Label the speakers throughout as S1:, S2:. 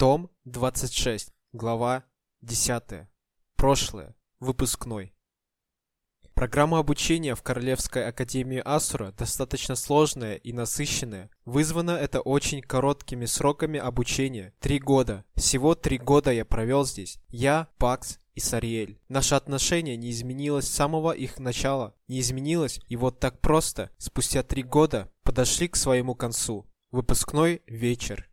S1: Том 26. Глава 10. Прошлое. Выпускной. Программа обучения в Королевской Академии Асура достаточно сложная и насыщенная. Вызвано это очень короткими сроками обучения. Три года. Всего три года я провел здесь. Я, Пакс и Сариэль. Наше отношение не изменилось с самого их начала. Не изменилось, и вот так просто, спустя три года, подошли к своему концу. Выпускной вечер.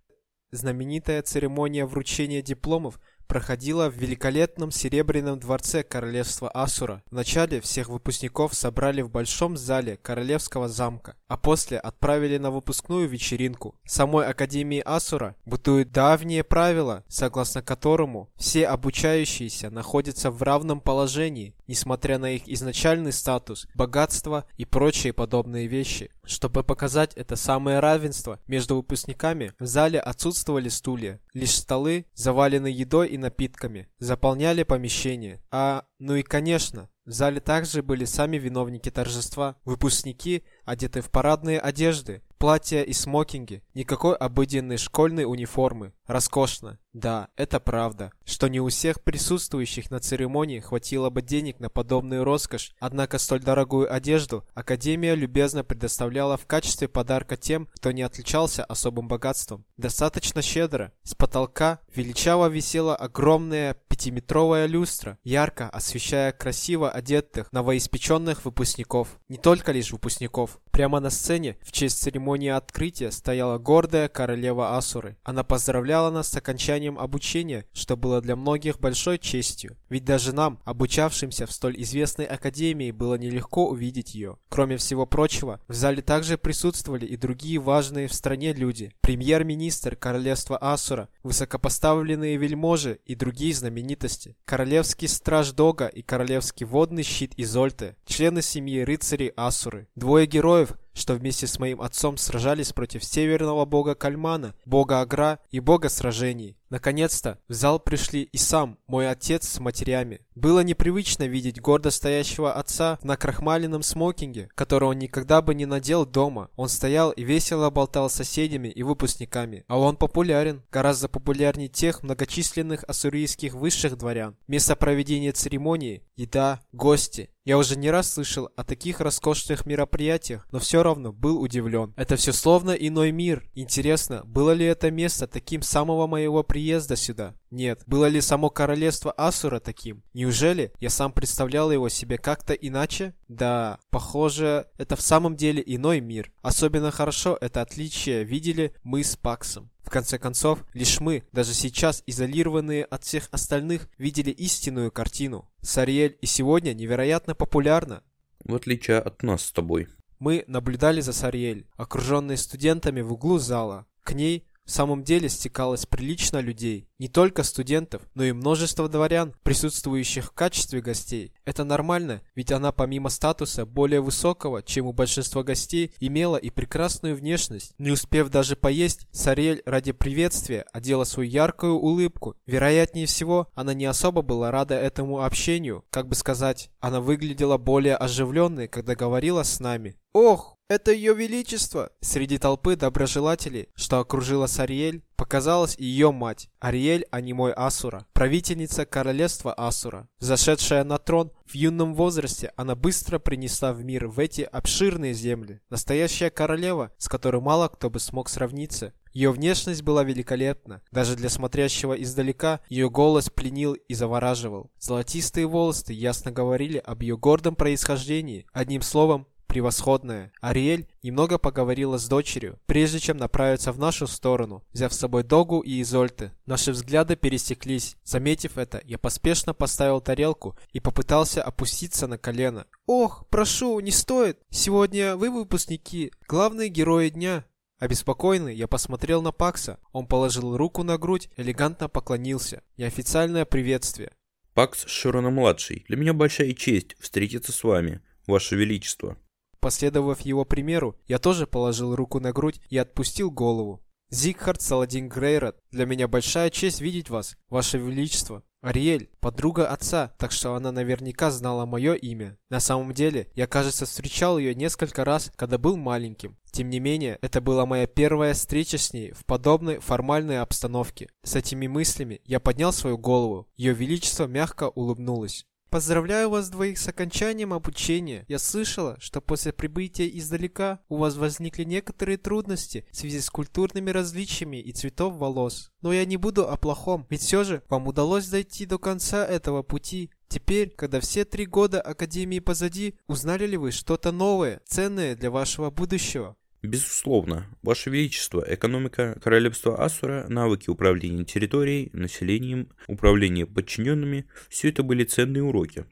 S1: Знаменитая церемония вручения дипломов проходила в великолепном серебряном дворце королевства Асура. Вначале всех выпускников собрали в большом зале королевского замка, а после отправили на выпускную вечеринку. В самой Академии Асура бытует давнее правило, согласно которому все обучающиеся находятся в равном положении, несмотря на их изначальный статус, богатство и прочие подобные вещи. Чтобы показать это самое равенство между выпускниками, в зале отсутствовали стулья. Лишь столы, заваленные едой и напитками, заполняли помещение. А, ну и конечно, в зале также были сами виновники торжества, выпускники, одетые в парадные одежды, платья и смокинги, никакой обыденной школьной униформы. Роскошно. Да, это правда, что не у всех присутствующих на церемонии хватило бы денег на подобную роскошь, однако столь дорогую одежду Академия любезно предоставляла в качестве подарка тем, кто не отличался особым богатством. Достаточно щедро. С потолка величаво висела огромная пятиметровая люстра, ярко освещая красиво одетых новоиспеченных выпускников. Не только лишь выпускников. Прямо на сцене в честь церемонии открытия стояла гордая королева Асуры. Она поздравляла нас с окончанием обучения, что было для многих большой честью. Ведь даже нам, обучавшимся в столь известной академии, было нелегко увидеть ее. Кроме всего прочего, в зале также присутствовали и другие важные в стране люди. Премьер-министр королевства Асура, высокопоставленные вельможи и другие знаменитости. Королевский страж Дога и королевский водный щит Изольты, члены семьи рыцарей Асуры. Двое героев, что вместе с моим отцом сражались против северного бога Кальмана, бога Агра и бога сражений. Наконец-то в зал пришли и сам, мой отец с матерями. Было непривычно видеть гордо стоящего отца на крахмаленном смокинге, который он никогда бы не надел дома. Он стоял и весело болтал с соседями и выпускниками. А он популярен, гораздо популярнее тех многочисленных ассурийских высших дворян. Место проведения церемонии, еда, гости. Я уже не раз слышал о таких роскошных мероприятиях, но все равно был удивлен. Это все словно иной мир. Интересно, было ли это место таким самого моего приезда сюда? Нет. Было ли само королевство Асура таким? Неужели я сам представлял его себе как-то иначе? Да, похоже, это в самом деле иной мир. Особенно хорошо это отличие видели мы с Паксом. В конце концов, лишь мы, даже сейчас изолированные от всех остальных, видели истинную картину. Сариэль и сегодня невероятно популярна.
S2: В отличие от нас с тобой.
S1: Мы наблюдали за Сариэль, окруженной студентами в углу зала. К ней в самом деле стекалось прилично людей, не только студентов, но и множество дворян, присутствующих в качестве гостей. Это нормально, ведь она помимо статуса более высокого, чем у большинства гостей, имела и прекрасную внешность. Не успев даже поесть, Сарель ради приветствия одела свою яркую улыбку. Вероятнее всего, она не особо была рада этому общению. Как бы сказать, она выглядела более оживленной, когда говорила с нами. «Ох, это ее величество!» Среди толпы доброжелателей, что окружила Сариэль, показалась ее мать, Ариэль Анимой Асура, правительница королевства Асура. Зашедшая на трон, в юном возрасте она быстро принесла в мир в эти обширные земли. Настоящая королева, с которой мало кто бы смог сравниться. Ее внешность была великолепна. Даже для смотрящего издалека ее голос пленил и завораживал. Золотистые волосы ясно говорили об ее гордом происхождении. Одним словом, превосходная. Ариэль немного поговорила с дочерью, прежде чем направиться в нашу сторону, взяв с собой Догу и Изольты. Наши взгляды пересеклись. Заметив это, я поспешно поставил тарелку и попытался опуститься на колено. «Ох, прошу, не стоит! Сегодня вы выпускники, главные герои дня!» Обеспокоенный, я посмотрел на Пакса. Он положил руку на грудь, элегантно поклонился. Неофициальное приветствие.
S2: Пакс Широна-младший, для меня большая честь встретиться с вами, Ваше Величество.
S1: Последовав его примеру, я тоже положил руку на грудь и отпустил голову. Зигхард Саладин Грейрот, для меня большая честь видеть вас, ваше величество. Ариэль, подруга отца, так что она наверняка знала мое имя. На самом деле, я, кажется, встречал ее несколько раз, когда был маленьким. Тем не менее, это была моя первая встреча с ней в подобной формальной обстановке. С этими мыслями я поднял свою голову. Ее величество мягко улыбнулось. Поздравляю вас двоих с окончанием обучения. Я слышала, что после прибытия издалека у вас возникли некоторые трудности в связи с культурными различиями и цветов волос. Но я не буду о плохом, ведь все же вам удалось дойти до конца этого пути. Теперь, когда все три года Академии позади, узнали ли вы что-то новое, ценное для вашего будущего?
S2: Безусловно, Ваше Величество, экономика Королевства Асура, навыки управления территорией, населением, управление подчиненными – все это были ценные уроки.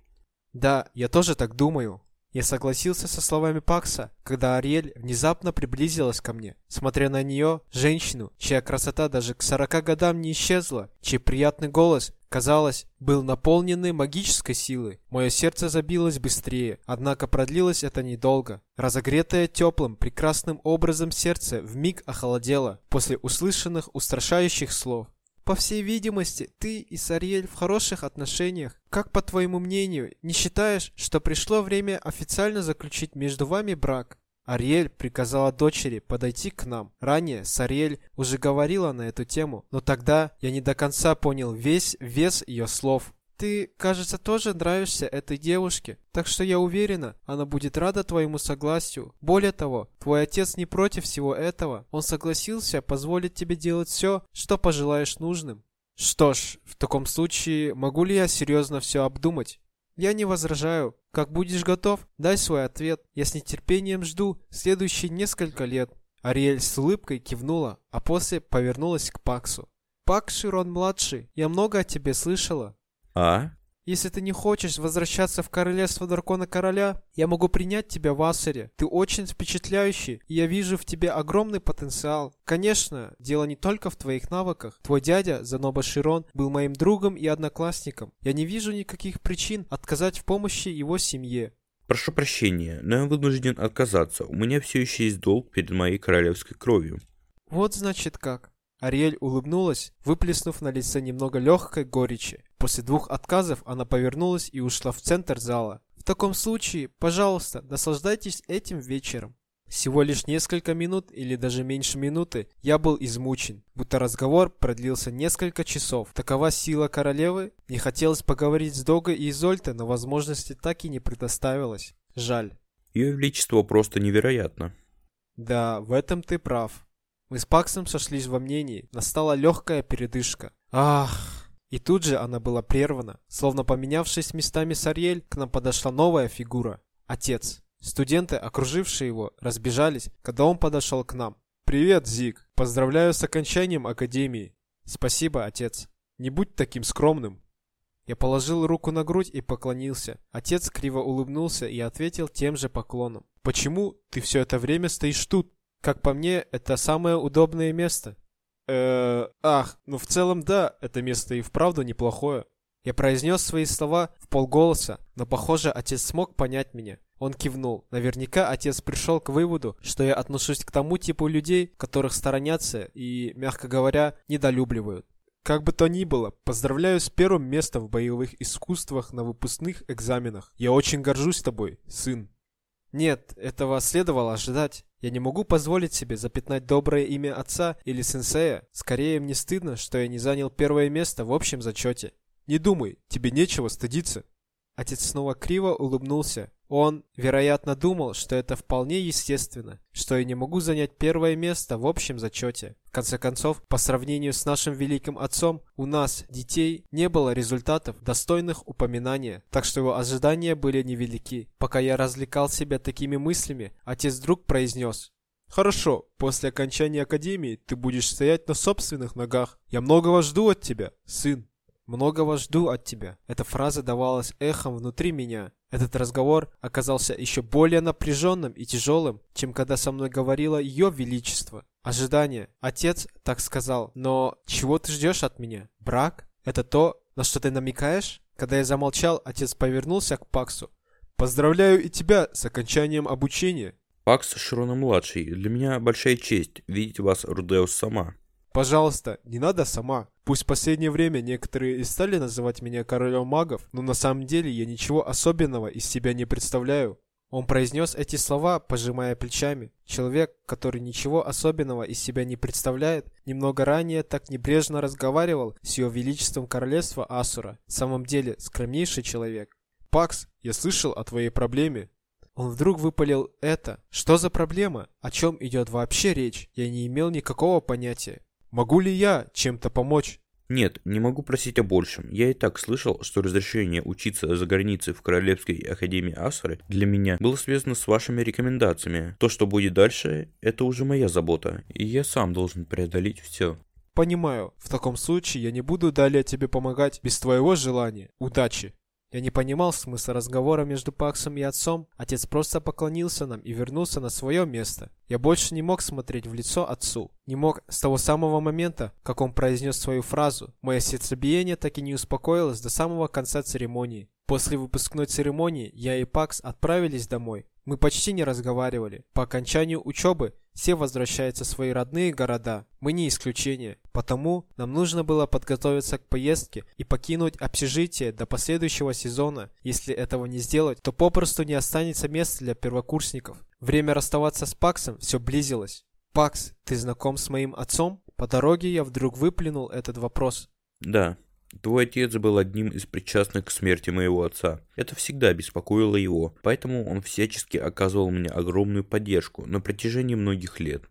S1: Да, я тоже так думаю. Я согласился со словами Пакса, когда Ариэль внезапно приблизилась ко мне, смотря на нее, женщину, чья красота даже к сорока годам не исчезла, чей приятный голос, казалось, был наполненный магической силой. Мое сердце забилось быстрее, однако продлилось это недолго. Разогретое теплым, прекрасным образом сердце вмиг охолодело после услышанных устрашающих слов. По всей видимости, ты и Сариэль в хороших отношениях. Как по твоему мнению, не считаешь, что пришло время официально заключить между вами брак? Ариэль приказала дочери подойти к нам. Ранее Сариэль уже говорила на эту тему, но тогда я не до конца понял весь вес ее слов. Ты, кажется, тоже нравишься этой девушке, так что я уверена, она будет рада твоему согласию. Более того, твой отец не против всего этого. Он согласился позволить тебе делать все, что пожелаешь нужным. Что ж, в таком случае, могу ли я серьезно все обдумать? Я не возражаю. Как будешь готов, дай свой ответ. Я с нетерпением жду следующие несколько лет. Ариэль с улыбкой кивнула, а после повернулась к Паксу. Пак Широн-младший, я много о тебе слышала.
S2: А?
S1: Если ты не хочешь возвращаться в королевство дракона короля, я могу принять тебя в Ассере. Ты очень впечатляющий, и я вижу в тебе огромный потенциал. Конечно, дело не только в твоих навыках. Твой дядя, Заноба Широн, был моим другом и одноклассником. Я не вижу никаких причин отказать в помощи его семье.
S2: Прошу прощения, но я вынужден отказаться. У меня все еще есть долг перед моей королевской кровью.
S1: Вот значит как. Ариэль улыбнулась, выплеснув на лице немного легкой горечи. После двух отказов она повернулась и ушла в центр зала. В таком случае, пожалуйста, наслаждайтесь этим вечером. Всего лишь несколько минут или даже меньше минуты я был измучен, будто разговор продлился несколько часов. Такова сила королевы. Не хотелось поговорить с Догой и Изольтой, но возможности так и не предоставилось. Жаль.
S2: Ее величество просто невероятно.
S1: Да, в этом ты прав. Мы с Паксом сошлись во мнении. Настала легкая передышка. Ах... И тут же она была прервана. Словно поменявшись местами с Ариэль, к нам подошла новая фигура. Отец. Студенты, окружившие его, разбежались, когда он подошел к нам. «Привет, Зиг! Поздравляю с окончанием Академии!» «Спасибо, отец! Не будь таким скромным!» Я положил руку на грудь и поклонился. Отец криво улыбнулся и ответил тем же поклоном. «Почему ты все это время стоишь тут? Как по мне, это самое удобное место». Э, ах, ну в целом да, это место и вправду неплохое. Я произнес свои слова в полголоса, но похоже, отец смог понять меня. Он кивнул. Наверняка отец пришел к выводу, что я отношусь к тому типу людей, которых сторонятся и, мягко говоря, недолюбливают. Как бы то ни было, поздравляю с первым местом в боевых искусствах на выпускных экзаменах. Я очень горжусь тобой, сын. Нет, этого следовало ожидать. Я не могу позволить себе запятнать доброе имя отца или сенсея. Скорее, мне стыдно, что я не занял первое место в общем зачете. Не думай, тебе нечего стыдиться. Отец снова криво улыбнулся. Он, вероятно, думал, что это вполне естественно, что я не могу занять первое место в общем зачете. В конце концов, по сравнению с нашим великим отцом, у нас, детей, не было результатов, достойных упоминания, так что его ожидания были невелики. Пока я развлекал себя такими мыслями, отец вдруг произнес «Хорошо, после окончания академии ты будешь стоять на собственных ногах. Я многого жду от тебя, сын». «Многого жду от тебя». Эта фраза давалась эхом внутри меня. Этот разговор оказался еще более напряженным и тяжелым, чем когда со мной говорило ее величество. Ожидание. Отец так сказал. Но чего ты ждешь от меня? Брак? Это то, на что ты намекаешь? Когда я замолчал, отец повернулся к Паксу. «Поздравляю и тебя с окончанием обучения!»
S2: Пакс Широна-младший, для меня большая честь видеть вас, Рудеус, сама.
S1: Пожалуйста, не надо сама. Пусть в последнее время некоторые и стали называть меня королем магов, но на самом деле я ничего особенного из себя не представляю. Он произнес эти слова, пожимая плечами. Человек, который ничего особенного из себя не представляет, немного ранее так небрежно разговаривал с ее величеством королевства Асура. В самом деле, скромнейший человек. «Пакс, я слышал о твоей проблеме. Он вдруг выпалил это. Что за проблема? О чем идет вообще речь? Я не имел никакого понятия. Могу ли я чем-то помочь?
S2: Нет, не могу просить о большем. Я и так слышал, что разрешение учиться за границей в Королевской Академии Асры для меня было связано с вашими рекомендациями. То, что будет дальше, это уже моя забота, и я сам должен преодолеть все.
S1: Понимаю. В таком случае я не буду далее тебе помогать без твоего желания. Удачи. Я не понимал смысла разговора между Паксом и отцом. Отец просто поклонился нам и вернулся на свое место. Я больше не мог смотреть в лицо отцу. Не мог с того самого момента, как он произнес свою фразу. Мое сердцебиение так и не успокоилось до самого конца церемонии. После выпускной церемонии я и Пакс отправились домой. Мы почти не разговаривали. По окончанию учебы все возвращаются в свои родные города. Мы не исключение. Потому нам нужно было подготовиться к поездке и покинуть общежитие до последующего сезона. Если этого не сделать, то попросту не останется места для первокурсников. Время расставаться с Паксом все близилось. «Пакс, ты знаком с моим отцом?» По дороге я вдруг выплюнул этот вопрос.
S2: Да, Твой отец был одним из причастных к смерти моего отца. Это всегда беспокоило его, поэтому он всячески оказывал мне огромную поддержку на протяжении многих лет.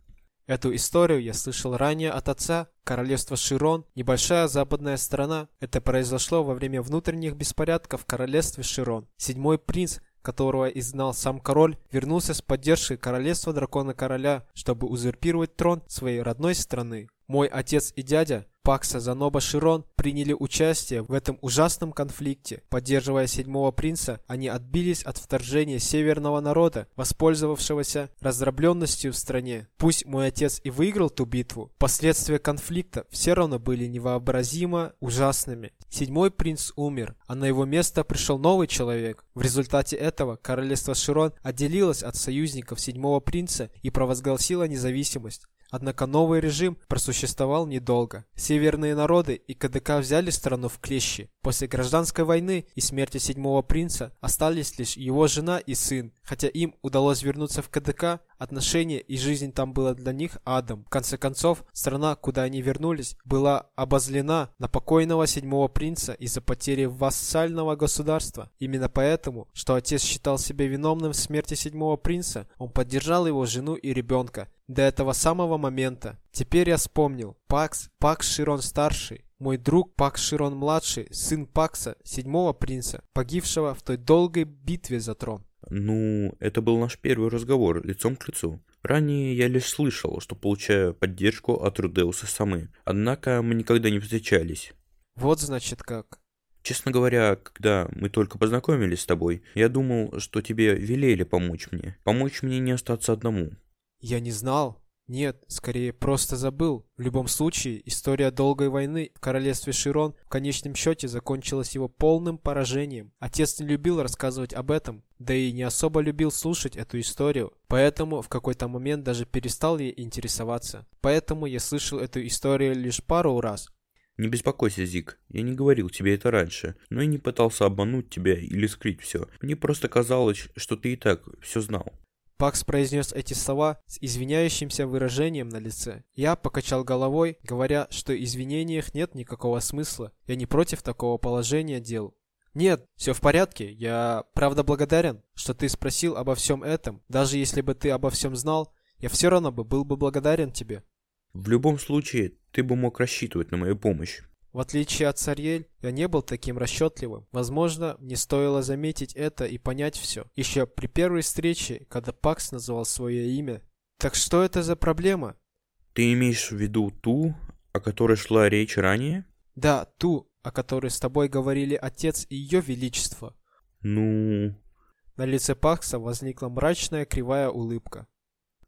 S1: Эту историю я слышал ранее от отца. Королевство Широн, небольшая западная страна. Это произошло во время внутренних беспорядков в королевстве Широн. Седьмой принц, которого изгнал сам король, вернулся с поддержкой королевства дракона короля, чтобы узурпировать трон своей родной страны. Мой отец и дядя Пакса Заноба Широн приняли участие в этом ужасном конфликте. Поддерживая седьмого принца, они отбились от вторжения северного народа, воспользовавшегося раздробленностью в стране. Пусть мой отец и выиграл ту битву, последствия конфликта все равно были невообразимо ужасными. Седьмой принц умер, а на его место пришел новый человек. В результате этого королевство Широн отделилось от союзников седьмого принца и провозгласило независимость. Однако новый режим просуществовал недолго. Северные народы и КДК взяли страну в клещи. После гражданской войны и смерти седьмого принца остались лишь его жена и сын. Хотя им удалось вернуться в КДК, отношения и жизнь там была для них адом. В конце концов, страна, куда они вернулись, была обозлена на покойного седьмого принца из-за потери вассального государства. Именно поэтому, что отец считал себя виновным в смерти седьмого принца, он поддержал его жену и ребенка до этого самого момента. Теперь я вспомнил. Пакс, Пакс Широн-старший, мой друг Пакс Широн-младший, сын Пакса, седьмого принца, погибшего в той долгой битве за трон.
S2: Ну, это был наш первый разговор лицом к лицу. Ранее я лишь слышал, что получаю поддержку от Рудеуса Самы, однако мы никогда не встречались.
S1: Вот значит как.
S2: Честно говоря, когда мы только познакомились с тобой, я думал, что тебе велели помочь мне. Помочь мне не остаться одному.
S1: Я не знал. Нет, скорее просто забыл. В любом случае, история долгой войны в королевстве Широн в конечном счете закончилась его полным поражением. Отец не любил рассказывать об этом, да и не особо любил слушать эту историю, поэтому в какой-то момент даже перестал ей интересоваться. Поэтому я слышал эту историю лишь пару раз.
S2: Не беспокойся, Зик, я не говорил тебе это раньше, но и не пытался обмануть тебя или скрыть все. Мне просто казалось, что ты и так все знал.
S1: Пакс произнес эти слова с извиняющимся выражением на лице. Я покачал головой, говоря, что извинениях нет никакого смысла. Я не против такого положения дел. Нет, все в порядке. Я правда благодарен, что ты спросил обо всем этом. Даже если бы ты обо всем знал, я все равно бы был бы благодарен тебе.
S2: В любом случае, ты бы мог рассчитывать на мою помощь.
S1: В отличие от Сарьель, я не был таким расчетливым. Возможно, мне стоило заметить это и понять все. Еще при первой встрече, когда Пакс назвал свое имя. Так что это за проблема?
S2: Ты имеешь в виду ту, о которой шла речь ранее?
S1: Да, ту, о которой с тобой говорили отец и ее величество.
S2: Ну...
S1: На лице Пакса возникла мрачная кривая улыбка.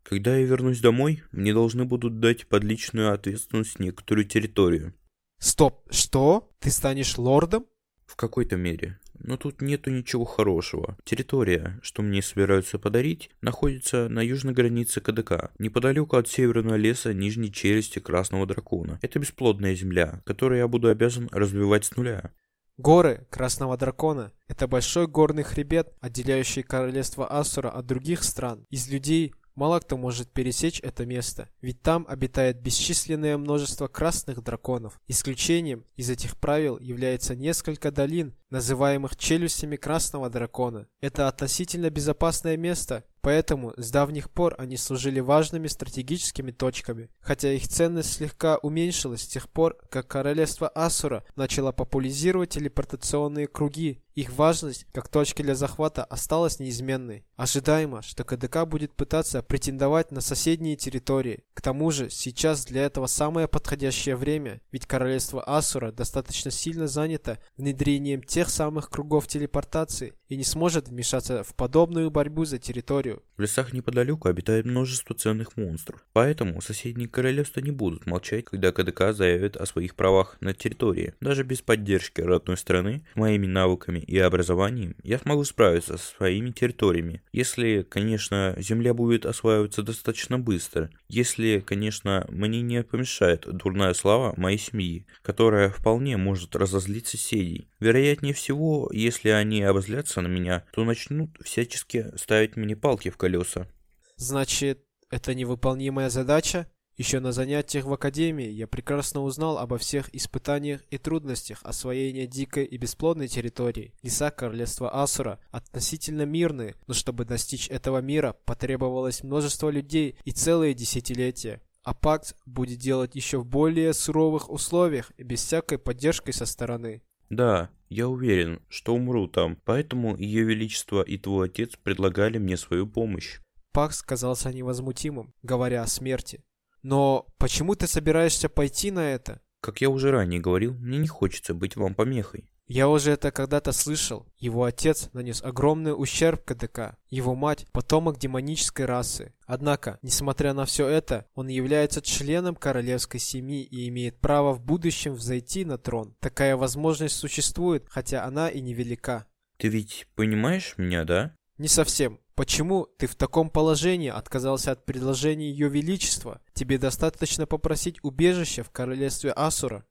S2: Когда я вернусь домой, мне должны будут дать под личную ответственность некоторую территорию.
S1: Стоп, что? Ты станешь лордом?
S2: В какой-то мере. но тут нету ничего хорошего. Территория, что мне собираются подарить, находится на южной границе КДК, неподалеку от северного леса нижней челюсти Красного Дракона. Это бесплодная земля, которую я буду обязан развивать с нуля.
S1: Горы Красного Дракона – это большой горный хребет, отделяющий королевство Асура от других стран. Из людей Мало кто может пересечь это место, ведь там обитает бесчисленное множество красных драконов. Исключением из этих правил является несколько долин, называемых челюстями красного дракона. Это относительно безопасное место, Поэтому с давних пор они служили важными стратегическими точками, хотя их ценность слегка уменьшилась с тех пор, как королевство Асура начало популяризировать телепортационные круги. Их важность как точки для захвата осталась неизменной. Ожидаемо, что КДК будет пытаться претендовать на соседние территории. К тому же, сейчас для этого самое подходящее время, ведь королевство Асура достаточно сильно занято внедрением тех самых кругов телепортации и не сможет вмешаться в подобную борьбу за территорию.
S2: В лесах неподалеку обитает множество ценных монстров, поэтому соседние королевства не будут молчать, когда КДК заявит о своих правах на территории. Даже без поддержки родной страны, моими навыками и образованием, я смогу справиться со своими территориями. Если, конечно, земля будет осваиваться достаточно быстро. Если, конечно, мне не помешает дурная слава моей семьи, которая вполне может разозлить соседей. Вероятнее всего, если они обозлятся на меня, то начнут всячески ставить мне палки в колеса.
S1: Значит, это невыполнимая задача? Еще на занятиях в Академии я прекрасно узнал обо всех испытаниях и трудностях освоения дикой и бесплодной территории. Леса королевства Асура относительно мирные, но чтобы достичь этого мира потребовалось множество людей и целые десятилетия. А пакт будет делать еще в более суровых условиях и без всякой поддержки со стороны.
S2: Да, я уверен, что умру там, поэтому Ее Величество и твой отец предлагали мне свою помощь.
S1: Пакс казался невозмутимым, говоря о смерти. Но почему ты собираешься пойти на это?
S2: Как я уже ранее говорил, мне не хочется быть вам помехой.
S1: Я уже это когда-то слышал. Его отец нанес огромный ущерб КДК. Его мать – потомок демонической расы. Однако, несмотря на все это, он является членом королевской семьи и имеет право в будущем взойти на трон. Такая возможность существует, хотя она и невелика.
S2: Ты ведь понимаешь меня, да?
S1: Не совсем. Почему ты в таком положении отказался от предложения Ее Величества? Тебе достаточно попросить убежище в королевстве Асура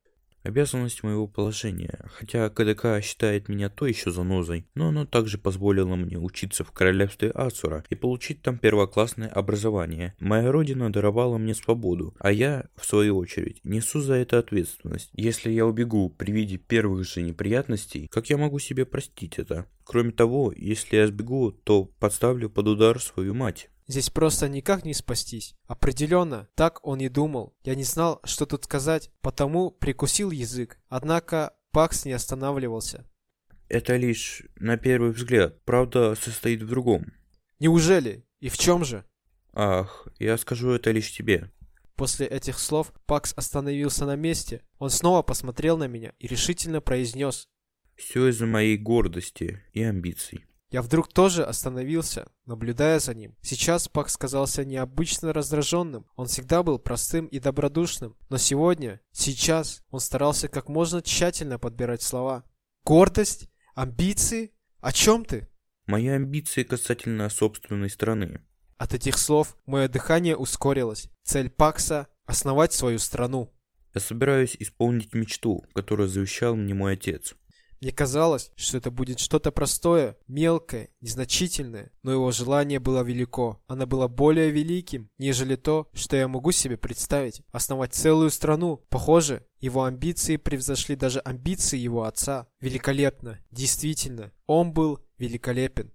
S2: обязанность моего положения, хотя КДК считает меня то еще занозой, но оно также позволило мне учиться в королевстве Ацура и получить там первоклассное образование. Моя родина даровала мне свободу, а я, в свою очередь, несу за это ответственность. Если я убегу при виде первых же неприятностей, как я могу себе простить это? Кроме того, если я сбегу, то подставлю под удар свою мать.
S1: Здесь просто никак не спастись. Определенно, так он и думал. Я не знал, что тут сказать, потому прикусил язык. Однако Пакс не останавливался.
S2: Это лишь на первый взгляд. Правда состоит в другом.
S1: Неужели? И в чем же?
S2: Ах, я скажу это лишь тебе.
S1: После этих слов Пакс остановился на месте. Он снова посмотрел на меня и решительно произнес.
S2: Все из-за моей гордости и амбиций.
S1: Я вдруг тоже остановился, наблюдая за ним. Сейчас Пак казался необычно раздраженным. Он всегда был простым и добродушным. Но сегодня, сейчас, он старался как можно тщательно подбирать слова. Гордость? Амбиции? О чем ты?
S2: Мои амбиции касательно собственной страны.
S1: От этих слов мое дыхание ускорилось. Цель Пакса – основать свою страну.
S2: Я собираюсь исполнить мечту, которую завещал мне мой отец.
S1: Мне казалось, что это будет что-то простое, мелкое, незначительное, но его желание было велико. Оно было более великим, нежели то, что я могу себе представить. Основать целую страну. Похоже, его амбиции превзошли даже амбиции его отца. Великолепно. Действительно, он был великолепен.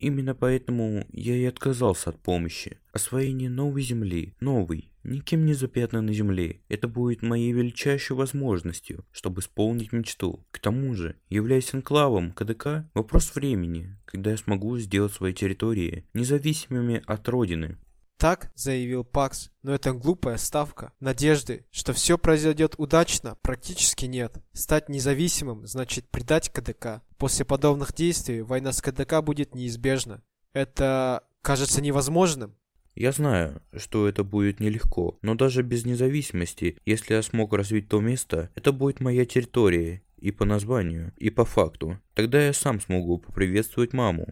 S2: Именно поэтому я и отказался от помощи. Освоение новой земли, новой, никем не запятнанной земли, это будет моей величайшей возможностью, чтобы исполнить мечту. К тому же, являясь анклавом КДК, вопрос времени, когда я смогу сделать свои территории независимыми от родины.
S1: Так заявил Пакс, но это глупая ставка. Надежды, что все произойдет удачно, практически нет. Стать независимым значит предать КДК. После подобных действий война с КДК будет неизбежна. Это кажется невозможным.
S2: Я знаю, что это будет нелегко, но даже без независимости, если я смог развить то место, это будет моя территория, и по названию, и по факту. Тогда я сам смогу поприветствовать маму.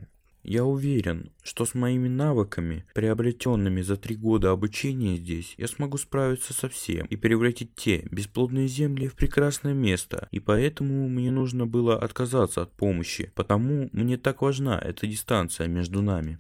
S2: Я уверен, что с моими навыками, приобретенными за три года обучения здесь, я смогу справиться со всем и превратить те бесплодные земли в прекрасное место. И поэтому мне нужно было отказаться от помощи, потому мне так важна эта дистанция между нами.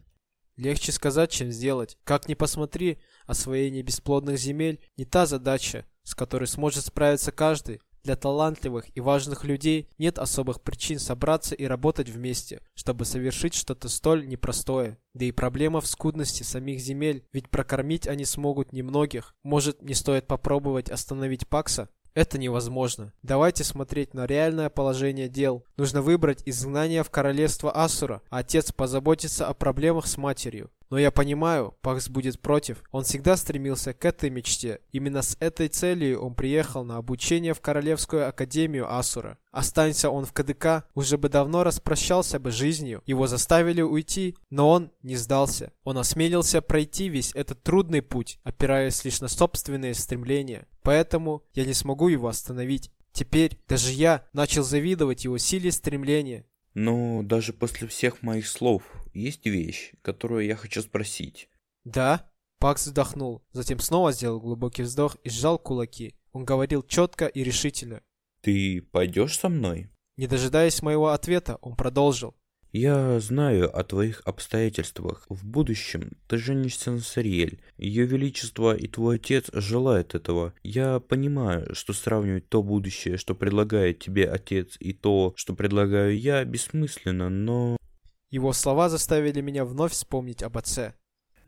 S1: Легче сказать, чем сделать. Как ни посмотри, освоение бесплодных земель не та задача, с которой сможет справиться каждый. Для талантливых и важных людей нет особых причин собраться и работать вместе, чтобы совершить что-то столь непростое. Да и проблема в скудности самих земель, ведь прокормить они смогут немногих. Может, не стоит попробовать остановить Пакса? Это невозможно. Давайте смотреть на реальное положение дел. Нужно выбрать изгнание в королевство Асура, а отец позаботится о проблемах с матерью. Но я понимаю, Пакс будет против. Он всегда стремился к этой мечте. Именно с этой целью он приехал на обучение в Королевскую Академию Асура. Останься он в КДК, уже бы давно распрощался бы жизнью. Его заставили уйти, но он не сдался. Он осмелился пройти весь этот трудный путь, опираясь лишь на собственные стремления. Поэтому я не смогу его остановить. Теперь даже я начал завидовать его силе стремления.
S2: Но даже после всех моих слов есть вещь, которую я хочу спросить.
S1: Да? Пакс вздохнул, затем снова сделал глубокий вздох и сжал кулаки. Он говорил четко и решительно.
S2: Ты пойдешь со мной?
S1: Не дожидаясь моего ответа, он продолжил.
S2: Я знаю о твоих обстоятельствах. В будущем ты женишься на Сариэль. Ее Величество и твой отец желают этого. Я понимаю, что сравнивать то будущее, что предлагает тебе отец, и то, что предлагаю я, бессмысленно, но...
S1: Его слова заставили меня вновь вспомнить об отце.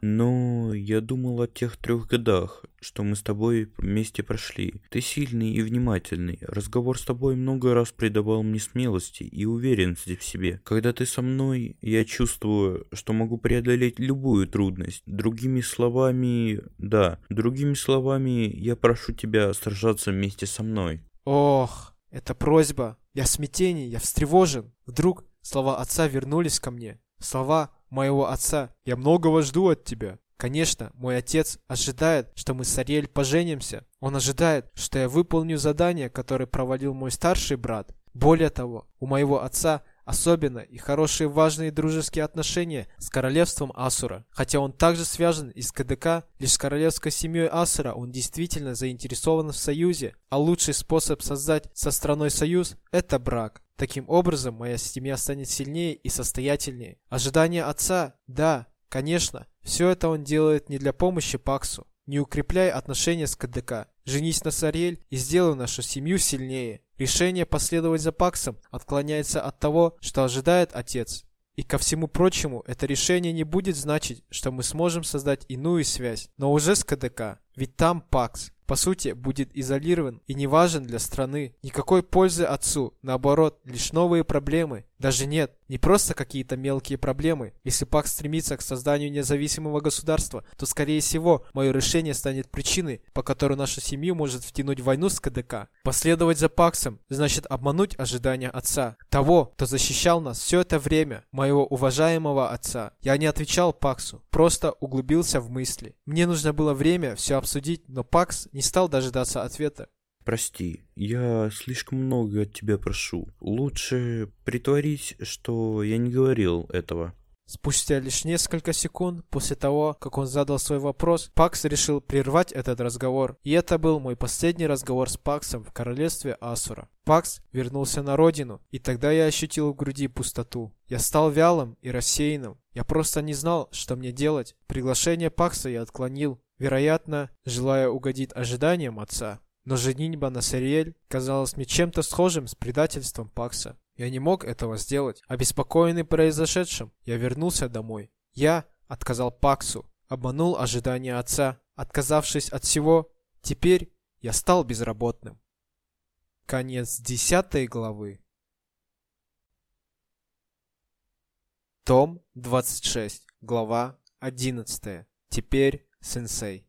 S2: Но я думал о тех трех годах, что мы с тобой вместе прошли. Ты сильный и внимательный. Разговор с тобой много раз придавал мне смелости и уверенности в себе. Когда ты со мной, я чувствую, что могу преодолеть любую трудность. Другими словами, да, другими словами, я прошу тебя сражаться вместе со мной.
S1: Ох, это просьба. Я в смятении, я встревожен. Вдруг слова отца вернулись ко мне. Слова моего отца. Я многого жду от тебя. Конечно, мой отец ожидает, что мы с Ариэль поженимся. Он ожидает, что я выполню задание, которое провалил мой старший брат. Более того, у моего отца особенно и хорошие важные дружеские отношения с королевством Асура. Хотя он также связан и с КДК, лишь с королевской семьей Асура он действительно заинтересован в союзе, а лучший способ создать со страной союз – это брак. Таким образом, моя семья станет сильнее и состоятельнее. Ожидание отца? Да, конечно. Все это он делает не для помощи Паксу. Не укрепляй отношения с КДК. Женись на Сариэль и сделай нашу семью сильнее. Решение последовать за Паксом отклоняется от того, что ожидает отец. И ко всему прочему, это решение не будет значить, что мы сможем создать иную связь, но уже с КДК. Ведь там Пакс по сути, будет изолирован и не важен для страны. Никакой пользы отцу, наоборот, лишь новые проблемы. Даже нет, не просто какие-то мелкие проблемы. Если ПАК стремится к созданию независимого государства, то, скорее всего, мое решение станет причиной, по которой нашу семью может втянуть в войну с КДК. Последовать за ПАКСом значит обмануть ожидания отца. Того, кто защищал нас все это время, моего уважаемого отца. Я не отвечал ПАКСу, просто углубился в мысли. Мне нужно было время все обсудить, но ПАКС не стал дожидаться ответа.
S2: Прости, я слишком много от тебя прошу. Лучше притворись, что я не говорил этого.
S1: Спустя лишь несколько секунд после того, как он задал свой вопрос, Пакс решил прервать этот разговор. И это был мой последний разговор с Паксом в королевстве Асура. Пакс вернулся на родину, и тогда я ощутил в груди пустоту. Я стал вялым и рассеянным. Я просто не знал, что мне делать. Приглашение Пакса я отклонил, вероятно, желая угодить ожиданиям отца. Но женитьба на Сариэль казалась мне чем-то схожим с предательством Пакса. Я не мог этого сделать. Обеспокоенный произошедшим, я вернулся домой. Я отказал Паксу, обманул ожидания отца. Отказавшись от всего, теперь я стал безработным. Конец десятой главы. Том 26, глава 11. Теперь сенсей.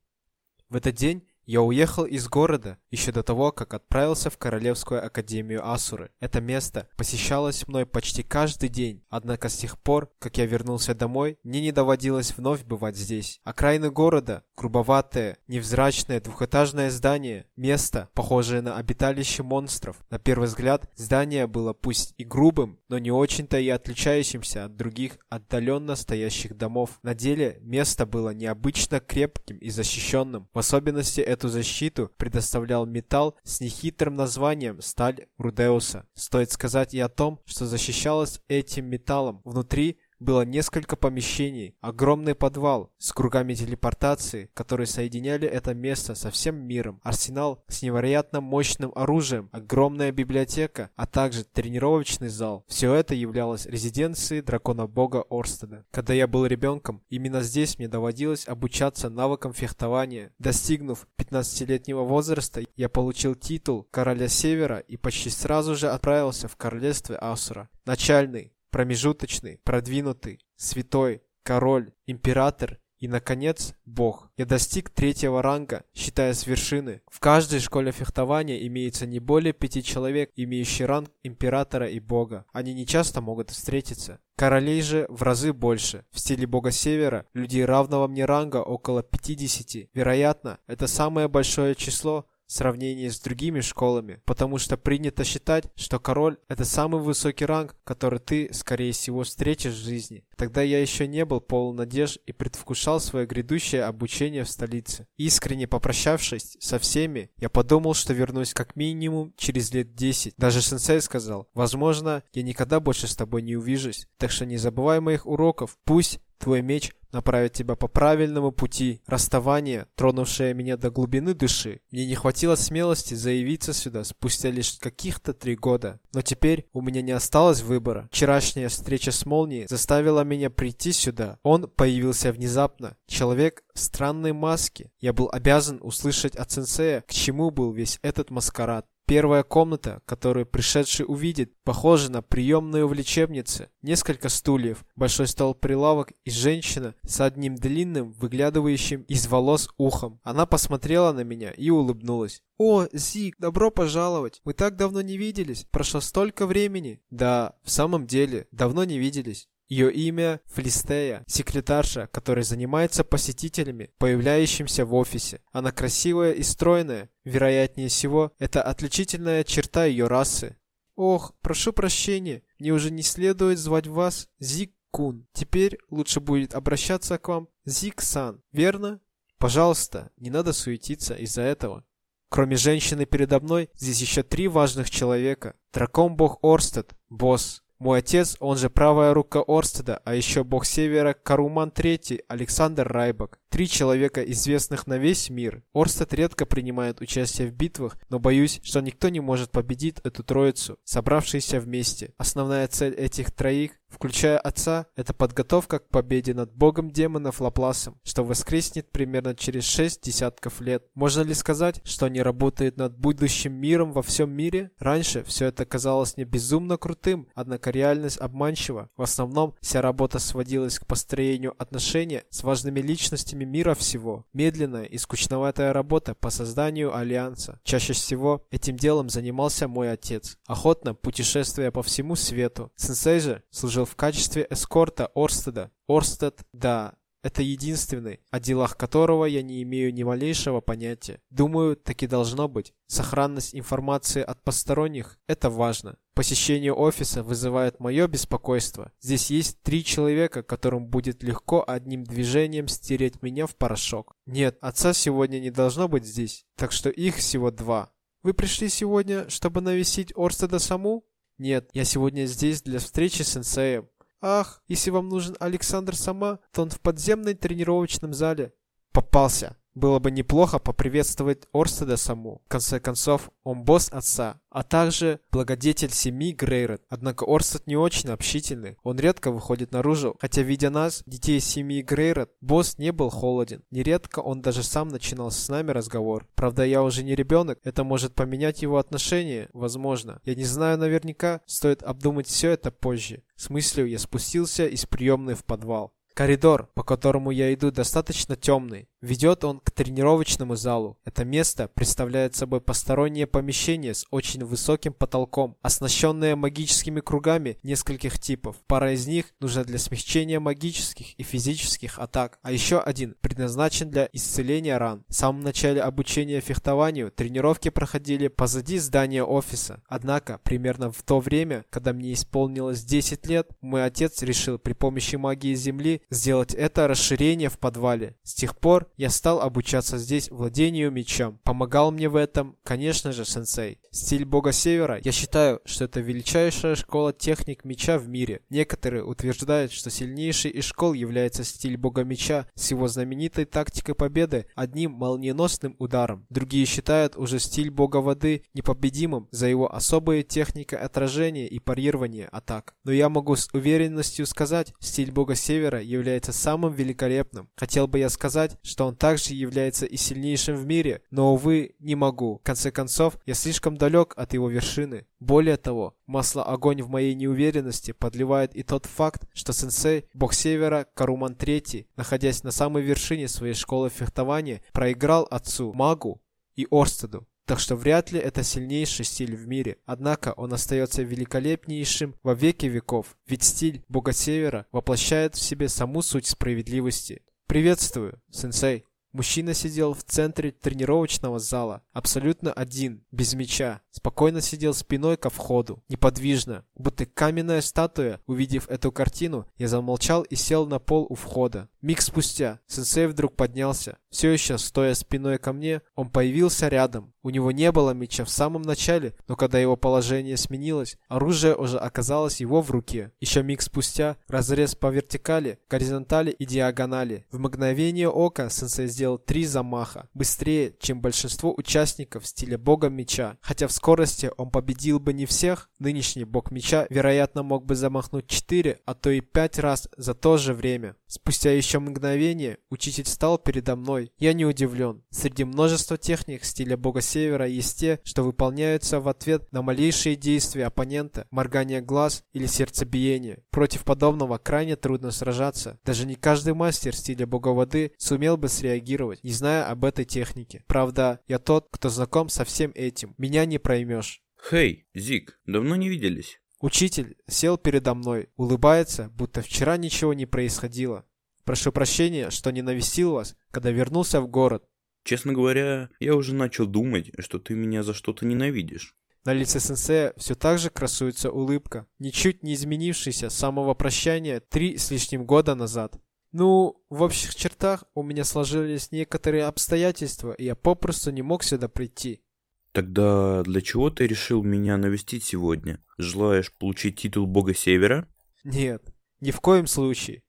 S1: В этот день Я уехал из города еще до того, как отправился в Королевскую Академию Асуры. Это место посещалось мной почти каждый день, однако с тех пор, как я вернулся домой, мне не доводилось вновь бывать здесь. Окраины города, грубоватое, невзрачное двухэтажное здание, место, похожее на обиталище монстров. На первый взгляд, здание было пусть и грубым, но не очень-то и отличающимся от других отдаленно стоящих домов. На деле место было необычно крепким и защищенным. В особенности эту защиту предоставлял металл с нехитрым названием сталь Рудеуса. Стоит сказать и о том, что защищалось этим металлом. Внутри было несколько помещений, огромный подвал с кругами телепортации, которые соединяли это место со всем миром, арсенал с невероятно мощным оружием, огромная библиотека, а также тренировочный зал. Все это являлось резиденцией дракона-бога Орстеда. Когда я был ребенком, именно здесь мне доводилось обучаться навыкам фехтования. Достигнув 15-летнего возраста, я получил титул короля Севера и почти сразу же отправился в королевство Асура. Начальный, промежуточный, продвинутый, святой, король, император и, наконец, бог. Я достиг третьего ранга, считая с вершины. В каждой школе фехтования имеется не более пяти человек, имеющие ранг императора и бога. Они не часто могут встретиться. Королей же в разы больше. В стиле бога севера людей равного мне ранга около 50. Вероятно, это самое большое число, в сравнении с другими школами, потому что принято считать, что король – это самый высокий ранг, который ты, скорее всего, встретишь в жизни. Тогда я еще не был полон надежд и предвкушал свое грядущее обучение в столице. Искренне попрощавшись со всеми, я подумал, что вернусь как минимум через лет 10. Даже сенсей сказал, возможно, я никогда больше с тобой не увижусь, так что не забывай моих уроков. Пусть твой меч направит тебя по правильному пути. Расставание, тронувшее меня до глубины души. Мне не хватило смелости заявиться сюда спустя лишь каких-то три года. Но теперь у меня не осталось выбора. Вчерашняя встреча с Молнией заставила меня прийти сюда. Он появился внезапно. Человек в странной маске. Я был обязан услышать от сенсея, к чему был весь этот маскарад. Первая комната, которую пришедший увидит, похожа на приемную в лечебнице. Несколько стульев, большой стол-прилавок и женщина с одним длинным, выглядывающим из волос ухом. Она посмотрела на меня и улыбнулась. «О, Зик, добро пожаловать! Мы так давно не виделись, прошло столько времени!» «Да, в самом деле, давно не виделись». Ее имя Флистея, секретарша, которая занимается посетителями, появляющимся в офисе. Она красивая и стройная. Вероятнее всего, это отличительная черта ее расы. Ох, прошу прощения, мне уже не следует звать вас Зик-кун. Теперь лучше будет обращаться к вам Зик-сан, верно? Пожалуйста, не надо суетиться из-за этого. Кроме женщины передо мной, здесь еще три важных человека. Дракон-бог Орстед, босс. Мой отец, он же правая рука Орстеда, а еще бог Севера Каруман III, Александр Райбак. Три человека, известных на весь мир. Орстед редко принимает участие в битвах, но боюсь, что никто не может победить эту троицу, собравшиеся вместе. Основная цель этих троих, включая отца, это подготовка к победе над богом демонов Лапласом, что воскреснет примерно через шесть десятков лет. Можно ли сказать, что они работают над будущим миром во всем мире? Раньше все это казалось мне безумно крутым, однако реальность обманчива. В основном вся работа сводилась к построению отношений с важными личностями мира всего. Медленная и скучноватая работа по созданию альянса. Чаще всего этим делом занимался мой отец, охотно путешествуя по всему свету. Сенсей же служил в качестве эскорта Орстеда. Орстед, да, это единственный, о делах которого я не имею ни малейшего понятия. Думаю, так и должно быть. Сохранность информации от посторонних – это важно. Посещение офиса вызывает мое беспокойство. Здесь есть три человека, которым будет легко одним движением стереть меня в порошок. Нет, отца сегодня не должно быть здесь, так что их всего два. Вы пришли сегодня, чтобы навестить Орстеда саму? Нет, я сегодня здесь для встречи с сенсеем. Ах, если вам нужен Александр сама, то он в подземной тренировочном зале. Попался. Было бы неплохо поприветствовать Орстеда саму. В конце концов, он босс отца, а также благодетель семьи Грейрот. Однако Орстед не очень общительный, он редко выходит наружу, хотя видя нас, детей семьи Грейрот, босс не был холоден. Нередко он даже сам начинал с нами разговор. Правда, я уже не ребенок, это может поменять его отношение, возможно. Я не знаю наверняка, стоит обдумать все это позже. С мыслью я спустился из приемной в подвал. Коридор, по которому я иду, достаточно темный. Ведет он к тренировочному залу. Это место представляет собой постороннее помещение с очень высоким потолком, оснащенное магическими кругами нескольких типов. Пара из них нужна для смягчения магических и физических атак, а еще один предназначен для исцеления ран. В самом начале обучения фехтованию тренировки проходили позади здания офиса. Однако, примерно в то время, когда мне исполнилось 10 лет, мой отец решил при помощи магии Земли сделать это расширение в подвале. С тех пор я стал обучаться здесь владению мечом. Помогал мне в этом, конечно же, сенсей. Стиль бога севера, я считаю, что это величайшая школа техник меча в мире. Некоторые утверждают, что сильнейший из школ является стиль бога меча с его знаменитой тактикой победы одним молниеносным ударом. Другие считают уже стиль бога воды непобедимым за его особые техника отражения и парирования атак. Но я могу с уверенностью сказать, стиль бога севера является самым великолепным. Хотел бы я сказать, что он также является и сильнейшим в мире, но, увы, не могу. В конце концов, я слишком далек от его вершины. Более того, масло огонь в моей неуверенности подливает и тот факт, что сенсей, бог севера, Каруман III, находясь на самой вершине своей школы фехтования, проиграл отцу, магу и Орстеду. Так что вряд ли это сильнейший стиль в мире. Однако он остается великолепнейшим во веки веков, ведь стиль Бога Севера воплощает в себе саму суть справедливости. Приветствую, сенсей. Мужчина сидел в центре тренировочного зала, абсолютно один, без меча. Спокойно сидел спиной ко входу, неподвижно, будто каменная статуя. Увидев эту картину, я замолчал и сел на пол у входа. Миг спустя сенсей вдруг поднялся. Все еще стоя спиной ко мне, он появился рядом. У него не было меча в самом начале, но когда его положение сменилось, оружие уже оказалось его в руке. Еще миг спустя разрез по вертикали, горизонтали и диагонали. В мгновение ока сенсей сделал три замаха, быстрее, чем большинство участников в стиле бога меча. Хотя в скорости он победил бы не всех, нынешний бог меча, вероятно, мог бы замахнуть 4, а то и 5 раз за то же время. Спустя еще мгновение учитель стал передо мной. Я не удивлен. Среди множества техник стиля бога севера есть те, что выполняются в ответ на малейшие действия оппонента, моргание глаз или сердцебиение. Против подобного крайне трудно сражаться. Даже не каждый мастер стиля бога воды сумел бы среагировать, не зная об этой технике. Правда, я тот, кто знаком со всем этим. Меня не проймешь.
S2: Хей, Зик, давно не виделись.
S1: Учитель сел передо мной, улыбается, будто вчера ничего не происходило. Прошу прощения, что не навестил вас, когда вернулся в город.
S2: Честно говоря, я уже начал думать, что ты меня за что-то ненавидишь.
S1: На лице сенсея все так же красуется улыбка, ничуть не изменившаяся с самого прощания три с лишним года назад. Ну, в общих чертах у меня сложились некоторые обстоятельства, и я попросту не мог сюда прийти.
S2: Тогда для чего ты решил меня навестить сегодня? Желаешь получить титул бога севера?
S1: Нет, ни в коем случае.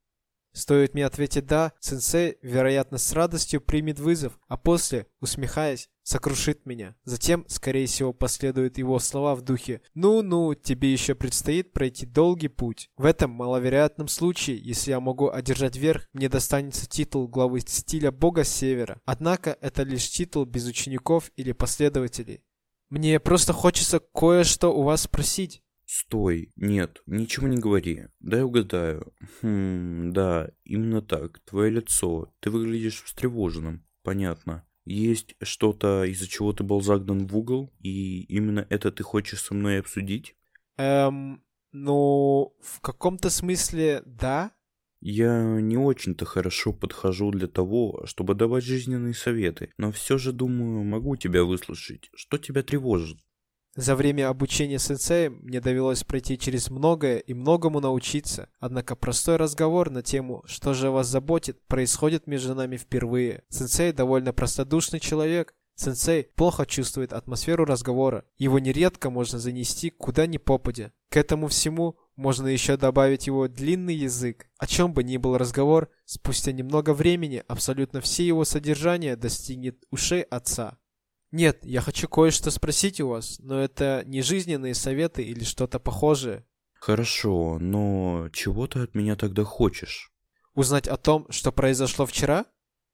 S1: Стоит мне ответить «да», сенсей, вероятно, с радостью примет вызов, а после, усмехаясь, сокрушит меня. Затем, скорее всего, последуют его слова в духе «Ну-ну, тебе еще предстоит пройти долгий путь». В этом маловероятном случае, если я могу одержать верх, мне достанется титул главы стиля бога севера. Однако, это лишь титул без учеников или последователей. Мне просто хочется кое-что у вас спросить.
S2: Стой, нет, ничего не говори. Дай угадаю. Хм, да, именно так. Твое лицо. Ты выглядишь встревоженным. Понятно. Есть что-то, из-за чего ты был загнан в угол, и именно это ты хочешь со мной обсудить?
S1: Эм, ну, в каком-то смысле, да.
S2: Я не очень-то хорошо подхожу для того, чтобы давать жизненные советы, но все же думаю, могу тебя выслушать. Что тебя тревожит?
S1: За время обучения сенсеем мне довелось пройти через многое и многому научиться. Однако простой разговор на тему «Что же вас заботит?» происходит между нами впервые. Сенсей довольно простодушный человек. Сенсей плохо чувствует атмосферу разговора. Его нередко можно занести куда ни попадя. К этому всему можно еще добавить его длинный язык. О чем бы ни был разговор, спустя немного времени абсолютно все его содержание достигнет ушей отца. Нет, я хочу кое-что спросить у вас, но это не жизненные советы или что-то похожее.
S2: Хорошо, но чего ты от меня тогда хочешь?
S1: Узнать о том, что произошло вчера?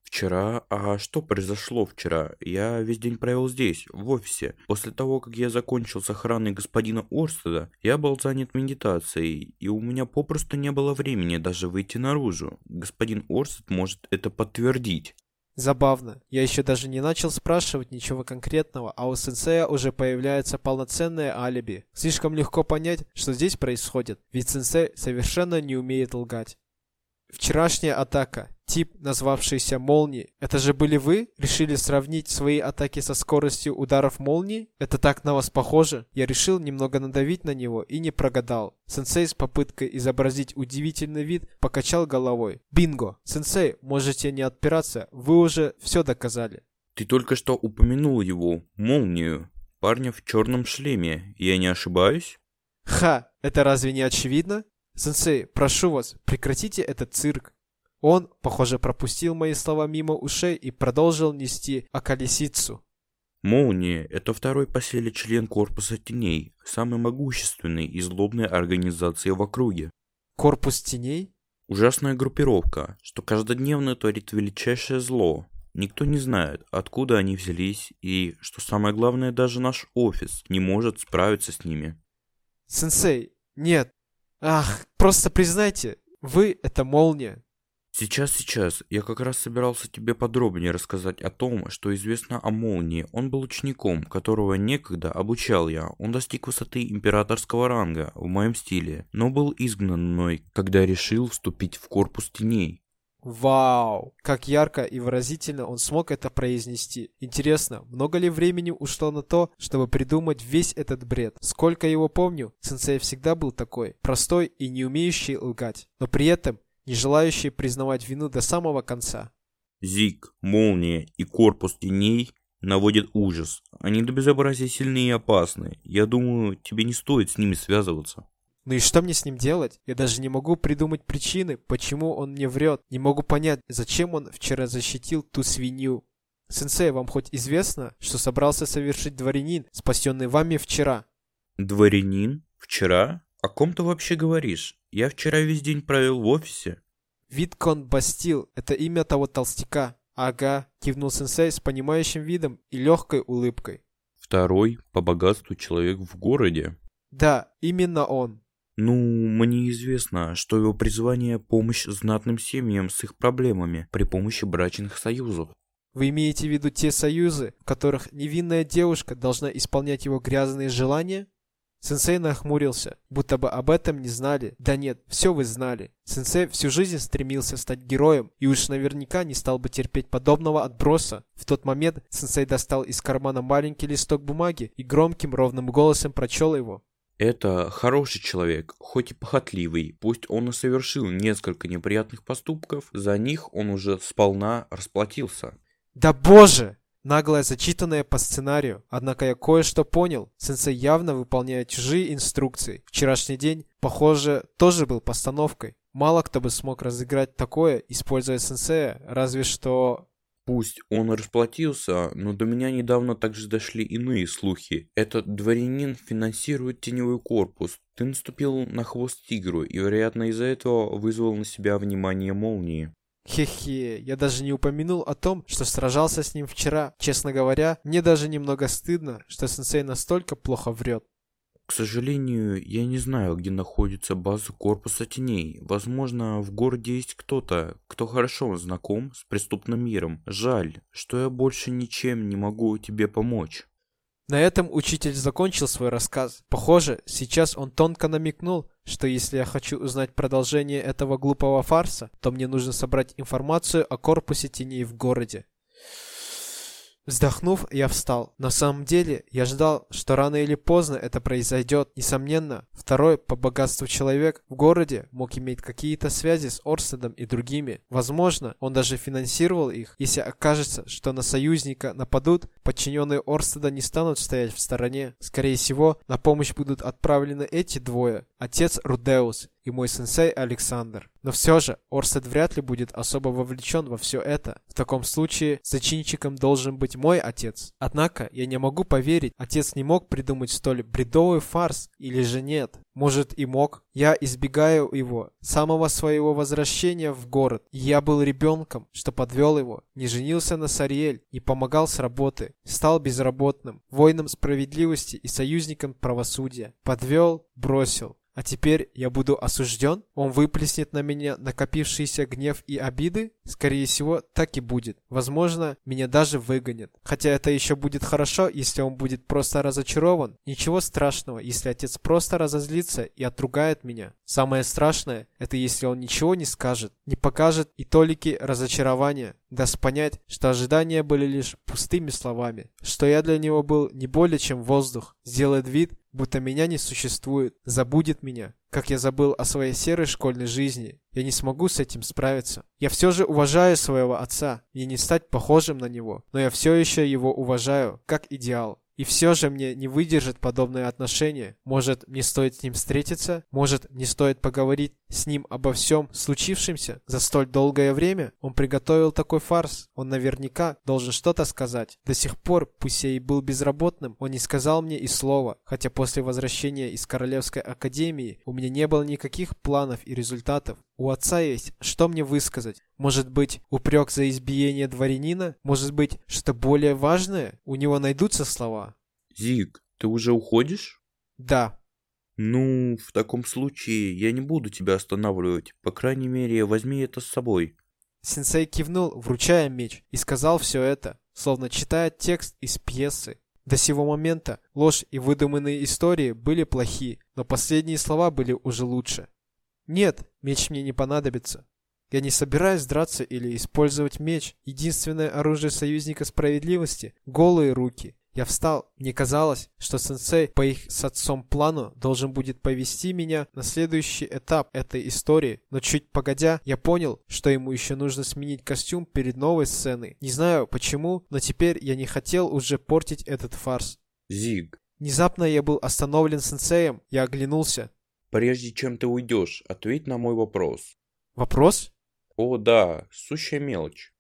S2: Вчера? А что произошло вчера? Я весь день провел здесь, в офисе. После того, как я закончил с охраной господина Орстеда, я был занят медитацией, и у меня попросту не было времени даже выйти наружу. Господин Орстед может это подтвердить.
S1: Забавно. Я еще даже не начал спрашивать ничего конкретного, а у сенсея уже появляется полноценное алиби. Слишком легко понять, что здесь происходит, ведь сенсей совершенно не умеет лгать. Вчерашняя атака. Тип, назвавшийся молнией. Это же были вы? Решили сравнить свои атаки со скоростью ударов молнии? Это так на вас похоже? Я решил немного надавить на него и не прогадал. Сенсей с попыткой изобразить удивительный вид покачал головой. Бинго! Сенсей, можете не отпираться, вы уже все доказали.
S2: Ты только что упомянул его, молнию. Парня в черном шлеме, я не ошибаюсь?
S1: Ха, это разве не очевидно? «Сенсей, прошу вас, прекратите этот цирк!» Он, похоже, пропустил мои слова мимо ушей и продолжил нести околесицу.
S2: Молния – это второй по силе член Корпуса Теней, самый могущественный и злобной организации в округе.
S1: Корпус Теней?
S2: Ужасная группировка, что каждодневно творит величайшее зло. Никто не знает, откуда они взялись, и, что самое главное, даже наш офис не может справиться с ними.
S1: Сенсей, нет, Ах, просто признайте, вы — это молния.
S2: Сейчас, сейчас. Я как раз собирался тебе подробнее рассказать о том, что известно о молнии. Он был учеником, которого некогда обучал я. Он достиг высоты императорского ранга в моем стиле, но был изгнан мной, когда решил вступить в корпус теней.
S1: Вау! Как ярко и выразительно он смог это произнести. Интересно, много ли времени ушло на то, чтобы придумать весь этот бред? Сколько его помню, сенсей всегда был такой, простой и не умеющий лгать, но при этом не желающий признавать вину до самого конца.
S2: Зиг, молния и корпус теней наводят ужас. Они до безобразия сильны и опасны. Я думаю, тебе не стоит с ними связываться.
S1: Ну и что мне с ним делать? Я даже не могу придумать причины, почему он мне врет. Не могу понять, зачем он вчера защитил ту свинью. Сенсей, вам хоть известно, что собрался совершить дворянин, спасенный вами вчера?
S2: Дворянин? Вчера? О ком ты вообще говоришь? Я вчера весь день провел в офисе.
S1: Виткон Бастил – это имя того толстяка. Ага, кивнул сенсей с понимающим видом и легкой улыбкой.
S2: Второй по богатству человек в городе.
S1: Да, именно он.
S2: Ну, мне известно, что его призвание – помощь знатным семьям с их проблемами при помощи брачных союзов.
S1: Вы имеете в виду те союзы, в которых невинная девушка должна исполнять его грязные желания? Сенсей нахмурился, будто бы об этом не знали. Да нет, все вы знали. Сенсей всю жизнь стремился стать героем, и уж наверняка не стал бы терпеть подобного отброса. В тот момент Сенсей достал из кармана маленький листок бумаги и громким ровным голосом прочел его.
S2: Это хороший человек, хоть и похотливый. Пусть он и совершил несколько неприятных поступков, за них он уже сполна расплатился.
S1: Да боже! Наглое зачитанное по сценарию. Однако я кое-что понял. Сенсей явно выполняет чужие инструкции. Вчерашний день, похоже, тоже был постановкой. Мало кто бы смог разыграть такое, используя сенсея, разве что
S2: Пусть он расплатился, но до меня недавно также дошли иные слухи. Этот дворянин финансирует теневой корпус. Ты наступил на хвост тигру и, вероятно, из-за этого вызвал на себя внимание молнии.
S1: Хе-хе, я даже не упомянул о том, что сражался с ним вчера. Честно говоря, мне даже немного стыдно, что сенсей настолько плохо врет.
S2: К сожалению, я не знаю, где находится база корпуса теней. Возможно, в городе есть кто-то, кто хорошо знаком с преступным миром. Жаль, что я больше ничем не могу тебе помочь.
S1: На этом учитель закончил свой рассказ. Похоже, сейчас он тонко намекнул, что если я хочу узнать продолжение этого глупого фарса, то мне нужно собрать информацию о корпусе теней в городе. Вздохнув, я встал. На самом деле, я ждал, что рано или поздно это произойдет. Несомненно, второй по богатству человек в городе мог иметь какие-то связи с Орстедом и другими. Возможно, он даже финансировал их. Если окажется, что на союзника нападут, подчиненные Орстеда не станут стоять в стороне. Скорее всего, на помощь будут отправлены эти двое. Отец Рудеус и мой сенсей Александр. Но все же Орсет вряд ли будет особо вовлечен во все это. В таком случае зачинщиком должен быть мой отец. Однако я не могу поверить, отец не мог придумать столь бредовый фарс или же нет. Может и мог. Я избегаю его, самого своего возвращения в город. Я был ребенком, что подвел его, не женился на Сариэль, не помогал с работы, стал безработным, воином справедливости и союзником правосудия. Подвел, бросил. А теперь я буду осужден? Он выплеснет на меня накопившийся гнев и обиды? Скорее всего, так и будет. Возможно, меня даже выгонят. Хотя это еще будет хорошо, если он будет просто разочарован. Ничего страшного, если отец просто разозлится и отругает меня. Самое страшное, это если он ничего не скажет, не покажет и толики разочарования. Даст понять, что ожидания были лишь пустыми словами, что я для него был не более чем воздух, сделает вид, будто меня не существует, забудет меня, как я забыл о своей серой школьной жизни. Я не смогу с этим справиться. Я все же уважаю своего отца, мне не стать похожим на него, но я все еще его уважаю, как идеал. И все же мне не выдержит подобное отношение. Может, мне стоит с ним встретиться? Может, не стоит поговорить с ним обо всем случившемся за столь долгое время? Он приготовил такой фарс. Он наверняка должен что-то сказать. До сих пор, пусть я и был безработным, он не сказал мне и слова. Хотя после возвращения из Королевской Академии у меня не было никаких планов и результатов. У отца есть, что мне высказать? Может быть, упрек за избиение дворянина? Может быть, что более важное? У него найдутся слова?
S2: Зиг, ты уже уходишь?
S1: Да.
S2: Ну, в таком случае я не буду тебя останавливать. По крайней мере, возьми это с собой.
S1: Сенсей кивнул, вручая меч, и сказал все это, словно читая текст из пьесы. До сего момента ложь и выдуманные истории были плохи, но последние слова были уже лучше. Нет, меч мне не понадобится. Я не собираюсь драться или использовать меч. Единственное оружие союзника справедливости — голые руки. Я встал. Мне казалось, что сенсей по их с отцом плану должен будет повести меня на следующий этап этой истории, но чуть погодя, я понял, что ему еще нужно сменить костюм перед новой сценой. Не знаю почему, но теперь я не хотел уже портить этот фарс.
S2: Зиг.
S1: Внезапно я был остановлен сенсеем, я оглянулся.
S2: Прежде чем ты уйдешь, ответь на мой вопрос.
S1: Вопрос?
S2: О, да, сущая мелочь.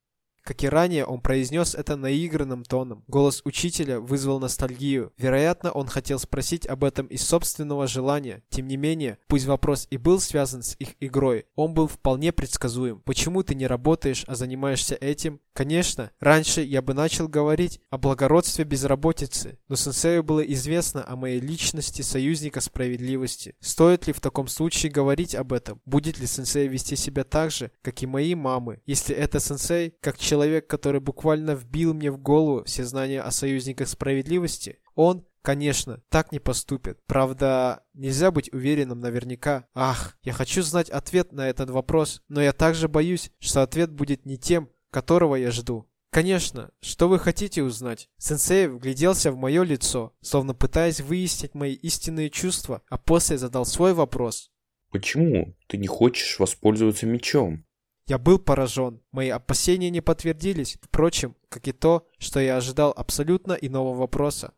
S1: Как и ранее, он произнес это наигранным тоном. Голос учителя вызвал ностальгию. Вероятно, он хотел спросить об этом из собственного желания. Тем не менее, пусть вопрос и был связан с их игрой, он был вполне предсказуем. Почему ты не работаешь, а занимаешься этим? Конечно, раньше я бы начал говорить о благородстве безработицы, но сенсею было известно о моей личности союзника справедливости. Стоит ли в таком случае говорить об этом? Будет ли сенсей вести себя так же, как и мои мамы? Если это сенсей, как человек, который буквально вбил мне в голову все знания о союзниках справедливости, он, конечно, так не поступит. Правда, нельзя быть уверенным наверняка. Ах, я хочу знать ответ на этот вопрос, но я также боюсь, что ответ будет не тем, которого я жду. Конечно, что вы хотите узнать? Сенсей вгляделся в мое лицо, словно пытаясь выяснить мои истинные чувства, а после задал свой вопрос.
S2: Почему ты не хочешь воспользоваться мечом?
S1: Я был поражен. Мои опасения не подтвердились. Впрочем, как и то, что я ожидал абсолютно иного вопроса.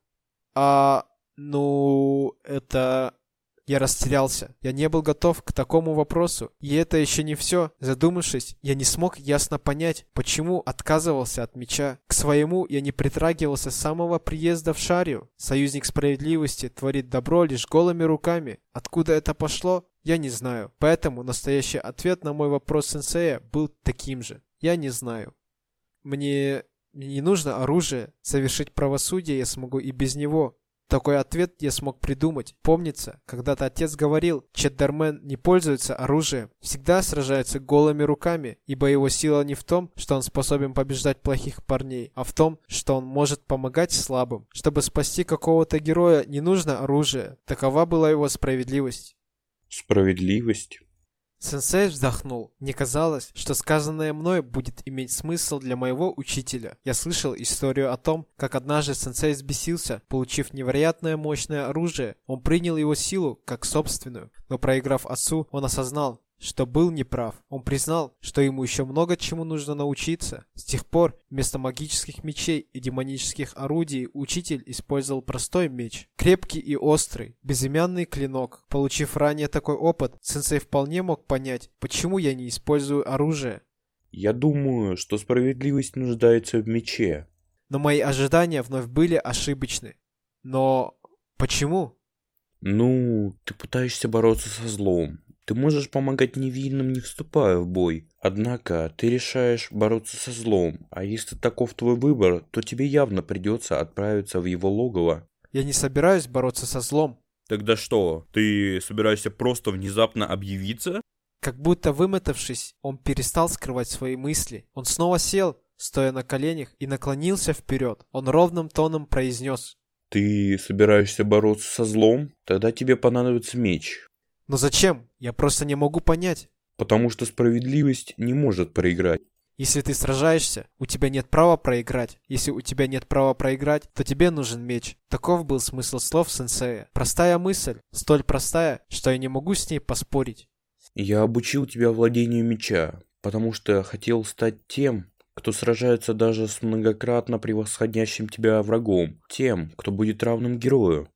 S1: А, ну, это... Я растерялся. Я не был готов к такому вопросу. И это еще не все. Задумавшись, я не смог ясно понять, почему отказывался от меча. К своему я не притрагивался с самого приезда в Шарию. Союзник справедливости творит добро лишь голыми руками. Откуда это пошло? Я не знаю. Поэтому настоящий ответ на мой вопрос сенсея был таким же. Я не знаю. Мне не нужно оружие. Совершить правосудие я смогу и без него. Такой ответ я смог придумать. Помнится, когда-то отец говорил, Чеддармен не пользуется оружием, всегда сражается голыми руками, ибо его сила не в том, что он способен побеждать плохих парней, а в том, что он может помогать слабым. Чтобы спасти какого-то героя, не нужно оружие. Такова была его справедливость.
S2: Справедливость.
S1: Сенсей вздохнул. Мне казалось, что сказанное мной будет иметь смысл для моего учителя. Я слышал историю о том, как однажды сенсей взбесился, получив невероятное мощное оружие. Он принял его силу как собственную, но проиграв отцу, он осознал, что был неправ. Он признал, что ему еще много чему нужно научиться. С тех пор вместо магических мечей и демонических орудий учитель использовал простой меч. Крепкий и острый, безымянный клинок. Получив ранее такой опыт, сенсей вполне мог понять, почему я не использую оружие.
S2: Я думаю, что справедливость нуждается в мече.
S1: Но мои ожидания вновь были ошибочны. Но почему?
S2: Ну, ты пытаешься бороться со злом. Ты можешь помогать невинным, не вступая в бой. Однако, ты решаешь бороться со злом, а если таков твой выбор, то тебе явно придется отправиться в его логово.
S1: Я не собираюсь бороться со злом.
S2: Тогда что, ты собираешься просто внезапно объявиться?
S1: Как будто вымотавшись, он перестал скрывать свои мысли. Он снова сел, стоя на коленях, и наклонился вперед. Он ровным тоном произнес.
S2: Ты собираешься бороться со злом? Тогда тебе понадобится меч.
S1: Но зачем? Я просто не могу понять.
S2: Потому что справедливость не может проиграть.
S1: Если ты сражаешься, у тебя нет права проиграть. Если у тебя нет права проиграть, то тебе нужен меч. Таков был смысл слов сенсея. Простая мысль, столь простая, что я не могу с ней поспорить.
S2: Я обучил тебя владению меча, потому что хотел стать тем, кто сражается даже с многократно превосходящим тебя врагом, тем, кто будет равным герою.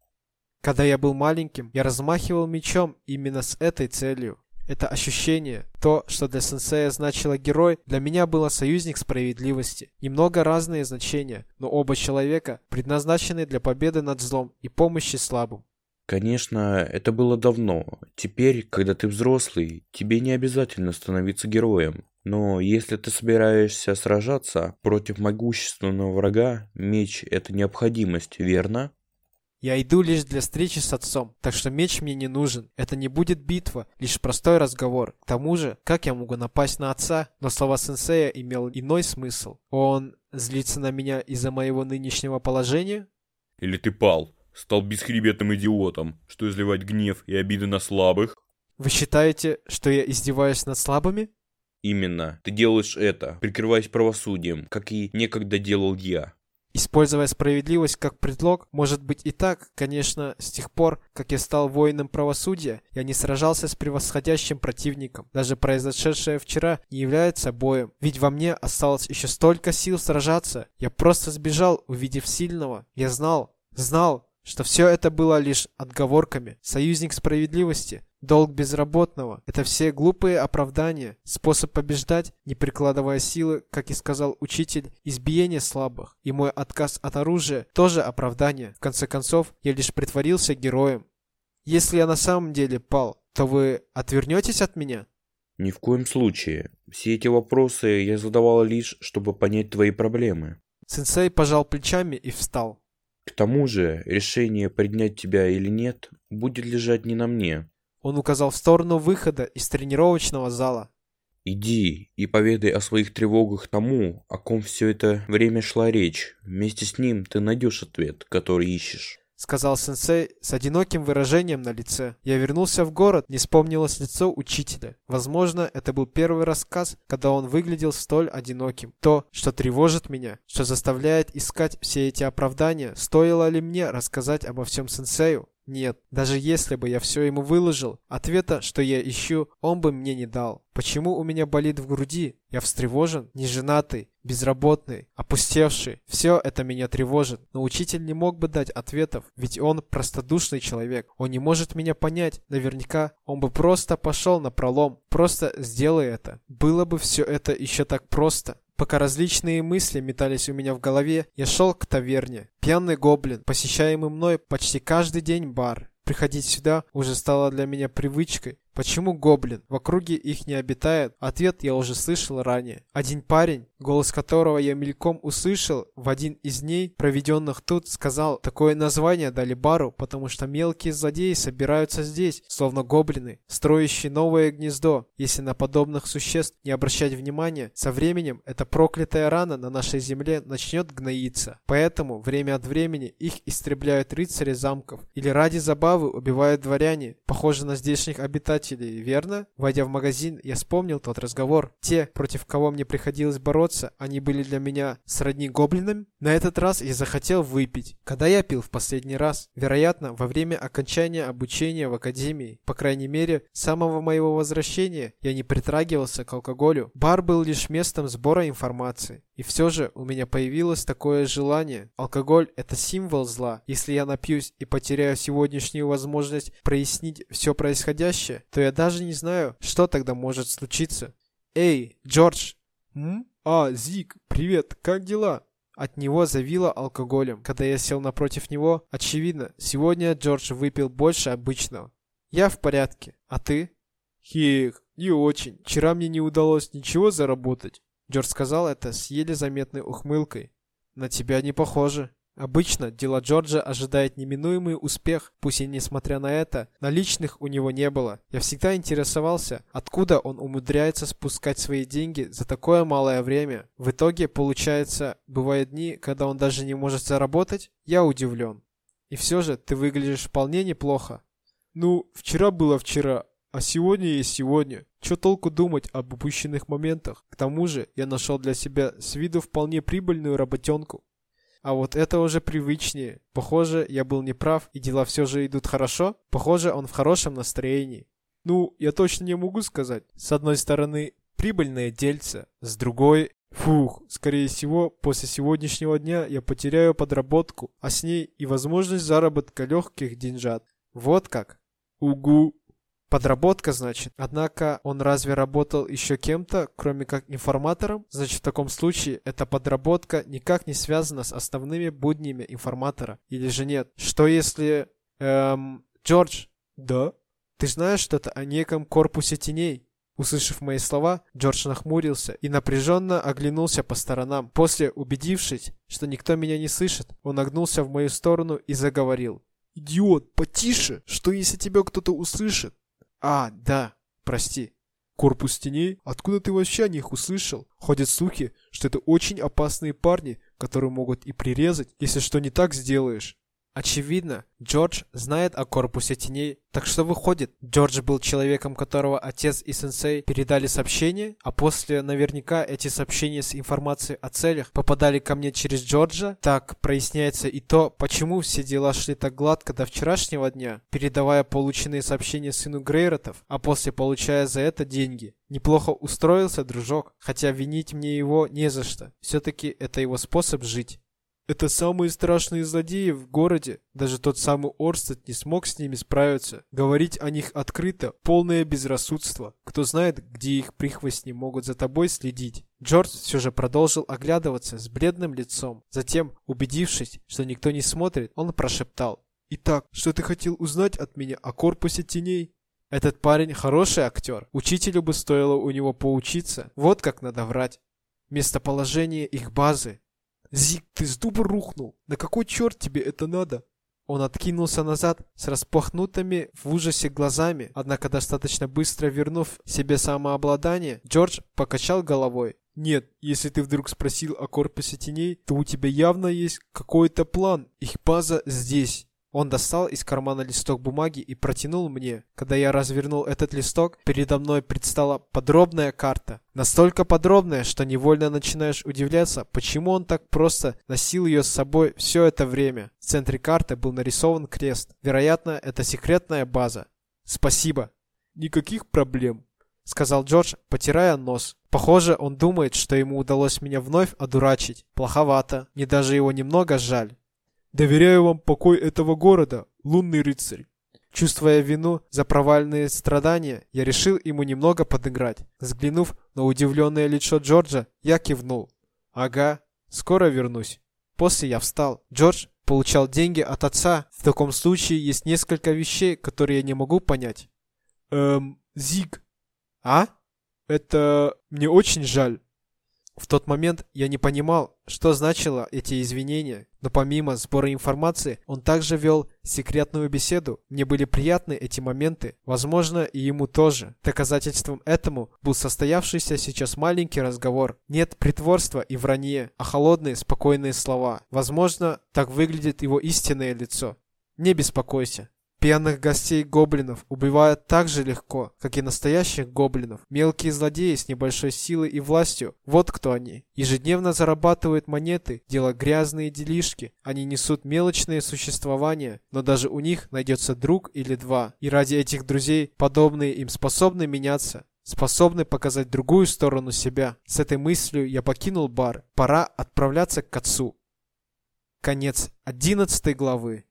S1: Когда я был маленьким, я размахивал мечом именно с этой целью. Это ощущение, то, что для сенсея значило герой, для меня было союзник справедливости. Немного разные значения, но оба человека предназначены для победы над злом и помощи слабым.
S2: Конечно, это было давно. Теперь, когда ты взрослый, тебе не обязательно становиться героем. Но если ты собираешься сражаться против могущественного врага, меч — это необходимость, верно?
S1: Я иду лишь для встречи с отцом, так что меч мне не нужен. Это не будет битва, лишь простой разговор. К тому же, как я могу напасть на отца? Но слова сенсея имел иной смысл. Он злится на меня из-за моего нынешнего положения?
S2: Или ты пал, стал бесхребетным идиотом, что изливать гнев и обиды на слабых?
S1: Вы считаете, что я издеваюсь над слабыми?
S2: Именно. Ты делаешь это, прикрываясь правосудием, как и некогда делал я.
S1: Используя справедливость как предлог, может быть и так, конечно, с тех пор, как я стал воином правосудия, я не сражался с превосходящим противником. Даже произошедшее вчера не является боем, ведь во мне осталось еще столько сил сражаться. Я просто сбежал, увидев сильного. Я знал, знал, что все это было лишь отговорками. Союзник справедливости, Долг безработного – это все глупые оправдания, способ побеждать, не прикладывая силы, как и сказал учитель, избиение слабых. И мой отказ от оружия – тоже оправдание. В конце концов, я лишь притворился героем. Если я на самом деле пал, то вы отвернетесь от меня?
S2: Ни в коем случае. Все эти вопросы я задавал лишь, чтобы понять твои проблемы.
S1: Сенсей пожал плечами и встал.
S2: К тому же, решение принять тебя или нет будет лежать не на мне.
S1: Он указал в сторону выхода из тренировочного зала.
S2: «Иди и поведай о своих тревогах тому, о ком все это время шла речь. Вместе с ним ты найдешь ответ, который ищешь».
S1: — сказал сенсей с одиноким выражением на лице. Я вернулся в город, не вспомнилось лицо учителя. Возможно, это был первый рассказ, когда он выглядел столь одиноким. То, что тревожит меня, что заставляет искать все эти оправдания, стоило ли мне рассказать обо всем сенсею? Нет, даже если бы я все ему выложил, ответа, что я ищу, он бы мне не дал. Почему у меня болит в груди? Я встревожен, неженатый, безработный, опустевший. Все это меня тревожит. Но учитель не мог бы дать ответов, ведь он простодушный человек. Он не может меня понять. Наверняка он бы просто пошел на пролом. Просто сделай это. Было бы все это еще так просто. Пока различные мысли метались у меня в голове, я шел к таверне. Пьяный гоблин, посещаемый мной почти каждый день бар. Приходить сюда уже стало для меня привычкой, Почему гоблин? В округе их не обитает? Ответ я уже слышал ранее. Один парень, голос которого я мельком услышал в один из дней, проведенных тут, сказал, такое название дали бару, потому что мелкие злодеи собираются здесь, словно гоблины, строящие новое гнездо. Если на подобных существ не обращать внимания, со временем эта проклятая рана на нашей земле начнет гноиться. Поэтому время от времени их истребляют рыцари замков или ради забавы убивают дворяне, похоже на здешних обитателей приятелей, верно? Войдя в магазин, я вспомнил тот разговор. Те, против кого мне приходилось бороться, они были для меня сродни гоблинам? На этот раз я захотел выпить. Когда я пил в последний раз? Вероятно, во время окончания обучения в академии. По крайней мере, с самого моего возвращения я не притрагивался к алкоголю. Бар был лишь местом сбора информации. И все же у меня появилось такое желание. Алкоголь – это символ зла. Если я напьюсь и потеряю сегодняшнюю возможность прояснить все происходящее, то я даже не знаю, что тогда может случиться. «Эй, Джордж!» «М? А, Зик, привет, как дела?» От него завило алкоголем. Когда я сел напротив него, очевидно, сегодня Джордж выпил больше обычного. «Я в порядке. А ты?» «Хех, не очень. Вчера мне не удалось ничего заработать. Джордж сказал это с еле заметной ухмылкой. «На тебя не похоже». Обычно дела Джорджа ожидает неминуемый успех, пусть и несмотря на это, наличных у него не было. Я всегда интересовался, откуда он умудряется спускать свои деньги за такое малое время. В итоге, получается, бывают дни, когда он даже не может заработать? Я удивлен. И все же, ты выглядишь вполне неплохо. Ну, вчера было вчера, а сегодня есть сегодня. Чё толку думать об упущенных моментах? К тому же, я нашел для себя с виду вполне прибыльную работенку. А вот это уже привычнее. Похоже, я был неправ, и дела все же идут хорошо. Похоже, он в хорошем настроении. Ну, я точно не могу сказать. С одной стороны, прибыльное дельце, с другой... Фух, скорее всего, после сегодняшнего дня я потеряю подработку, а с ней и возможность заработка легких деньжат. Вот как. Угу. Подработка, значит. Однако он разве работал еще кем-то, кроме как информатором? Значит, в таком случае эта подработка никак не связана с основными буднями информатора. Или же нет? Что если... Эм... Джордж? Да? Ты знаешь что-то о неком корпусе теней? Услышав мои слова, Джордж нахмурился и напряженно оглянулся по сторонам. После, убедившись, что никто меня не слышит, он нагнулся в мою сторону и заговорил. «Идиот, потише! Что если тебя кто-то услышит?» А, да, прости. Корпус теней? Откуда ты вообще о них услышал? Ходят слухи, что это очень опасные парни, которые могут и прирезать, если что не так сделаешь. Очевидно, Джордж знает о корпусе теней, так что выходит, Джордж был человеком, которого отец и сенсей передали сообщение, а после наверняка эти сообщения с информацией о целях попадали ко мне через Джорджа. Так проясняется и то, почему все дела шли так гладко до вчерашнего дня, передавая полученные сообщения сыну Грейротов, а после получая за это деньги. Неплохо устроился дружок, хотя винить мне его не за что. Все-таки это его способ жить. Это самые страшные злодеи в городе. Даже тот самый Орстед не смог с ними справиться. Говорить о них открыто – полное безрассудство. Кто знает, где их прихвостни могут за тобой следить. Джордж все же продолжил оглядываться с бледным лицом. Затем, убедившись, что никто не смотрит, он прошептал. «Итак, что ты хотел узнать от меня о корпусе теней?» Этот парень хороший актер. Учителю бы стоило у него поучиться. Вот как надо врать. Местоположение их базы «Зик, ты с дуба рухнул! На какой черт тебе это надо?» Он откинулся назад с распахнутыми в ужасе глазами, однако достаточно быстро вернув себе самообладание, Джордж покачал головой. «Нет, если ты вдруг спросил о корпусе теней, то у тебя явно есть какой-то план. Их база здесь. Он достал из кармана листок бумаги и протянул мне. Когда я развернул этот листок, передо мной предстала подробная карта. Настолько подробная, что невольно начинаешь удивляться, почему он так просто носил ее с собой все это время. В центре карты был нарисован крест. Вероятно, это секретная база. Спасибо. Никаких проблем, сказал Джордж, потирая нос. Похоже, он думает, что ему удалось меня вновь одурачить. Плоховато. Мне даже его немного жаль. Доверяю вам покой этого города, лунный рыцарь. Чувствуя вину за провальные страдания, я решил ему немного подыграть. Взглянув на удивленное лицо Джорджа, я кивнул. Ага, скоро вернусь. После я встал. Джордж получал деньги от отца. В таком случае есть несколько вещей, которые я не могу понять. Эм, Зиг. А? Это... мне очень жаль. В тот момент я не понимал, что значило эти извинения, но помимо сбора информации, он также вел секретную беседу. Мне были приятны эти моменты, возможно, и ему тоже. Доказательством этому был состоявшийся сейчас маленький разговор. Нет притворства и вранье, а холодные, спокойные слова. Возможно, так выглядит его истинное лицо. Не беспокойся. Пьяных гостей гоблинов убивают так же легко, как и настоящих гоблинов. Мелкие злодеи с небольшой силой и властью. Вот кто они. Ежедневно зарабатывают монеты, делая грязные делишки. Они несут мелочные существования, но даже у них найдется друг или два. И ради этих друзей, подобные им способны меняться способны показать другую сторону себя. С этой мыслью я покинул бар. Пора отправляться к отцу. Конец одиннадцатой главы.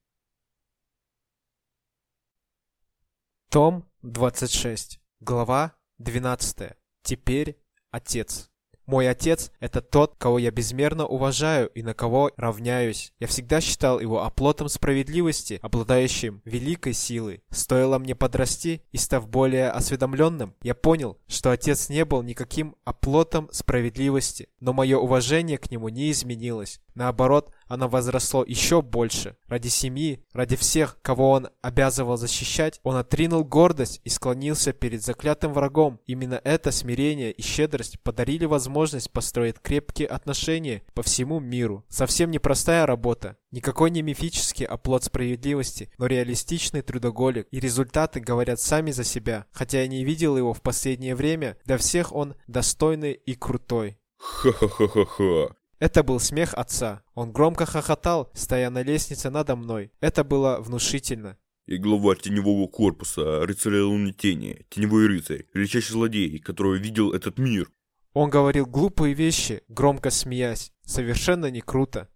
S1: Том 26. Глава 12. Теперь отец. Мой отец – это тот, кого я безмерно уважаю и на кого равняюсь. Я всегда считал его оплотом справедливости, обладающим великой силой. Стоило мне подрасти и став более осведомленным, я понял, что отец не был никаким оплотом справедливости, но мое уважение к нему не изменилось. Наоборот, оно возросло еще больше. Ради семьи, ради всех, кого он обязывал защищать, он отринул гордость и склонился перед заклятым врагом. Именно это смирение и щедрость подарили возможность построить крепкие отношения по всему миру. Совсем непростая работа. Никакой не мифический оплот справедливости, но реалистичный трудоголик, и результаты говорят сами за себя. Хотя я не видел его в последнее время, для всех он достойный и крутой.
S2: Ха-ха-ха-ха-ха.
S1: Это был смех отца. Он громко хохотал, стоя на лестнице надо мной. Это было внушительно.
S2: И главарь теневого корпуса, рыцаря луны тени, теневой рыцарь, величайший злодей, которого видел этот мир.
S1: Он говорил глупые вещи, громко смеясь. Совершенно не круто.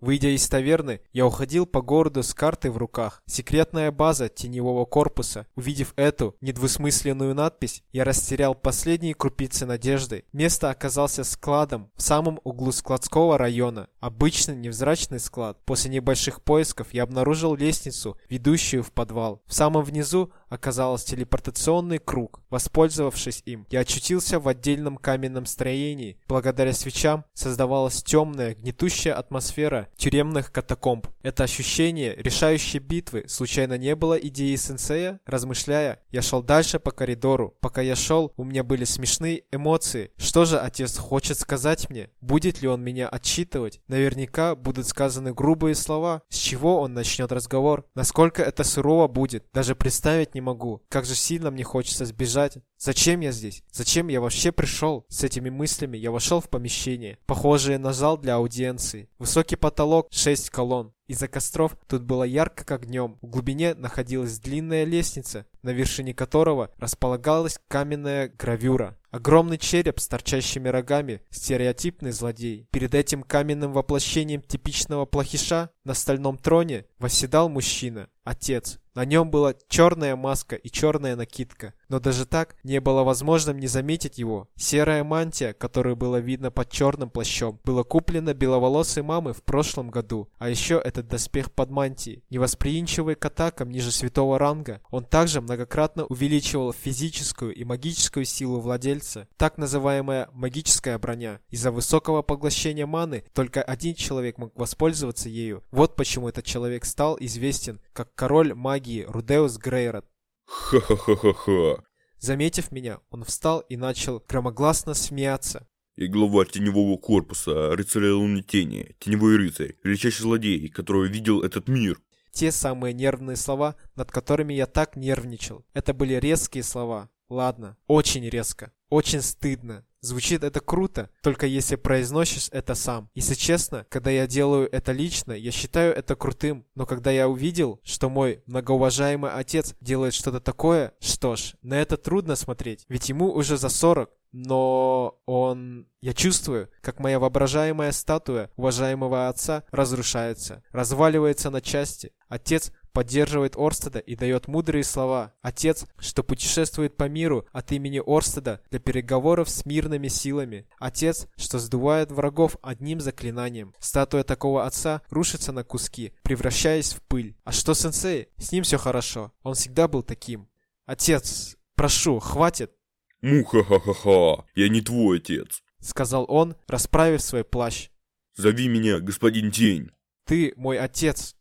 S1: Выйдя из таверны, я уходил по городу с картой в руках. Секретная база теневого корпуса. Увидев эту недвусмысленную надпись, я растерял последние крупицы надежды. Место оказался складом в самом углу складского района. Обычный невзрачный склад. После небольших поисков я обнаружил лестницу, ведущую в подвал. В самом внизу оказался телепортационный круг. Воспользовавшись им, я очутился в отдельном каменном строении. Благодаря свечам создавалась темная, гнетущая атмосфера тюремных катакомб. Это ощущение решающей битвы случайно не было идеей сенсея? Размышляя, я шел дальше по коридору. Пока я шел, у меня были смешные эмоции. Что же отец хочет сказать мне? Будет ли он меня отчитывать? Наверняка будут сказаны грубые слова. С чего он начнет разговор? Насколько это сурово будет? Даже представить не могу. Как же сильно мне хочется сбежать. Зачем я здесь? Зачем я вообще пришел? С этими мыслями я вошел в помещение, похожее на зал для аудиенции. Высокий потолок, шесть колонн. Из-за костров тут было ярко как днем. В глубине находилась длинная лестница, на вершине которого располагалась каменная гравюра. Огромный череп с торчащими рогами, стереотипный злодей. Перед этим каменным воплощением типичного плохиша на стальном троне восседал мужчина, отец. На нем была черная маска и черная накидка, но даже так не было возможным не заметить его. Серая мантия, которую было видно под черным плащом, была куплена беловолосой мамой в прошлом году, а еще этот доспех под мантией. Невосприимчивый к атакам ниже святого ранга, он также многократно увеличивал физическую и магическую силу владельца. Так называемая магическая броня. Из-за высокого поглощения маны только один человек мог воспользоваться ею. Вот почему этот человек стал известен как король магии Рудеус Грейрот.
S2: Ха-ха-ха-ха-ха.
S1: Заметив меня, он встал и начал громогласно смеяться.
S2: И главарь теневого корпуса, рыцаря луны тени, теневой рыцарь, величайший злодей, которого видел этот мир.
S1: Те самые нервные слова, над которыми я так нервничал. Это были резкие слова. Ладно, очень резко, очень стыдно. Звучит это круто, только если произносишь это сам. Если честно, когда я делаю это лично, я считаю это крутым. Но когда я увидел, что мой многоуважаемый отец делает что-то такое, что ж, на это трудно смотреть. Ведь ему уже за 40, но он... Я чувствую, как моя воображаемая статуя уважаемого отца разрушается, разваливается на части. Отец поддерживает Орстеда и дает мудрые слова. Отец, что путешествует по миру от имени Орстеда для переговоров с мирными силами. Отец, что сдувает врагов одним заклинанием. Статуя такого отца рушится на куски, превращаясь в пыль. А что сенсей? С ним все хорошо. Он всегда был таким. Отец, прошу, хватит.
S2: Муха-ха-ха-ха, я не твой отец.
S1: Сказал он, расправив свой плащ.
S2: Зови меня, господин Тень.
S1: Ты мой отец.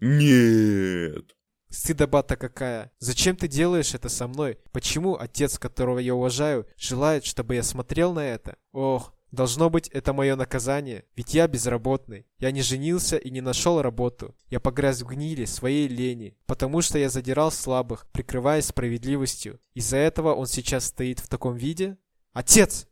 S2: Нет.
S1: Стыдоба-то какая. Зачем ты делаешь это со мной? Почему отец, которого я уважаю, желает, чтобы я смотрел на это? Ох, Должно быть, это мое наказание, ведь я безработный. Я не женился и не нашел работу. Я погряз в гнили своей лени, потому что я задирал слабых, прикрываясь справедливостью. Из-за этого он сейчас стоит в таком виде? Отец!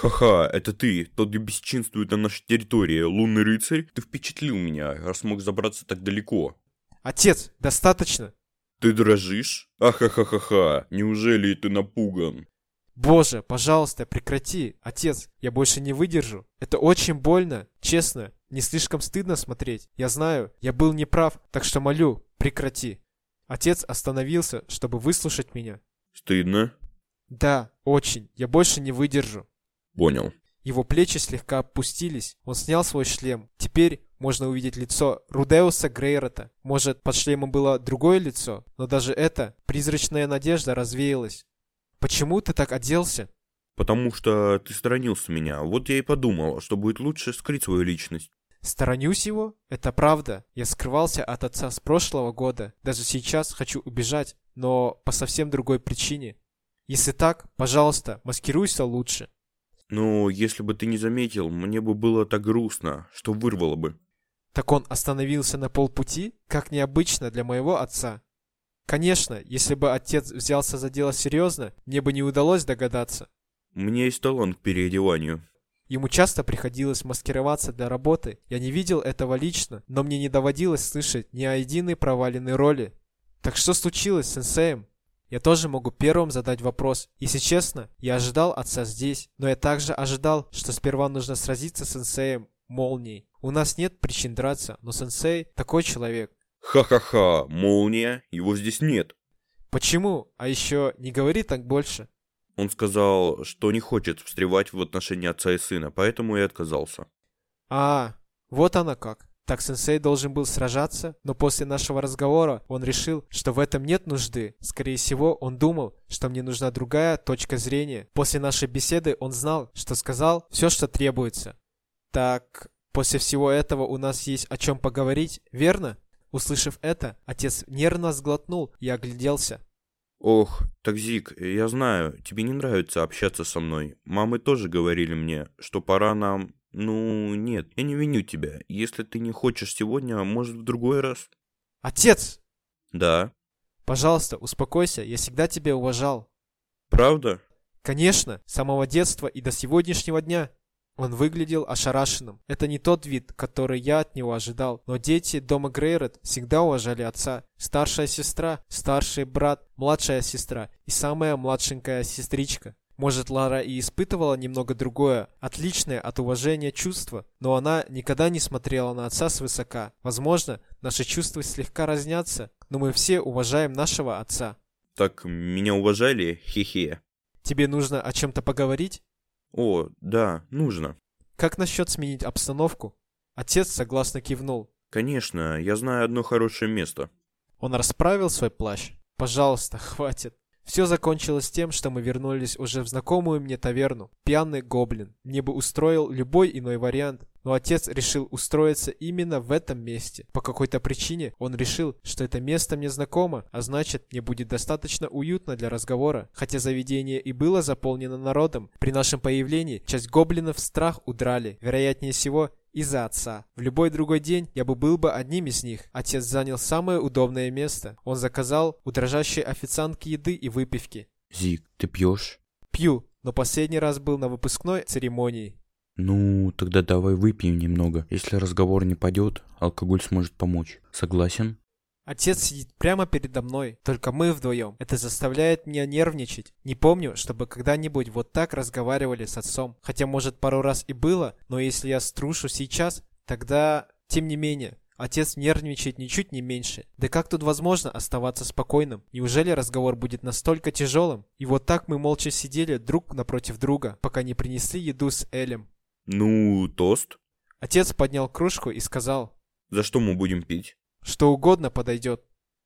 S2: Ха-ха, это ты, тот, где бесчинствует на нашей территории, лунный рыцарь? Ты впечатлил меня, раз смог забраться так далеко.
S1: Отец, достаточно!
S2: Ты дрожишь? Ахахахаха, неужели ты напуган?
S1: Боже, пожалуйста, прекрати, отец, я больше не выдержу. Это очень больно, честно, не слишком стыдно смотреть. Я знаю, я был неправ, так что молю, прекрати. Отец остановился, чтобы выслушать меня.
S2: Стыдно?
S1: Да, очень, я больше не выдержу.
S2: Понял.
S1: Его плечи слегка опустились, он снял свой шлем. Теперь можно увидеть лицо Рудеуса Грейрота. Может, под шлемом было другое лицо, но даже эта призрачная надежда развеялась. «Почему ты так оделся?»
S2: Потому что ты сторонился меня. Вот я и подумал, что будет лучше скрыть свою личность.
S1: Сторонюсь его? Это правда. Я скрывался от отца с прошлого года. Даже сейчас хочу убежать, но по совсем другой причине. Если так, пожалуйста, маскируйся лучше.
S2: Ну, если бы ты не заметил, мне бы было так грустно, что вырвало бы.
S1: Так он остановился на полпути, как необычно для моего отца. Конечно, если бы отец взялся за дело серьезно, мне бы не удалось догадаться.
S2: Меня есть талант к переодеванию.
S1: Ему часто приходилось маскироваться для работы. Я не видел этого лично, но мне не доводилось слышать ни о единой проваленной роли. Так что случилось с сенсеем? Я тоже могу первым задать вопрос. Если честно, я ожидал отца здесь, но я также ожидал, что сперва нужно сразиться с сенсеем молнией. У нас нет причин драться, но сенсей такой человек.
S2: Ха-ха-ха, молния, его здесь нет.
S1: Почему? А еще не говори так больше.
S2: Он сказал, что не хочет встревать в отношения отца и сына, поэтому и отказался.
S1: А, вот она как. Так сенсей должен был сражаться, но после нашего разговора он решил, что в этом нет нужды. Скорее всего, он думал, что мне нужна другая точка зрения. После нашей беседы он знал, что сказал все, что требуется. Так, после всего этого у нас есть о чем поговорить, верно? Услышав это, отец нервно сглотнул и огляделся.
S2: Ох, так Зик, я знаю, тебе не нравится общаться со мной. Мамы тоже говорили мне, что пора нам... Ну, нет, я не виню тебя. Если ты не хочешь сегодня, может в другой раз.
S1: Отец!
S2: Да.
S1: Пожалуйста, успокойся, я всегда тебя уважал.
S2: Правда?
S1: Конечно, с самого детства и до сегодняшнего дня. Он выглядел ошарашенным. Это не тот вид, который я от него ожидал. Но дети дома Грейрот всегда уважали отца. Старшая сестра, старший брат, младшая сестра и самая младшенькая сестричка. Может, Лара и испытывала немного другое, отличное от уважения чувство, но она никогда не смотрела на отца свысока. Возможно, наши чувства слегка разнятся, но мы все уважаем нашего отца.
S2: Так меня уважали? Хе-хе.
S1: Тебе нужно о чем-то поговорить?
S2: О, да, нужно.
S1: Как насчет сменить обстановку? Отец согласно кивнул.
S2: Конечно, я знаю одно хорошее место.
S1: Он расправил свой плащ. Пожалуйста, хватит. Все закончилось тем, что мы вернулись уже в знакомую мне таверну. Пьяный гоблин. Мне бы устроил любой иной вариант, но отец решил устроиться именно в этом месте. По какой-то причине он решил, что это место мне знакомо, а значит, мне будет достаточно уютно для разговора. Хотя заведение и было заполнено народом, при нашем появлении часть гоблинов в страх удрали. Вероятнее всего, из-за отца. В любой другой день я бы был бы одним из них. Отец занял самое удобное место. Он заказал у дрожащей официантки еды и выпивки.
S2: Зик, ты пьешь?
S1: Пью, но последний раз был на выпускной церемонии.
S2: Ну, тогда давай выпьем немного. Если разговор не пойдет, алкоголь сможет помочь. Согласен?
S1: Отец сидит прямо передо мной, только мы вдвоем. Это заставляет меня нервничать. Не помню, чтобы когда-нибудь вот так разговаривали с отцом. Хотя, может, пару раз и было, но если я струшу сейчас, тогда... Тем не менее, отец нервничает ничуть не меньше. Да как тут возможно оставаться спокойным? Неужели разговор будет настолько тяжелым? И вот так мы молча сидели друг напротив друга, пока не принесли еду с Элем.
S2: Ну, тост.
S1: Отец поднял кружку и сказал.
S2: За что мы будем пить?
S1: Что угодно подойдет.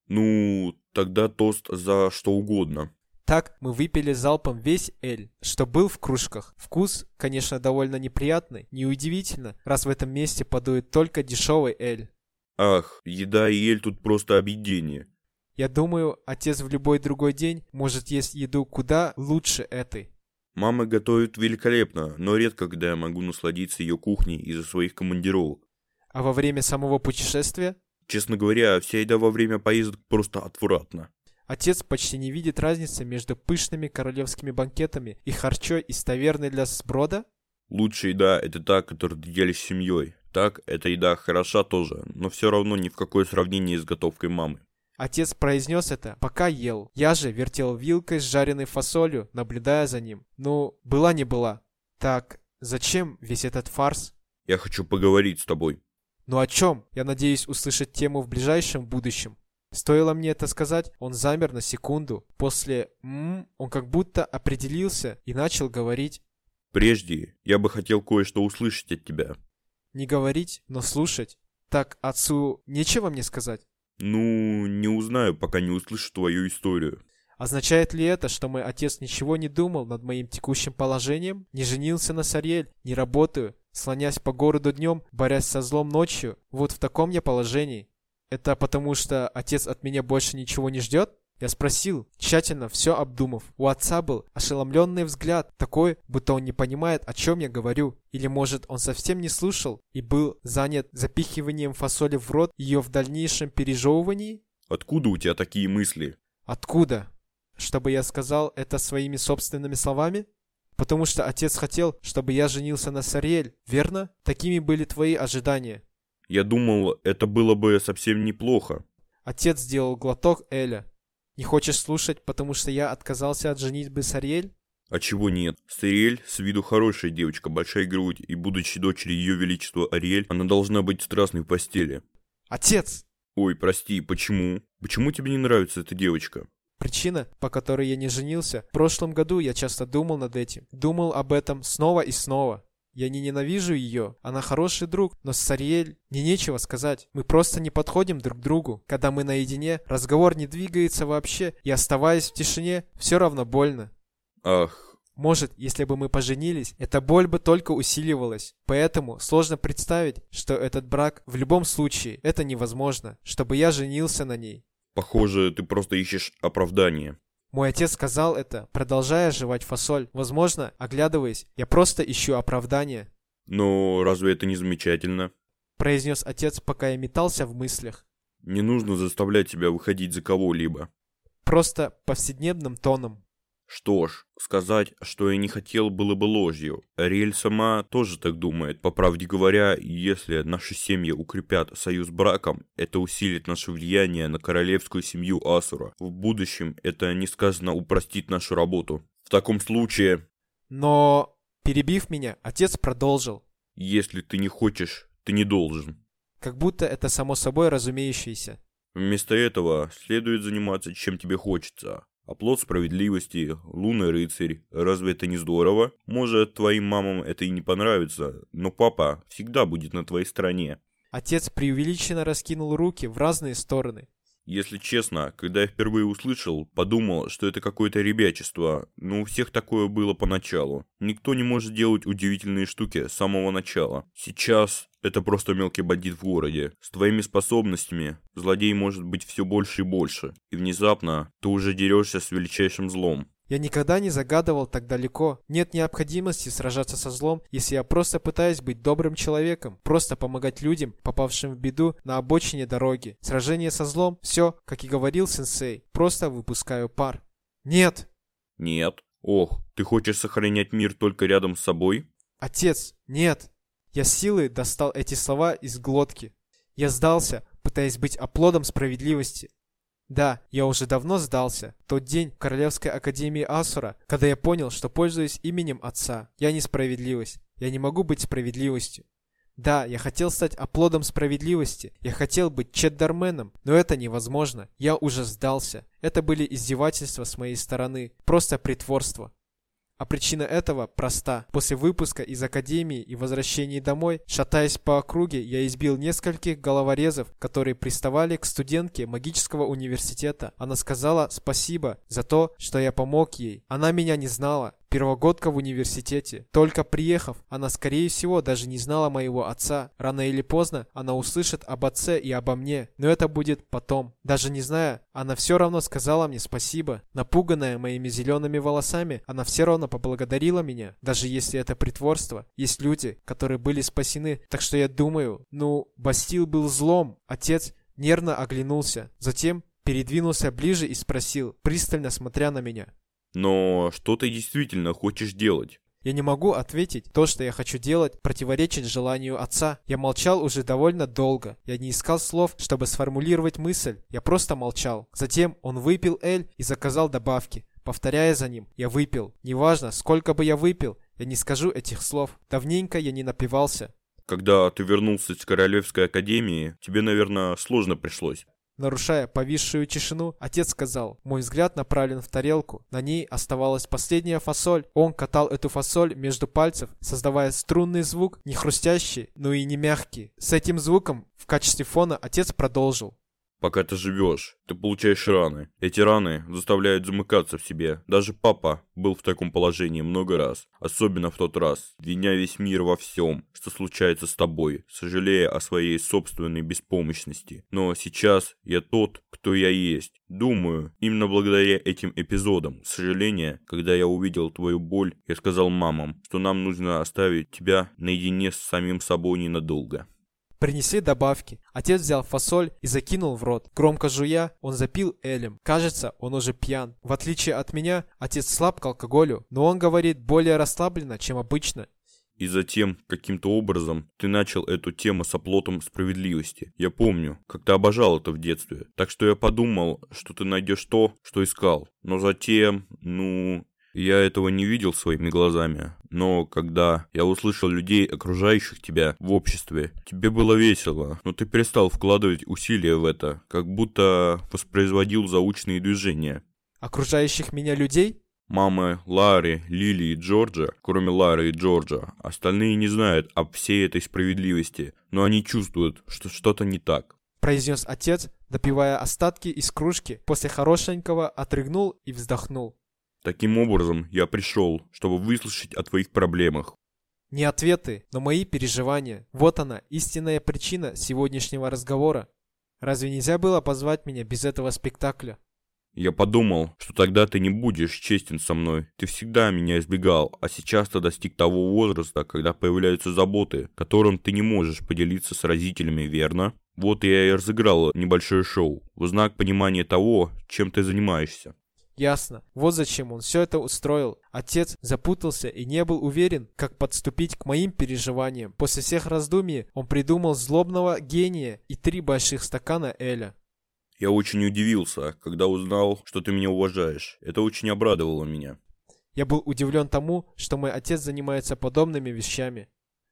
S2: Ну, тогда тост за что угодно.
S1: Так мы выпили залпом весь эль, что был в кружках. Вкус, конечно, довольно неприятный. Неудивительно, раз в этом месте подует только дешевый эль.
S2: Ах, еда и эль тут просто объедение.
S1: Я думаю, отец в любой другой день может есть еду куда лучше этой.
S2: Мама готовит великолепно, но редко, когда я могу насладиться ее кухней из-за своих командировок.
S1: А во время самого путешествия?
S2: Честно говоря, вся еда во время поездок просто отвратна.
S1: Отец почти не видит разницы между пышными королевскими банкетами и харчой из таверны для сброда?
S2: Лучшая еда – это та, которую ты делишь с семьей. Так, эта еда хороша тоже, но все равно ни в какое сравнение с готовкой мамы.
S1: Отец произнес это, пока ел. Я же вертел вилкой с жареной фасолью, наблюдая за ним. Ну, была не была. Так, зачем весь этот фарс?
S2: Я хочу поговорить с тобой.
S1: Ну о чем? Я надеюсь услышать тему в ближайшем будущем. Стоило мне это сказать, он замер на секунду. После «м» он как будто определился и начал говорить.
S2: Прежде я бы хотел кое-что услышать от тебя.
S1: Не говорить, но слушать. Так отцу нечего мне сказать?
S2: Ну, не узнаю, пока не услышу твою историю.
S1: Означает ли это, что мой отец ничего не думал над моим текущим положением? Не женился на Сариэль, не работаю, слонясь по городу днем, борясь со злом ночью? Вот в таком я положении. Это потому, что отец от меня больше ничего не ждет? Я спросил, тщательно все обдумав. У отца был ошеломленный взгляд, такой, будто он не понимает, о чем я говорю. Или, может, он совсем не слушал и был занят запихиванием фасоли в рот ее в дальнейшем пережевывании?
S2: Откуда у тебя такие мысли?
S1: Откуда? Чтобы я сказал это своими собственными словами? Потому что отец хотел, чтобы я женился на Сариэль, верно? Такими были твои ожидания.
S2: Я думал, это было бы совсем неплохо.
S1: Отец сделал глоток Эля. Не хочешь слушать, потому что я отказался от женитьбы с Ариэль?
S2: А чего нет? Сариэль с виду хорошая девочка, большая грудь, и будучи дочерью ее величества Ариэль, она должна быть страстной в постели.
S1: Отец!
S2: Ой, прости, почему? Почему тебе не нравится эта девочка?
S1: Причина, по которой я не женился, в прошлом году я часто думал над этим. Думал об этом снова и снова. Я не ненавижу ее, она хороший друг, но с Сариэль мне нечего сказать. Мы просто не подходим друг к другу. Когда мы наедине, разговор не двигается вообще, и оставаясь в тишине, все равно больно.
S2: Ах,
S1: может, если бы мы поженились, эта боль бы только усиливалась. Поэтому сложно представить, что этот брак в любом случае это невозможно, чтобы я женился на ней.
S2: Похоже, ты просто ищешь оправдание.
S1: Мой отец сказал это, продолжая жевать фасоль. Возможно, оглядываясь, я просто ищу оправдание.
S2: Но разве это не замечательно?
S1: Произнес отец, пока я метался в мыслях.
S2: Не нужно заставлять себя выходить за кого-либо.
S1: Просто повседневным тоном.
S2: Что ж, сказать, что я не хотел, было бы ложью. Ариэль сама тоже так думает. По правде говоря, если наши семьи укрепят союз браком, это усилит наше влияние на королевскую семью Асура. В будущем это несказанно упростит нашу работу. В таком случае...
S1: Но, перебив меня, отец продолжил.
S2: Если ты не хочешь, ты не должен.
S1: Как будто это само собой разумеющееся.
S2: Вместо этого следует заниматься чем тебе хочется. Оплот справедливости, лунный рыцарь. Разве это не здорово? Может, твоим мамам это и не понравится, но папа всегда будет на твоей стороне.
S1: Отец преувеличенно раскинул руки в разные стороны.
S2: Если честно, когда я впервые услышал, подумал, что это какое-то ребячество, но у всех такое было поначалу. Никто не может делать удивительные штуки с самого начала. Сейчас это просто мелкий бандит в городе. С твоими способностями злодей может быть все больше и больше. И внезапно ты уже дерешься с величайшим злом.
S1: Я никогда не загадывал так далеко. Нет необходимости сражаться со злом, если я просто пытаюсь быть добрым человеком, просто помогать людям, попавшим в беду на обочине дороги. Сражение со злом – все, как и говорил сенсей, просто выпускаю пар. Нет!
S2: Нет. Ох, ты хочешь сохранять мир только рядом с собой?
S1: Отец, нет! Я силой достал эти слова из глотки. Я сдался, пытаясь быть оплодом справедливости. Да, я уже давно сдался. Тот день в Королевской Академии Асура, когда я понял, что пользуюсь именем отца. Я несправедливость. Я не могу быть справедливостью. Да, я хотел стать оплодом справедливости. Я хотел быть Чеддарменом, но это невозможно. Я уже сдался. Это были издевательства с моей стороны. Просто притворство. А причина этого проста. После выпуска из академии и возвращения домой, шатаясь по округе, я избил нескольких головорезов, которые приставали к студентке магического университета. Она сказала спасибо за то, что я помог ей. Она меня не знала. Первогодка в университете. Только приехав, она, скорее всего, даже не знала моего отца. Рано или поздно она услышит об отце и обо мне, но это будет потом. Даже не зная, она все равно сказала мне спасибо. Напуганная моими зелеными волосами, она все равно поблагодарила меня, даже если это притворство. Есть люди, которые были спасены, так что я думаю, ну, Бастил был злом. Отец нервно оглянулся, затем передвинулся ближе и спросил, пристально смотря на меня.
S2: Но что ты действительно хочешь делать?
S1: Я не могу ответить. То, что я хочу делать, противоречит желанию отца. Я молчал уже довольно долго. Я не искал слов, чтобы сформулировать мысль. Я просто молчал. Затем он выпил эль и заказал добавки. Повторяя за ним, я выпил. Неважно, сколько бы я выпил, я не скажу этих слов. Давненько я не напивался.
S2: Когда ты вернулся из Королевской Академии, тебе, наверное, сложно пришлось.
S1: Нарушая повисшую тишину, отец сказал, мой взгляд направлен в тарелку. На ней оставалась последняя фасоль. Он катал эту фасоль между пальцев, создавая струнный звук, не хрустящий, но и не мягкий. С этим звуком в качестве фона отец продолжил.
S2: Пока ты живешь, ты получаешь раны. Эти раны заставляют замыкаться в себе. Даже папа был в таком положении много раз. Особенно в тот раз, виня весь мир во всем, что случается с тобой, сожалея о своей собственной беспомощности. Но сейчас я тот, кто я есть. Думаю, именно благодаря этим эпизодам, сожаления, когда я увидел твою боль, я сказал мамам, что нам нужно оставить тебя наедине с самим собой ненадолго.
S1: Принесли добавки. Отец взял фасоль и закинул в рот. Громко жуя, он запил элем. Кажется, он уже пьян. В отличие от меня, отец слаб к алкоголю, но он говорит более расслабленно, чем обычно.
S2: И затем, каким-то образом, ты начал эту тему с оплотом справедливости. Я помню, как ты обожал это в детстве. Так что я подумал, что ты найдешь то, что искал. Но затем, ну, я этого не видел своими глазами, но когда я услышал людей, окружающих тебя в обществе, тебе было весело, но ты перестал вкладывать усилия в это, как будто воспроизводил заучные движения.
S1: Окружающих меня людей?
S2: Мамы Ларри, Лили и Джорджа, кроме Лары и Джорджа, остальные не знают об всей этой справедливости, но они чувствуют, что что-то не так.
S1: Произнес отец, допивая остатки из кружки, после хорошенького отрыгнул и вздохнул.
S2: Таким образом, я пришел, чтобы выслушать о твоих проблемах.
S1: Не ответы, но мои переживания. Вот она, истинная причина сегодняшнего разговора. Разве нельзя было позвать меня без этого спектакля?
S2: Я подумал, что тогда ты не будешь честен со мной. Ты всегда меня избегал, а сейчас ты достиг того возраста, когда появляются заботы, которым ты не можешь поделиться с родителями, верно? Вот я и разыграл небольшое шоу, в знак понимания того, чем ты занимаешься.
S1: Ясно. Вот зачем он все это устроил. Отец запутался и не был уверен, как подступить к моим переживаниям. После всех раздумий он придумал злобного гения и три больших стакана Эля.
S2: Я очень удивился, когда узнал, что ты меня уважаешь. Это очень обрадовало меня.
S1: Я был удивлен тому, что мой отец занимается подобными вещами.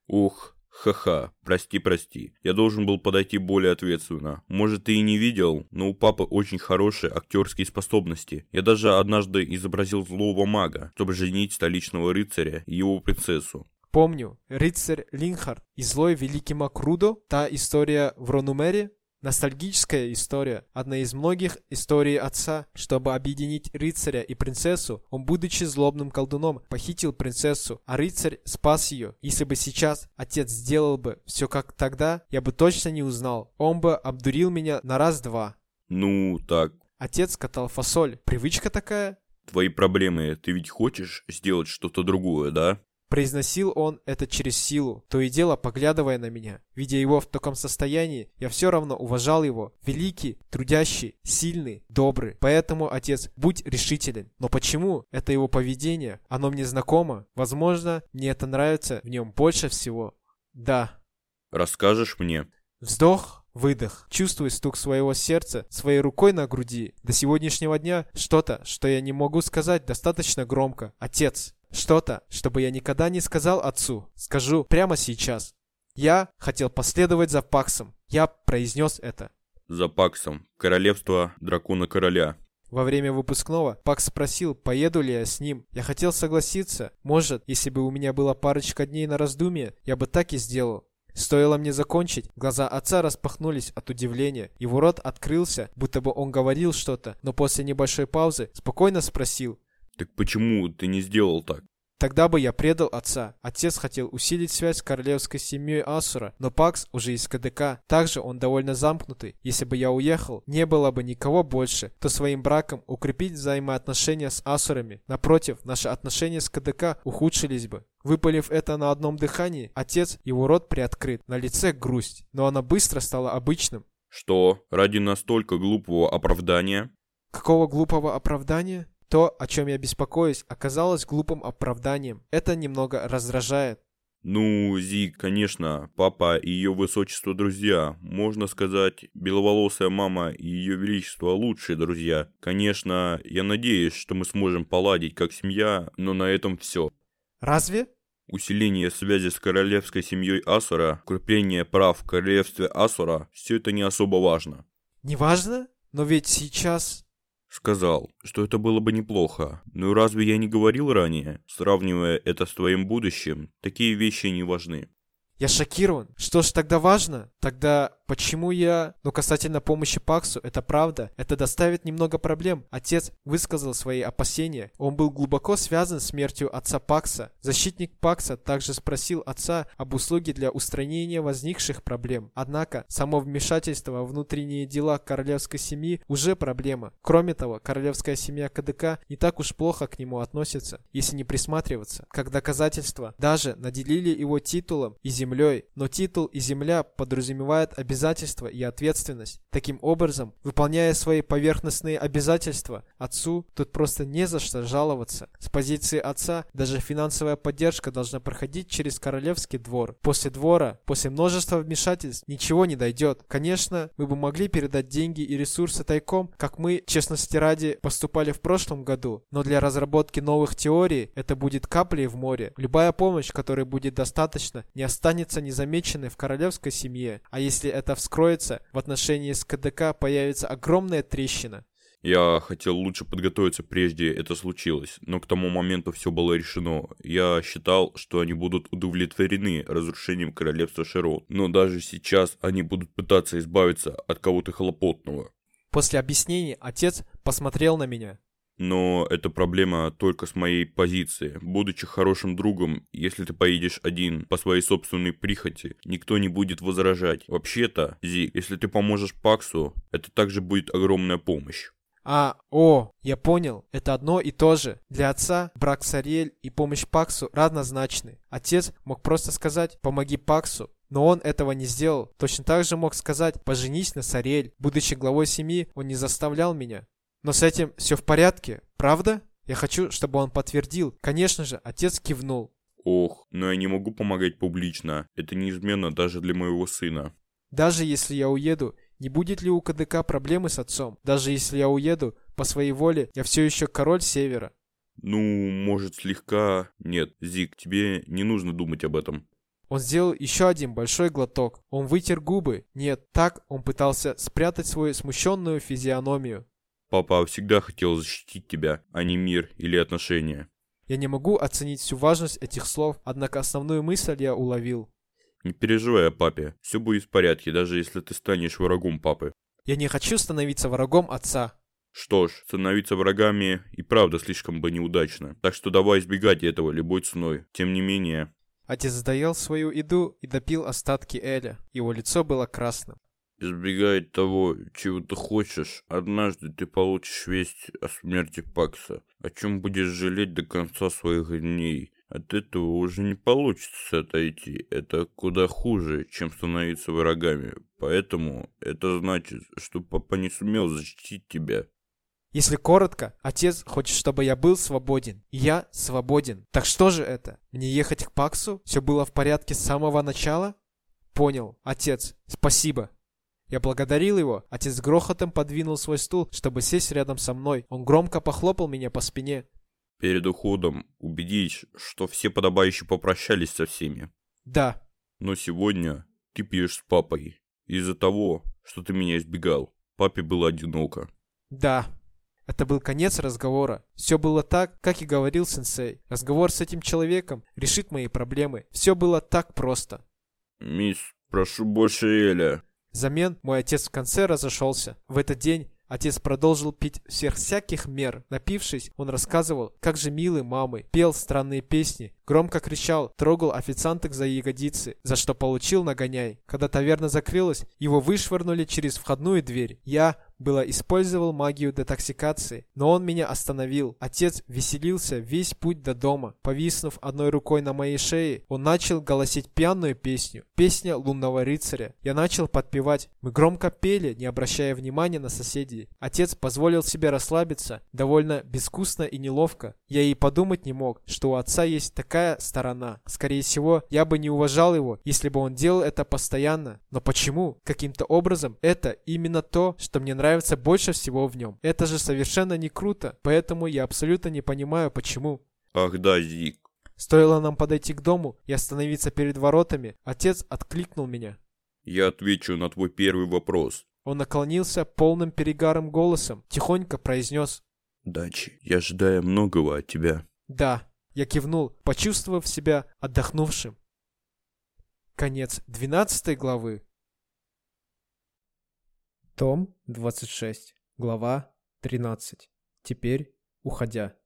S2: Ух, Ха-ха, прости, прости. Я должен был подойти более ответственно. Может, ты и не видел, но у папы очень хорошие актерские способности. Я даже однажды изобразил злого мага, чтобы женить столичного рыцаря и его принцессу.
S1: Помню, рыцарь Линхард и злой великий Макрудо, та история в Ронумере, Ностальгическая история, одна из многих историй отца. Чтобы объединить рыцаря и принцессу, он, будучи злобным колдуном, похитил принцессу, а рыцарь спас ее. Если бы сейчас отец сделал бы все как тогда, я бы точно не узнал. Он бы обдурил меня на раз-два.
S2: Ну, так.
S1: Отец катал фасоль. Привычка такая?
S2: Твои проблемы, ты ведь хочешь сделать что-то другое, да?
S1: Произносил он это через силу, то и дело поглядывая на меня. Видя его в таком состоянии, я все равно уважал его. Великий, трудящий, сильный, добрый. Поэтому, отец, будь решителен. Но почему? Это его поведение. Оно мне знакомо. Возможно, мне это нравится в нем больше всего. Да.
S2: Расскажешь мне?
S1: Вздох, выдох. Чувствую стук своего сердца своей рукой на груди. До сегодняшнего дня что-то, что я не могу сказать достаточно громко. Отец. Что-то, чтобы я никогда не сказал отцу. Скажу прямо сейчас. Я хотел последовать за Паксом. Я произнес это.
S2: За Паксом. Королевство дракона-короля.
S1: Во время выпускного Пакс спросил, поеду ли я с ним. Я хотел согласиться. Может, если бы у меня была парочка дней на раздумье, я бы так и сделал. Стоило мне закончить, глаза отца распахнулись от удивления. Его рот открылся, будто бы он говорил что-то, но после небольшой паузы спокойно спросил.
S2: Так почему ты не сделал так?
S1: Тогда бы я предал отца. Отец хотел усилить связь с королевской семьей Асура, но Пакс уже из КДК. Также он довольно замкнутый. Если бы я уехал, не было бы никого больше, то своим браком укрепить взаимоотношения с Асурами. Напротив, наши отношения с КДК ухудшились бы. Выпалив это на одном дыхании, отец, его рот приоткрыт, на лице грусть, но она быстро стала обычным.
S2: Что, ради настолько глупого оправдания?
S1: Какого глупого оправдания? То, о чем я беспокоюсь, оказалось глупым оправданием. Это немного раздражает.
S2: Ну, Зи, конечно, папа и ее высочество друзья. Можно сказать, беловолосая мама и ее величество лучшие друзья. Конечно, я надеюсь, что мы сможем поладить как семья, но на этом все.
S1: Разве?
S2: Усиление связи с королевской семьей Асура, укрепление прав в королевстве Асура – все это не особо важно.
S1: Не важно? Но ведь сейчас...
S2: Сказал, что это было бы неплохо. Но разве я не говорил ранее, сравнивая это с твоим будущим, такие вещи не важны.
S1: Я шокирован. Что ж тогда важно? Тогда почему я... Ну, касательно помощи Паксу, это правда. Это доставит немного проблем. Отец высказал свои опасения. Он был глубоко связан с смертью отца Пакса. Защитник Пакса также спросил отца об услуге для устранения возникших проблем. Однако, само вмешательство во внутренние дела королевской семьи уже проблема. Кроме того, королевская семья КДК не так уж плохо к нему относится, если не присматриваться. Как доказательство, даже наделили его титулом и землей. Но титул и земля подразумевают обязательства и ответственность. Таким образом, выполняя свои поверхностные обязательства, отцу тут просто не за что жаловаться. С позиции отца даже финансовая поддержка должна проходить через королевский двор. После двора, после множества вмешательств, ничего не дойдет. Конечно, мы бы могли передать деньги и ресурсы тайком, как мы, честности ради, поступали в прошлом году. Но для разработки новых теорий это будет каплей в море. Любая помощь, которой будет достаточно, не останется незамеченной в королевской семье. А если это вскроется, в отношении с КДК появится огромная трещина.
S2: Я хотел лучше подготовиться, прежде это случилось, но к тому моменту все было решено. Я считал, что они будут удовлетворены разрушением королевства Широн, но даже сейчас они будут пытаться избавиться от кого-то хлопотного.
S1: После объяснений отец посмотрел на меня.
S2: Но это проблема только с моей позиции. Будучи хорошим другом, если ты поедешь один по своей собственной прихоти, никто не будет возражать. Вообще-то, Зи, если ты поможешь Паксу, это также будет огромная помощь.
S1: А, о, я понял, это одно и то же. Для отца брак с Ариэль и помощь Паксу равнозначны. Отец мог просто сказать «помоги Паксу», но он этого не сделал. Точно так же мог сказать «поженись на Сариэль». Будучи главой семьи, он не заставлял меня. Но с этим все в порядке, правда? Я хочу, чтобы он подтвердил. Конечно же, отец кивнул.
S2: Ох, но я не могу помогать публично. Это неизменно даже для моего сына.
S1: Даже если я уеду, не будет ли у КДК проблемы с отцом? Даже если я уеду, по своей воле, я все еще король Севера.
S2: Ну, может, слегка... Нет, Зик, тебе не нужно думать об этом.
S1: Он сделал еще один большой глоток. Он вытер губы. Нет, так он пытался спрятать свою смущенную физиономию.
S2: Папа всегда хотел защитить тебя, а не мир или отношения.
S1: Я не могу оценить всю важность этих слов, однако основную мысль я уловил.
S2: Не переживай о папе, все будет в порядке, даже если ты станешь врагом папы.
S1: Я не хочу становиться врагом отца.
S2: Что ж, становиться врагами и правда слишком бы неудачно, так что давай избегать этого любой ценой. Тем не менее...
S1: Отец доел свою еду и допил остатки Эля. Его лицо было красным.
S2: Избегай того, чего ты хочешь. Однажды ты получишь весть о смерти Пакса, о чем будешь жалеть до конца своих дней. От этого уже не получится отойти. Это куда хуже, чем становиться врагами. Поэтому это значит, что папа не сумел защитить тебя.
S1: Если коротко, отец хочет, чтобы я был свободен. И я свободен. Так что же это? Мне ехать к Паксу? Все было в порядке с самого начала? Понял, отец. Спасибо. Я благодарил его. Отец с грохотом подвинул свой стул, чтобы сесть рядом со мной. Он громко похлопал меня по спине.
S2: Перед уходом убедись, что все подобающие попрощались со всеми.
S1: Да.
S2: Но сегодня ты пьешь с папой. Из-за того, что ты меня избегал. Папе было одиноко.
S1: Да. Это был конец разговора. Все было так, как и говорил сенсей. Разговор с этим человеком решит мои проблемы. Все было так просто.
S2: Мисс, прошу больше Эля.
S1: Взамен мой отец в конце разошелся. В этот день Отец продолжил пить сверх всяких мер. Напившись, он рассказывал, как же милый мамы, пел странные песни, громко кричал, трогал официанток за ягодицы, за что получил нагоняй. Когда таверна закрылась, его вышвырнули через входную дверь. Я, было использовал магию детоксикации, но он меня остановил. Отец веселился весь путь до дома. Повиснув одной рукой на моей шее, он начал голосить пьяную песню. Песня лунного рыцаря. Я начал подпевать. Мы громко пели, не обращая внимания на соседей. Отец позволил себе расслабиться, довольно безвкусно и неловко. Я и подумать не мог, что у отца есть такая сторона. Скорее всего, я бы не уважал его, если бы он делал это постоянно. Но почему? Каким-то образом это именно то, что мне нравится нравится больше всего в нем. Это же совершенно не круто, поэтому я абсолютно не понимаю, почему.
S2: Ах да, Зик.
S1: Стоило нам подойти к дому и остановиться перед воротами, отец откликнул меня.
S2: Я отвечу на твой первый вопрос.
S1: Он наклонился полным перегаром голосом, тихонько произнес.
S2: Дачи, я ожидаю многого от тебя.
S1: Да, я кивнул, почувствовав себя отдохнувшим. Конец 12 главы. Том 26, глава 13. Теперь уходя.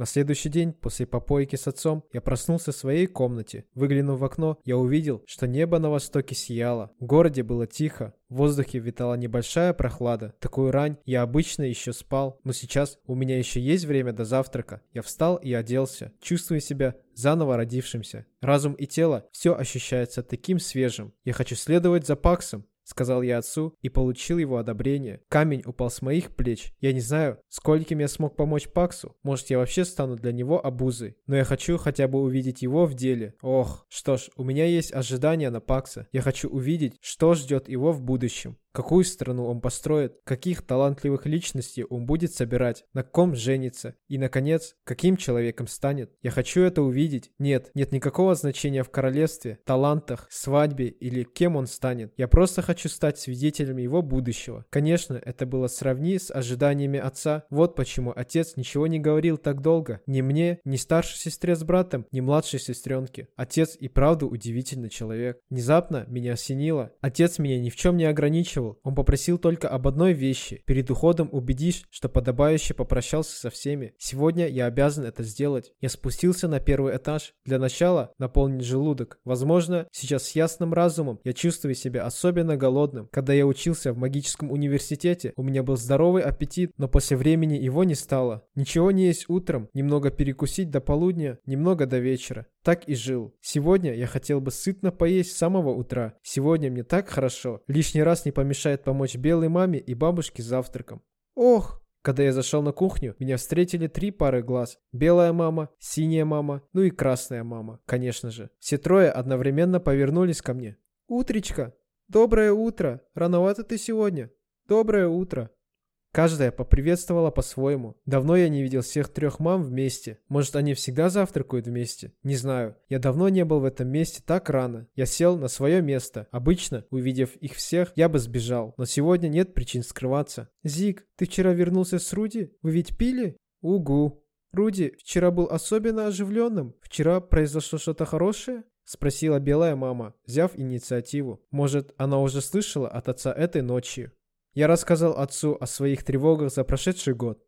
S1: На следующий день, после попойки с отцом, я проснулся в своей комнате. Выглянув в окно, я увидел, что небо на востоке сияло. В городе было тихо, в воздухе витала небольшая прохлада. Такую рань я обычно еще спал, но сейчас у меня еще есть время до завтрака. Я встал и оделся, чувствуя себя заново родившимся. Разум и тело все ощущается таким свежим. Я хочу следовать за Паксом, сказал я отцу и получил его одобрение. Камень упал с моих плеч. Я не знаю, скольким я смог помочь Паксу. Может, я вообще стану для него обузой. Но я хочу хотя бы увидеть его в деле. Ох, что ж, у меня есть ожидания на Пакса. Я хочу увидеть, что ждет его в будущем. Какую страну он построит, каких талантливых личностей он будет собирать, на ком женится и, наконец, каким человеком станет. Я хочу это увидеть. Нет, нет никакого значения в королевстве, талантах, свадьбе или кем он станет. Я просто хочу стать свидетелем его будущего. Конечно, это было сравни с ожиданиями отца. Вот почему отец ничего не говорил так долго. Ни мне, ни старшей сестре с братом, ни младшей сестренке. Отец и правда удивительный человек. Внезапно меня осенило. Отец меня ни в чем не ограничивал спрашивал, он попросил только об одной вещи. Перед уходом убедись, что подобающе попрощался со всеми. Сегодня я обязан это сделать. Я спустился на первый этаж. Для начала наполнить желудок. Возможно, сейчас с ясным разумом я чувствую себя особенно голодным. Когда я учился в магическом университете, у меня был здоровый аппетит, но после времени его не стало. Ничего не есть утром, немного перекусить до полудня, немного до вечера. Так и жил. Сегодня я хотел бы сытно поесть с самого утра. Сегодня мне так хорошо. Лишний раз не помешает помочь белой маме и бабушке завтраком. Ох! Когда я зашел на кухню, меня встретили три пары глаз. Белая мама, синяя мама, ну и красная мама, конечно же. Все трое одновременно повернулись ко мне. «Утречка! Доброе утро! Рановато ты сегодня! Доброе утро!» Каждая поприветствовала по-своему. Давно я не видел всех трех мам вместе. Может, они всегда завтракают вместе? Не знаю. Я давно не был в этом месте так рано. Я сел на свое место. Обычно, увидев их всех, я бы сбежал. Но сегодня нет причин скрываться. Зиг, ты вчера вернулся с Руди? Вы ведь пили? Угу. Руди вчера был особенно оживленным. Вчера произошло что-то хорошее? Спросила белая мама, взяв инициативу. Может, она уже слышала от отца этой ночью. Я рассказал отцу о своих тревогах за прошедший год.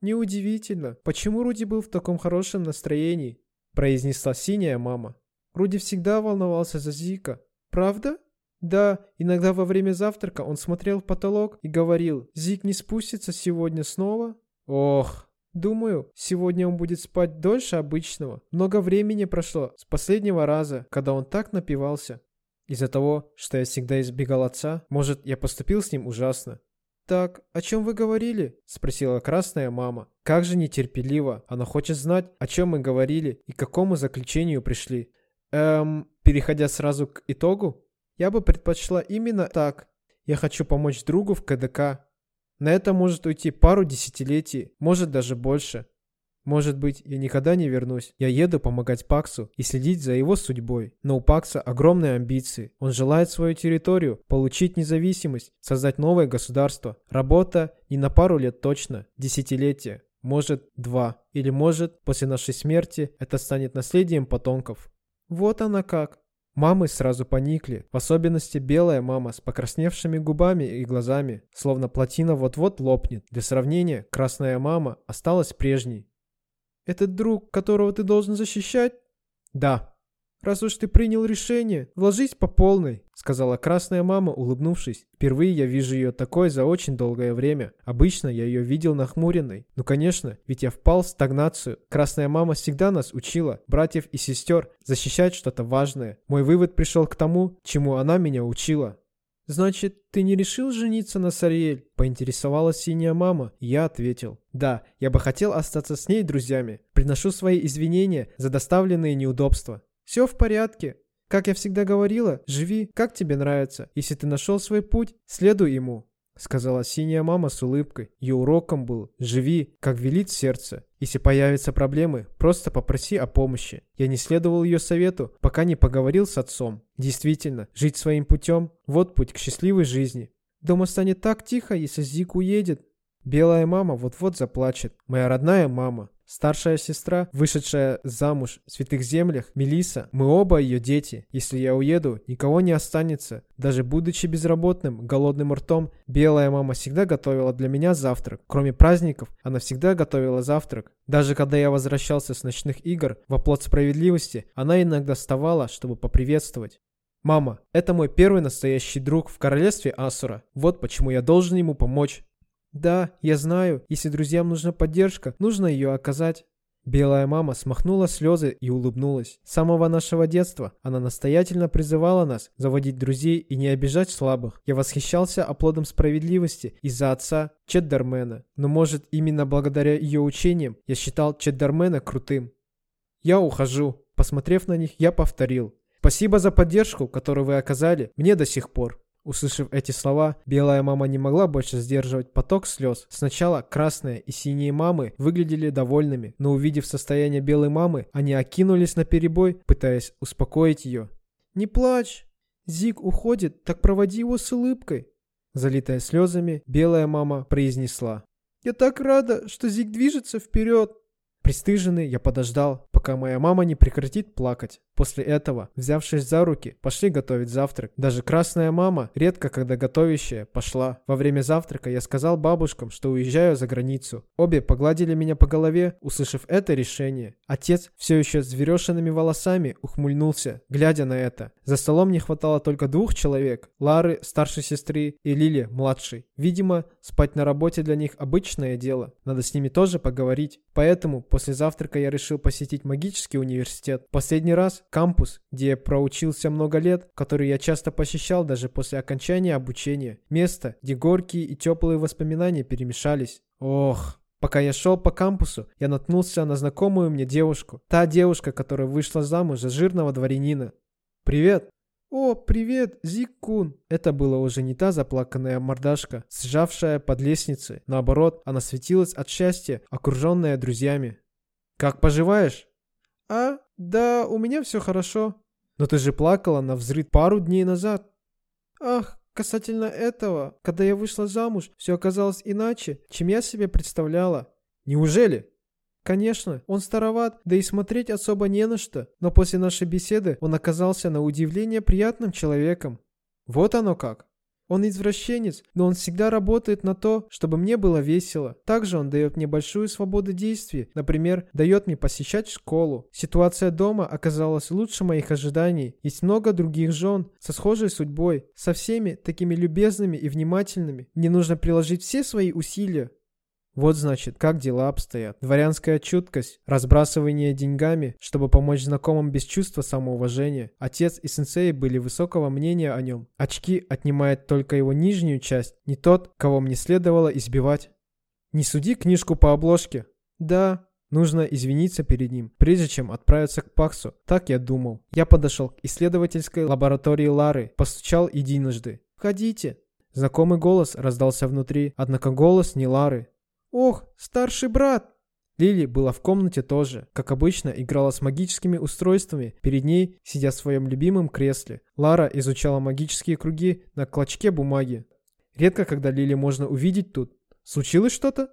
S1: «Неудивительно, почему Руди был в таком хорошем настроении?» произнесла синяя мама. Руди всегда волновался за Зика. «Правда?» «Да, иногда во время завтрака он смотрел в потолок и говорил, Зик не спустится сегодня снова?» «Ох, Думаю, сегодня он будет спать дольше обычного. Много времени прошло с последнего раза, когда он так напивался. Из-за того, что я всегда избегал отца, может, я поступил с ним ужасно. «Так, о чем вы говорили?» – спросила красная мама. Как же нетерпеливо. Она хочет знать, о чем мы говорили и к какому заключению пришли. Эм, переходя сразу к итогу, я бы предпочла именно так. Я хочу помочь другу в КДК. На это может уйти пару десятилетий, может даже больше. Может быть, я никогда не вернусь. Я еду помогать Паксу и следить за его судьбой. Но у Пакса огромные амбиции. Он желает свою территорию, получить независимость, создать новое государство. Работа не на пару лет точно, десятилетия. Может, два. Или может, после нашей смерти это станет наследием потомков. Вот она как. Мамы сразу поникли, в особенности белая мама с покрасневшими губами и глазами, словно плотина вот-вот лопнет. Для сравнения, красная мама осталась прежней. «Этот друг, которого ты должен защищать?» «Да», «Раз уж ты принял решение, вложись по полной», — сказала красная мама, улыбнувшись. Впервые я вижу ее такой за очень долгое время. Обычно я ее видел нахмуренной. Ну, конечно, ведь я впал в стагнацию. Красная мама всегда нас учила, братьев и сестер, защищать что-то важное. Мой вывод пришел к тому, чему она меня учила. «Значит, ты не решил жениться на Сариэль?» – поинтересовалась синяя мама. Я ответил. «Да, я бы хотел остаться с ней друзьями. Приношу свои извинения за доставленные неудобства. Все в порядке. Как я всегда говорила, живи, как тебе нравится. Если ты нашел свой путь, следуй ему. Сказала синяя мама с улыбкой. Ее уроком был «Живи, как велит сердце». Если появятся проблемы, просто попроси о помощи. Я не следовал ее совету, пока не поговорил с отцом. Действительно, жить своим путем – вот путь к счастливой жизни. Дома станет так тихо, если Зик уедет. Белая мама вот-вот заплачет. Моя родная мама. Старшая сестра, вышедшая замуж в святых землях, Мелиса, мы оба ее дети. Если я уеду, никого не останется. Даже будучи безработным, голодным ртом, белая мама всегда готовила для меня завтрак. Кроме праздников, она всегда готовила завтрак. Даже когда я возвращался с ночных игр в оплот справедливости, она иногда вставала, чтобы поприветствовать. «Мама, это мой первый настоящий друг в королевстве Асура. Вот почему я должен ему помочь. «Да, я знаю, если друзьям нужна поддержка, нужно ее оказать». Белая мама смахнула слезы и улыбнулась. С самого нашего детства она настоятельно призывала нас заводить друзей и не обижать слабых. Я восхищался оплодом справедливости из-за отца Чеддармена. Но может именно благодаря ее учениям я считал Чеддармена крутым. «Я ухожу». Посмотрев на них, я повторил. «Спасибо за поддержку, которую вы оказали мне до сих пор». Услышав эти слова, белая мама не могла больше сдерживать поток слез. Сначала красные и синие мамы выглядели довольными, но увидев состояние белой мамы, они окинулись на перебой, пытаясь успокоить ее. «Не плачь! Зиг уходит, так проводи его с улыбкой!» Залитая слезами, белая мама произнесла. «Я так рада, что Зиг движется вперед!» Пристыженный, я подождал, пока моя мама не прекратит плакать. После этого, взявшись за руки, пошли готовить завтрак. Даже красная мама, редко когда готовящая, пошла. Во время завтрака я сказал бабушкам, что уезжаю за границу. Обе погладили меня по голове, услышав это решение. Отец, все еще с зверешенными волосами, ухмыльнулся, глядя на это. За столом не хватало только двух человек. Лары, старшей сестры, и Лили, младшей. Видимо, спать на работе для них обычное дело. Надо с ними тоже поговорить. Поэтому после завтрака я решил посетить магический университет. Последний раз Кампус, где я проучился много лет, который я часто посещал даже после окончания обучения. Место, где горькие и теплые воспоминания перемешались. Ох, Пока я шел по кампусу, я наткнулся на знакомую мне девушку. Та девушка, которая вышла замуж за жирного дворянина. «Привет!» «О, привет, Зиккун!» Это была уже не та заплаканная мордашка, сжавшая под лестницей. Наоборот, она светилась от счастья, окруженная друзьями. «Как поживаешь?» «А, да, у меня все хорошо». «Но ты же плакала на взрыв пару дней назад». «Ах, касательно этого, когда я вышла замуж, все оказалось иначе, чем я себе представляла». «Неужели?» Конечно, он староват, да и смотреть особо не на что, но после нашей беседы он оказался на удивление приятным человеком. Вот оно как. Он извращенец, но он всегда работает на то, чтобы мне было весело. Также он дает мне большую свободу действий. Например, дает мне посещать школу. Ситуация дома оказалась лучше моих ожиданий. Есть много других жен со схожей судьбой, со всеми такими любезными и внимательными. Мне нужно приложить все свои усилия, вот значит, как дела обстоят. Дворянская чуткость, разбрасывание деньгами, чтобы помочь знакомым без чувства самоуважения. Отец и сенсей были высокого мнения о нем. Очки отнимает только его нижнюю часть, не тот, кого мне следовало избивать. Не суди книжку по обложке. Да, Нужно извиниться перед ним, прежде чем отправиться к Паксу. Так я думал. Я подошел к исследовательской лаборатории Лары, постучал единожды. «Входите». Знакомый голос раздался внутри, однако голос не Лары. «Ох, старший брат!» Лили была в комнате тоже, как обычно, играла с магическими устройствами, перед ней, сидя в своем любимом кресле. Лара изучала магические круги на клочке бумаги. Редко, когда Лили можно увидеть тут. Случилось что-то?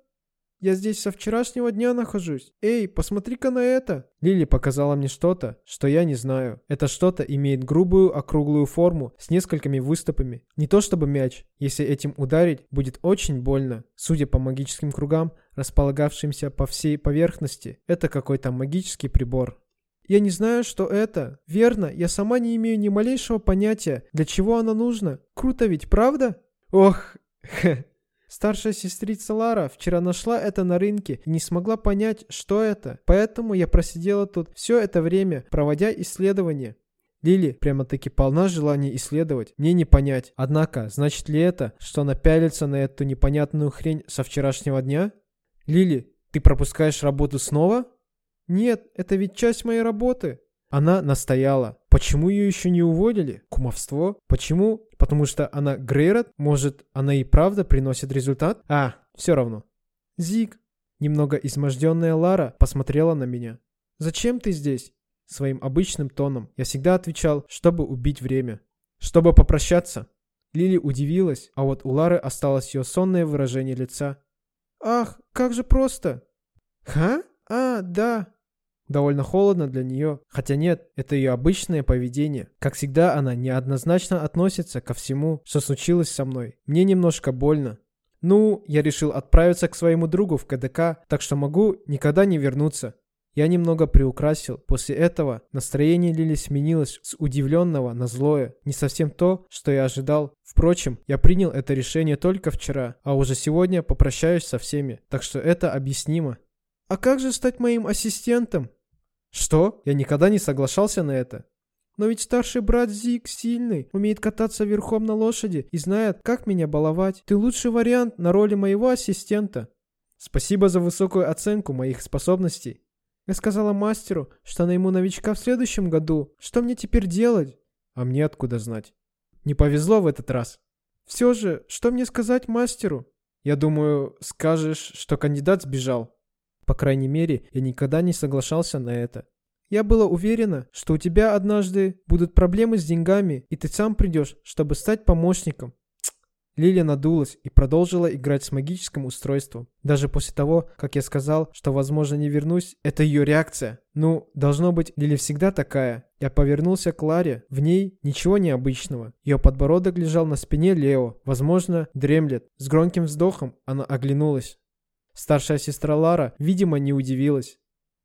S1: Я здесь со вчерашнего дня нахожусь. Эй, посмотри-ка на это. Лили показала мне что-то, что я не знаю. Это что-то имеет грубую округлую форму с несколькими выступами. Не то чтобы мяч. Если этим ударить, будет очень больно. Судя по магическим кругам, располагавшимся по всей поверхности, это какой-то магический прибор. Я не знаю, что это. Верно, я сама не имею ни малейшего понятия, для чего оно нужно. Круто ведь, правда? Ох. Старшая сестрица Лара вчера нашла это на рынке и не смогла понять, что это. Поэтому я просидела тут все это время, проводя исследования. Лили прямо-таки полна желания исследовать. Мне не понять. Однако, значит ли это, что она пялится на эту непонятную хрень со вчерашнего дня? Лили, ты пропускаешь работу снова? Нет, это ведь часть моей работы. Она настояла. Почему ее еще не уволили? Кумовство? Почему? Потому что она Грейрот? Может, она и правда приносит результат? А, все равно. Зиг. Немного изможденная Лара посмотрела на меня. «Зачем ты здесь?» Своим обычным тоном. Я всегда отвечал, чтобы убить время. Чтобы попрощаться. Лили удивилась, а вот у Лары осталось ее сонное выражение лица. «Ах, как же просто!» «Ха? А, да, довольно холодно для нее. Хотя нет, это ее обычное поведение. Как всегда, она неоднозначно относится ко всему, что случилось со мной. Мне немножко больно. Ну, я решил отправиться к своему другу в КДК, так что могу никогда не вернуться. Я немного приукрасил. После этого настроение Лили сменилось с удивленного на злое. Не совсем то, что я ожидал. Впрочем, я принял это решение только вчера, а уже сегодня попрощаюсь со всеми. Так что это объяснимо. «А как же стать моим ассистентом?» «Что? Я никогда не соглашался на это». «Но ведь старший брат Зик сильный, умеет кататься верхом на лошади и знает, как меня баловать. Ты лучший вариант на роли моего ассистента». «Спасибо за высокую оценку моих способностей». Я сказала мастеру, что найму новичка в следующем году. Что мне теперь делать? А мне откуда знать? Не повезло в этот раз. Все же, что мне сказать мастеру? Я думаю, скажешь, что кандидат сбежал. По крайней мере, я никогда не соглашался на это. Я была уверена, что у тебя однажды будут проблемы с деньгами, и ты сам придешь, чтобы стать помощником. Лилия надулась и продолжила играть с магическим устройством. Даже после того, как я сказал, что возможно не вернусь, это ее реакция. Ну, должно быть, Лили всегда такая. Я повернулся к Ларе, в ней ничего необычного. Ее подбородок лежал на спине Лео, возможно, дремлет. С громким вздохом она оглянулась. Старшая сестра Лара, видимо, не удивилась.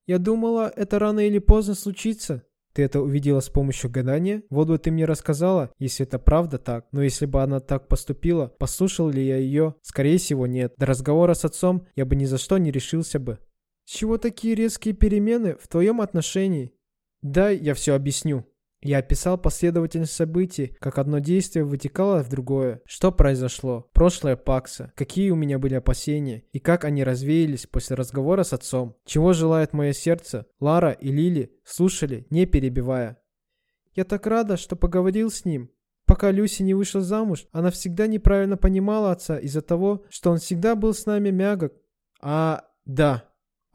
S1: «Я думала, это рано или поздно случится». «Ты это увидела с помощью гадания? Вот бы ты мне рассказала, если это правда так. Но если бы она так поступила, послушал ли я ее? Скорее всего, нет. До разговора с отцом я бы ни за что не решился бы». «С чего такие резкие перемены в твоем отношении?» «Да, я все объясню». Я описал последовательность событий, как одно действие вытекало в другое. Что произошло? Прошлое Пакса. Какие у меня были опасения? И как они развеялись после разговора с отцом? Чего желает мое сердце? Лара и Лили слушали, не перебивая. Я так рада, что поговорил с ним. Пока Люси не вышла замуж, она всегда неправильно понимала отца из-за того, что он всегда был с нами мягок. А, да,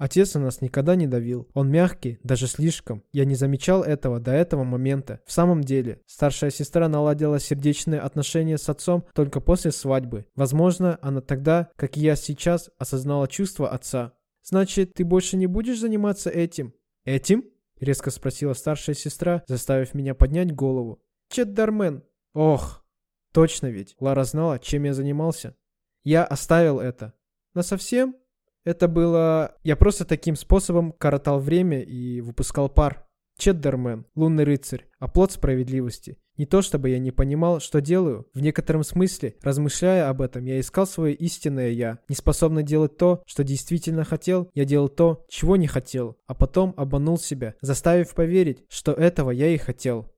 S1: Отец на нас никогда не давил. Он мягкий, даже слишком. Я не замечал этого до этого момента. В самом деле, старшая сестра наладила сердечные отношения с отцом только после свадьбы. Возможно, она тогда, как и я сейчас, осознала чувства отца. «Значит, ты больше не будешь заниматься этим?» «Этим?» — резко спросила старшая сестра, заставив меня поднять голову. «Чет Дармен». «Ох, точно ведь. Лара знала, чем я занимался. Я оставил это. «Насовсем?» Это было... Я просто таким способом коротал время и выпускал пар. Чеддермен, лунный рыцарь, оплот справедливости. Не то чтобы я не понимал, что делаю. В некотором смысле, размышляя об этом, я искал свое истинное «я». Не способный делать то, что действительно хотел, я делал то, чего не хотел. А потом обманул себя, заставив поверить, что этого я и хотел.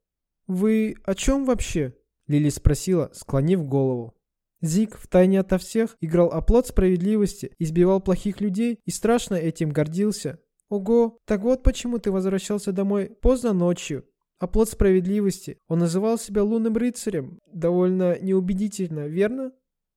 S1: «Вы о чем вообще?» Лили спросила, склонив голову. Зиг втайне ото всех играл оплот справедливости, избивал плохих людей и страшно этим гордился. Ого, так вот почему ты возвращался домой поздно ночью. Оплот справедливости. Он называл себя лунным рыцарем. Довольно неубедительно, верно?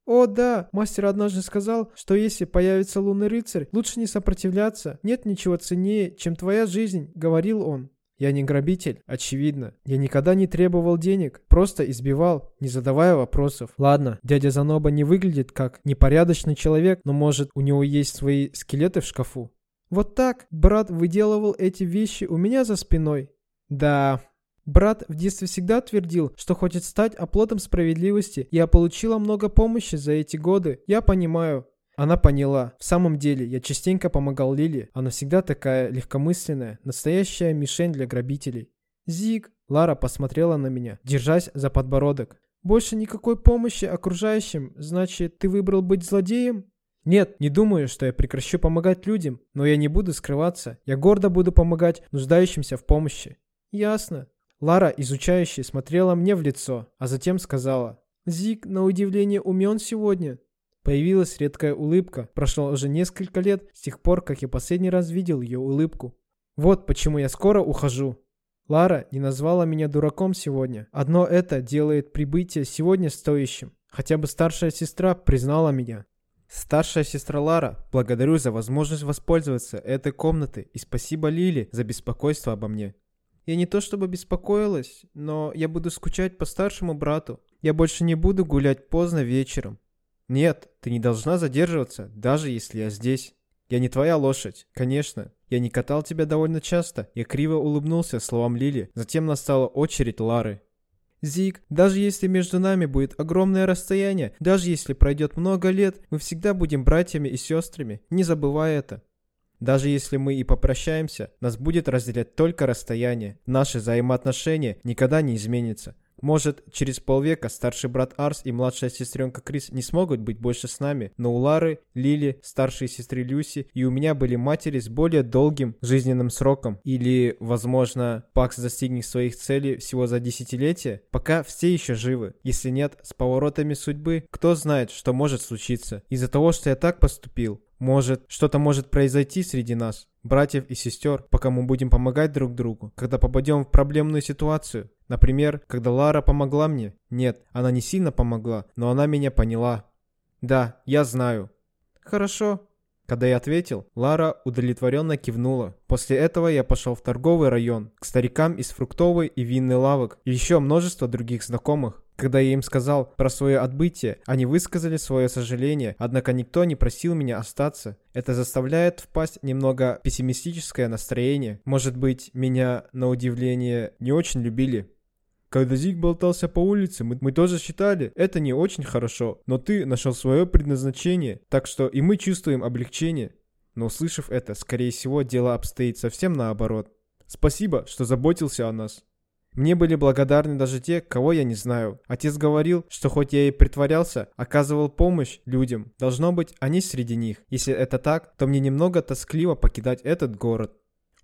S1: О, да, мастер однажды сказал, что если появится лунный рыцарь, лучше не сопротивляться. Нет ничего ценнее, чем твоя жизнь, говорил он. Я не грабитель, очевидно. Я никогда не требовал денег, просто избивал, не задавая вопросов. Ладно, дядя Заноба не выглядит как непорядочный человек, но может у него есть свои скелеты в шкафу. Вот так брат выделывал эти вещи у меня за спиной. Да, брат в детстве всегда твердил, что хочет стать оплотом справедливости. Я получила много помощи за эти годы. Я понимаю. Она поняла. В самом деле, я частенько помогал Лили. Она всегда такая легкомысленная, настоящая мишень для грабителей. Зиг, Лара посмотрела на меня, держась за подбородок. Больше никакой помощи окружающим, значит, ты выбрал быть злодеем? Нет, не думаю, что я прекращу помогать людям, но я не буду скрываться. Я гордо буду помогать нуждающимся в помощи. Ясно. Лара, изучающая, смотрела мне в лицо, а затем сказала. Зиг, на удивление, умен сегодня. Появилась редкая улыбка. Прошло уже несколько лет с тех пор, как я последний раз видел ее улыбку. Вот почему я скоро ухожу. Лара не назвала меня дураком сегодня. Одно это делает прибытие сегодня стоящим. Хотя бы старшая сестра признала меня. Старшая сестра Лара, благодарю за возможность воспользоваться этой комнатой и спасибо Лили за беспокойство обо мне. Я не то чтобы беспокоилась, но я буду скучать по старшему брату. Я больше не буду гулять поздно вечером. «Нет, ты не должна задерживаться, даже если я здесь. Я не твоя лошадь, конечно. Я не катал тебя довольно часто». Я криво улыбнулся словам Лили. Затем настала очередь Лары. «Зиг, даже если между нами будет огромное расстояние, даже если пройдет много лет, мы всегда будем братьями и сестрами, не забывай это. Даже если мы и попрощаемся, нас будет разделять только расстояние. Наши взаимоотношения никогда не изменятся. Может, через полвека старший брат Арс и младшая сестренка Крис не смогут быть больше с нами, но у Лары, Лили, старшей сестры Люси и у меня были матери с более долгим жизненным сроком. Или, возможно, Пакс достигнет своих целей всего за десятилетие, пока все еще живы. Если нет, с поворотами судьбы, кто знает, что может случиться. Из-за того, что я так поступил, может, что-то может произойти среди нас, братьев и сестер, пока мы будем помогать друг другу, когда попадем в проблемную ситуацию. Например, когда Лара помогла мне. Нет, она не сильно помогла, но она меня поняла. Да, я знаю. Хорошо. Когда я ответил, Лара удовлетворенно кивнула. После этого я пошел в торговый район, к старикам из фруктовой и винной лавок, и еще множество других знакомых. Когда я им сказал про свое отбытие, они высказали свое сожаление, однако никто не просил меня остаться. Это заставляет впасть немного пессимистическое настроение. Может быть, меня, на удивление, не очень любили. Когда Зиг болтался по улице, мы, мы тоже считали, это не очень хорошо, но ты нашел свое предназначение, так что и мы чувствуем облегчение. Но услышав это, скорее всего, дело обстоит совсем наоборот. Спасибо, что заботился о нас. Мне были благодарны даже те, кого я не знаю. Отец говорил, что хоть я и притворялся, оказывал помощь людям. Должно быть, они среди них. Если это так, то мне немного тоскливо покидать этот город.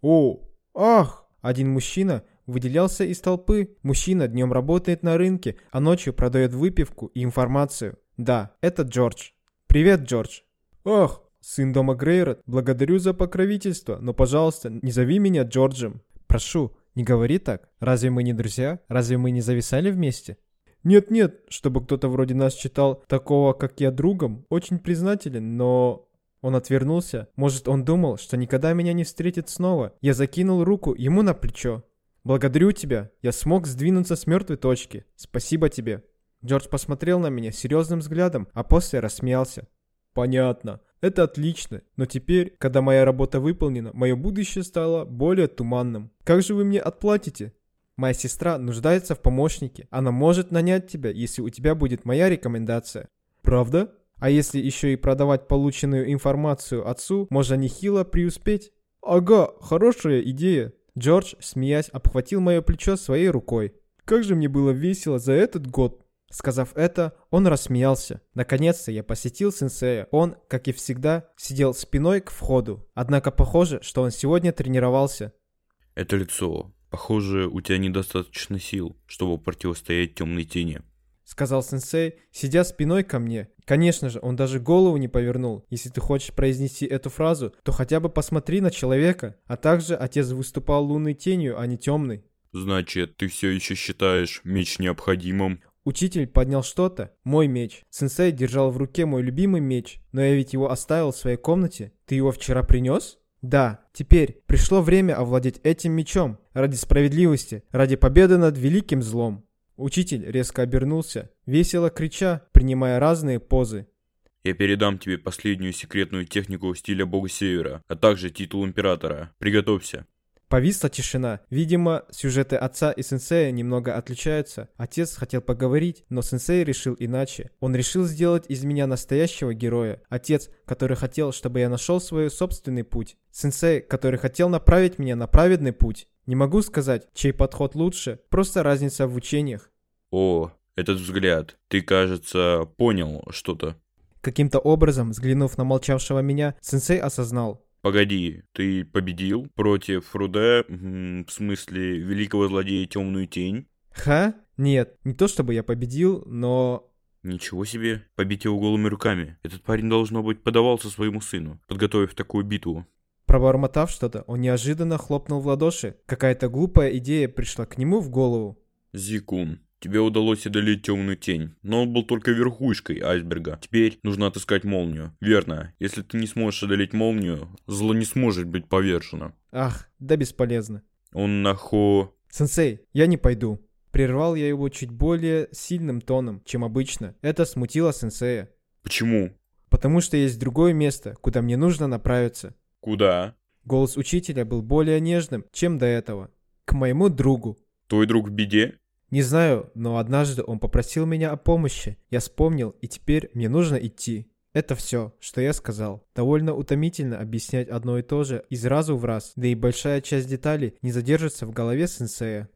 S1: О, ах! Один мужчина выделялся из толпы. Мужчина днем работает на рынке, а ночью продает выпивку и информацию. Да, это Джордж. Привет, Джордж. Ах, сын дома Грейрот, благодарю за покровительство, но, пожалуйста, не зови меня Джорджем. Прошу, не говори так. Разве мы не друзья? Разве мы не зависали вместе? Нет-нет, чтобы кто-то вроде нас считал такого, как я, другом, очень признателен, но... Он отвернулся. Может, он думал, что никогда меня не встретит снова. Я закинул руку ему на плечо. «Благодарю тебя. Я смог сдвинуться с мертвой точки. Спасибо тебе». Джордж посмотрел на меня серьезным взглядом, а после рассмеялся. «Понятно. Это отлично, но теперь, когда моя работа выполнена, мое будущее стало более туманным. Как же вы мне отплатите? Моя сестра нуждается в помощнике. Она может нанять тебя, если у тебя будет моя рекомендация. Правда? А если еще и продавать полученную информацию отцу, можно нехило преуспеть. Ага, хорошая идея. Джордж, смеясь, обхватил мое плечо своей рукой. Как же мне было весело за этот год. Сказав это, он рассмеялся. Наконец-то я посетил сенсея. Он, как и всегда, сидел спиной к входу. Однако похоже, что он сегодня тренировался.
S2: Это лицо. Похоже, у тебя недостаточно сил, чтобы противостоять темной тени.
S1: Сказал сенсей, сидя спиной ко мне. Конечно же, он даже голову не повернул. Если ты хочешь произнести эту фразу, то хотя бы посмотри на человека. А также отец выступал лунной тенью, а не темной.
S2: Значит, ты все еще считаешь меч необходимым?
S1: Учитель поднял что-то, мой меч. Сенсей держал в руке мой любимый меч, но я ведь его оставил в своей комнате. Ты его вчера принес? Да, теперь пришло время овладеть этим мечом ради справедливости, ради победы над великим злом. Учитель резко обернулся, весело крича, принимая разные позы.
S2: Я передам тебе последнюю секретную технику стиля бога севера, а также титул императора. Приготовься.
S1: Повисла тишина. Видимо, сюжеты отца и сенсея немного отличаются. Отец хотел поговорить, но сенсей решил иначе. Он решил сделать из меня настоящего героя. Отец, который хотел, чтобы я нашел свой собственный путь. Сенсей, который хотел направить меня на праведный путь. Не могу сказать, чей подход лучше, просто разница в учениях.
S2: О, этот взгляд. Ты, кажется, понял что-то.
S1: Каким-то образом, взглянув на молчавшего меня, сенсей осознал.
S2: Погоди, ты победил против Руде, в смысле великого злодея Темную Тень?
S1: Ха? Нет, не то чтобы я победил, но...
S2: Ничего себе, побить его голыми руками. Этот парень, должно быть, подавался своему сыну, подготовив такую битву.
S1: Пробормотав что-то, он неожиданно хлопнул в ладоши. Какая-то глупая идея пришла к нему в голову.
S2: Зикун, тебе удалось одолеть темную тень, но он был только верхушкой айсберга. Теперь нужно отыскать молнию. Верно, если ты не сможешь одолеть молнию, зло не сможет быть повержено.
S1: Ах, да бесполезно.
S2: Он нахо...
S1: Сенсей, я не пойду. Прервал я его чуть более сильным тоном, чем обычно. Это смутило сенсея.
S2: Почему?
S1: Потому что есть другое место, куда мне нужно направиться.
S2: Куда?
S1: Голос учителя был более нежным, чем до этого. К моему другу.
S2: Твой друг в беде?
S1: Не знаю, но однажды он попросил меня о помощи. Я вспомнил, и теперь мне нужно идти. Это все, что я сказал. Довольно утомительно объяснять одно и то же из разу в раз, да и большая часть деталей не задержится в голове сенсея.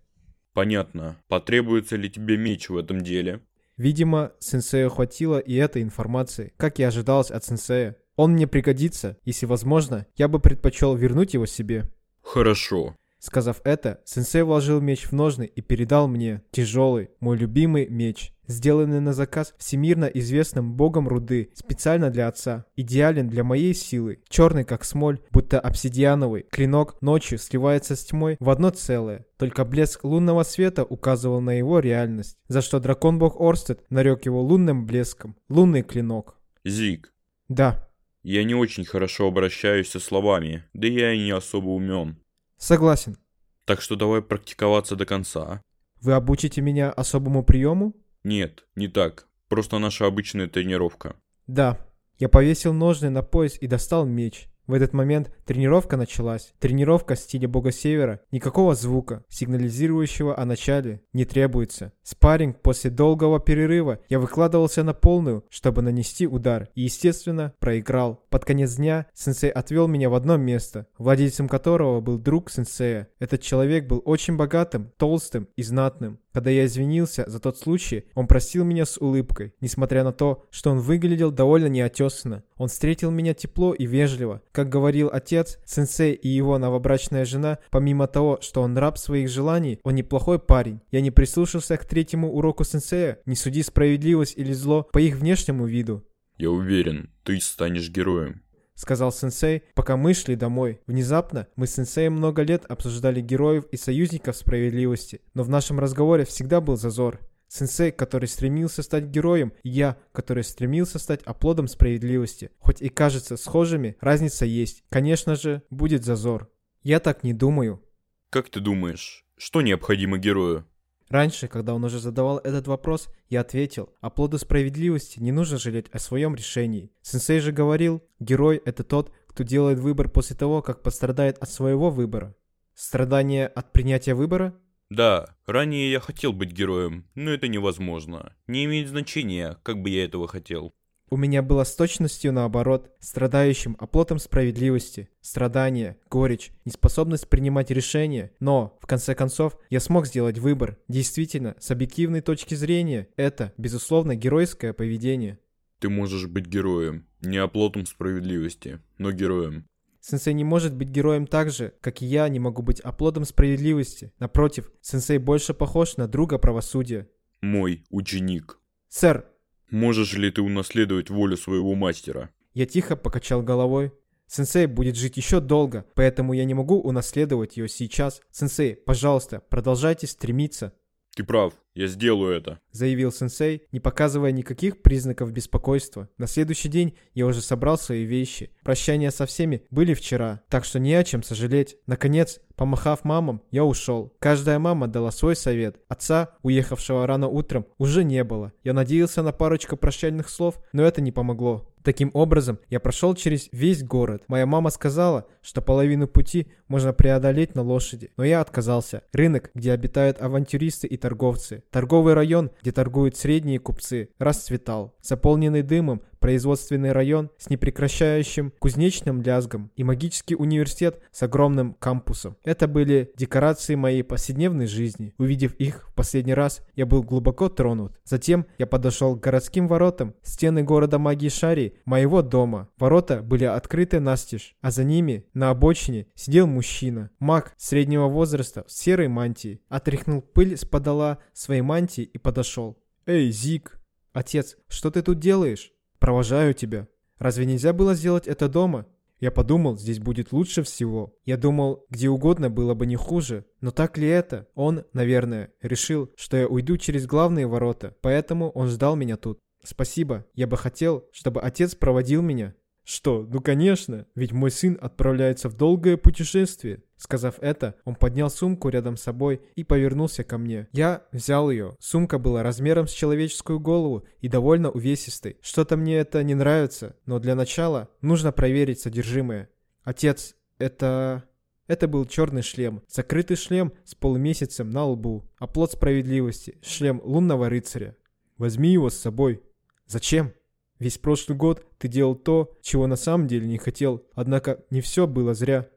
S2: Понятно. Потребуется ли тебе меч в этом деле?
S1: Видимо, сенсею хватило и этой информации, как и ожидалось от сенсея. Он мне пригодится, если возможно, я бы предпочел вернуть его себе.
S2: Хорошо.
S1: Сказав это, сенсей вложил меч в ножны и передал мне тяжелый, мой любимый меч, сделанный на заказ всемирно известным богом руды, специально для отца, идеален для моей силы, черный как смоль, будто обсидиановый, клинок ночью сливается с тьмой в одно целое, только блеск лунного света указывал на его реальность, за что дракон-бог Орстед нарек его лунным блеском, лунный клинок.
S2: Зиг.
S1: Да.
S2: Я не очень хорошо обращаюсь со словами, да я и не особо умен.
S1: Согласен.
S2: Так что давай практиковаться до конца.
S1: Вы обучите меня особому приему?
S2: Нет, не так. Просто наша обычная тренировка.
S1: Да. Я повесил ножны на пояс и достал меч. В этот момент тренировка началась. Тренировка в стиле бога севера. Никакого звука, сигнализирующего о начале, не требуется. Спарринг после долгого перерыва. Я выкладывался на полную, чтобы нанести удар. И, естественно, проиграл. Под конец дня сенсей отвел меня в одно место, владельцем которого был друг сенсея. Этот человек был очень богатым, толстым и знатным. Когда я извинился за тот случай, он просил меня с улыбкой, несмотря на то, что он выглядел довольно неотесанно. Он встретил меня тепло и вежливо. Как говорил отец, сенсей и его новобрачная жена, помимо того, что он раб своих желаний, он неплохой парень. Я не прислушался к третьему уроку сенсея, не суди справедливость или зло по их внешнему виду.
S2: Я уверен, ты станешь героем.
S1: Сказал сенсей, пока мы шли домой. Внезапно мы с сенсеем много лет обсуждали героев и союзников справедливости, но в нашем разговоре всегда был зазор. Сенсей, который стремился стать героем, и я, который стремился стать оплодом справедливости. Хоть и кажется схожими, разница есть. Конечно же, будет зазор. Я так не думаю.
S2: Как ты думаешь, что необходимо герою?
S1: Раньше, когда он уже задавал этот вопрос, я ответил, о плоду справедливости не нужно жалеть о своем решении. Сенсей же говорил, герой – это тот, кто делает выбор после того, как пострадает от своего выбора. Страдание от принятия выбора?
S2: Да, ранее я хотел быть героем, но это невозможно. Не имеет значения, как бы я этого хотел.
S1: У меня было с точностью наоборот, страдающим оплотом справедливости, страдание, горечь, неспособность принимать решения. Но, в конце концов, я смог сделать выбор. Действительно, с объективной точки зрения, это, безусловно, геройское поведение.
S2: Ты можешь быть героем, не оплотом справедливости, но героем.
S1: Сенсей не может быть героем так же, как и я не могу быть оплотом справедливости. Напротив, сенсей больше похож на друга правосудия.
S2: Мой ученик.
S1: Сэр,
S2: Можешь ли ты унаследовать волю своего мастера?
S1: Я тихо покачал головой. Сенсей будет жить еще долго, поэтому я не могу унаследовать ее сейчас. Сенсей, пожалуйста, продолжайте стремиться.
S2: Ты прав, я сделаю это», —
S1: заявил сенсей, не показывая никаких признаков беспокойства. На следующий день я уже собрал свои вещи. Прощания со всеми были вчера, так что не о чем сожалеть. Наконец, помахав мамам, я ушел. Каждая мама дала свой совет. Отца, уехавшего рано утром, уже не было. Я надеялся на парочку прощальных слов, но это не помогло. Таким образом, я прошел через весь город. Моя мама сказала, что половину пути можно преодолеть на лошади, но я отказался. Рынок, где обитают авантюристы и торговцы. Торговый район, где торгуют средние купцы, расцветал. Заполненный дымом, производственный район с непрекращающим кузнечным лязгом и магический университет с огромным кампусом. Это были декорации моей повседневной жизни. Увидев их в последний раз, я был глубоко тронут. Затем я подошел к городским воротам, стены города магии Шари, моего дома. Ворота были открыты настежь, а за ними, на обочине, сидел мужчина. Маг среднего возраста в серой мантии. Отряхнул пыль с подола своей мантии и подошел. «Эй, Зик!» «Отец, что ты тут делаешь?» «Провожаю тебя». «Разве нельзя было сделать это дома?» Я подумал, здесь будет лучше всего. Я думал, где угодно было бы не хуже. Но так ли это? Он, наверное, решил, что я уйду через главные ворота, поэтому он ждал меня тут. Спасибо. Я бы хотел, чтобы отец проводил меня. Что? Ну конечно, ведь мой сын отправляется в долгое путешествие. Сказав это, он поднял сумку рядом с собой и повернулся ко мне. Я взял ее. Сумка была размером с человеческую голову и довольно увесистой. Что-то мне это не нравится, но для начала нужно проверить содержимое. Отец, это... Это был черный шлем, закрытый шлем с полумесяцем на лбу, оплот справедливости, шлем лунного рыцаря. Возьми его с собой. Зачем? Весь прошлый год ты делал то, чего на самом деле не хотел, однако не все было зря.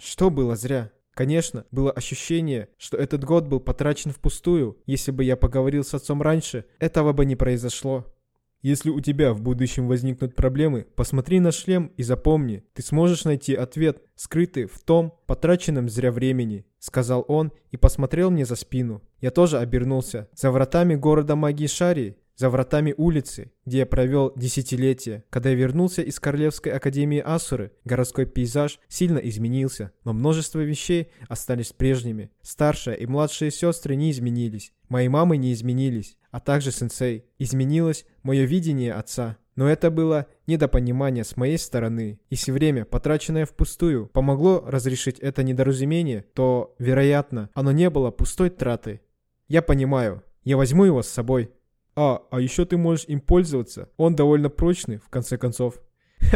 S1: Что было зря? Конечно, было ощущение, что этот год был потрачен впустую. Если бы я поговорил с отцом раньше, этого бы не произошло. Если у тебя в будущем возникнут проблемы, посмотри на шлем и запомни, ты сможешь найти ответ, скрытый в том потраченном зря времени, сказал он и посмотрел мне за спину. Я тоже обернулся. За вратами города магии Шарии за вратами улицы, где я провел десятилетия. Когда я вернулся из Королевской Академии Асуры, городской пейзаж сильно изменился, но множество вещей остались прежними. Старшая и младшие сестры не изменились, мои мамы не изменились, а также сенсей. Изменилось мое видение отца. Но это было недопонимание с моей стороны. Если время, потраченное впустую, помогло разрешить это недоразумение, то, вероятно, оно не было пустой тратой. Я понимаю. Я возьму его с собой. А, а еще ты можешь им пользоваться. Он довольно прочный, в конце концов.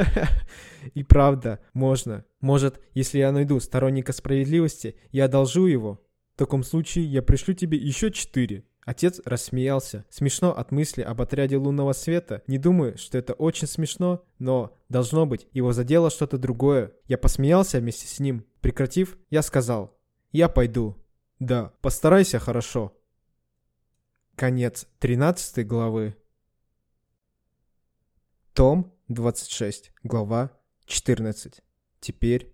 S1: И правда, можно. Может, если я найду сторонника справедливости, я одолжу его. В таком случае я пришлю тебе еще четыре. Отец рассмеялся. Смешно от мысли об отряде лунного света. Не думаю, что это очень смешно, но, должно быть, его задело что-то другое. Я посмеялся вместе с ним. Прекратив, я сказал, я пойду. Да, постарайся хорошо. Конец 13 главы. Том 26, глава 14. Теперь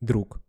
S1: друг.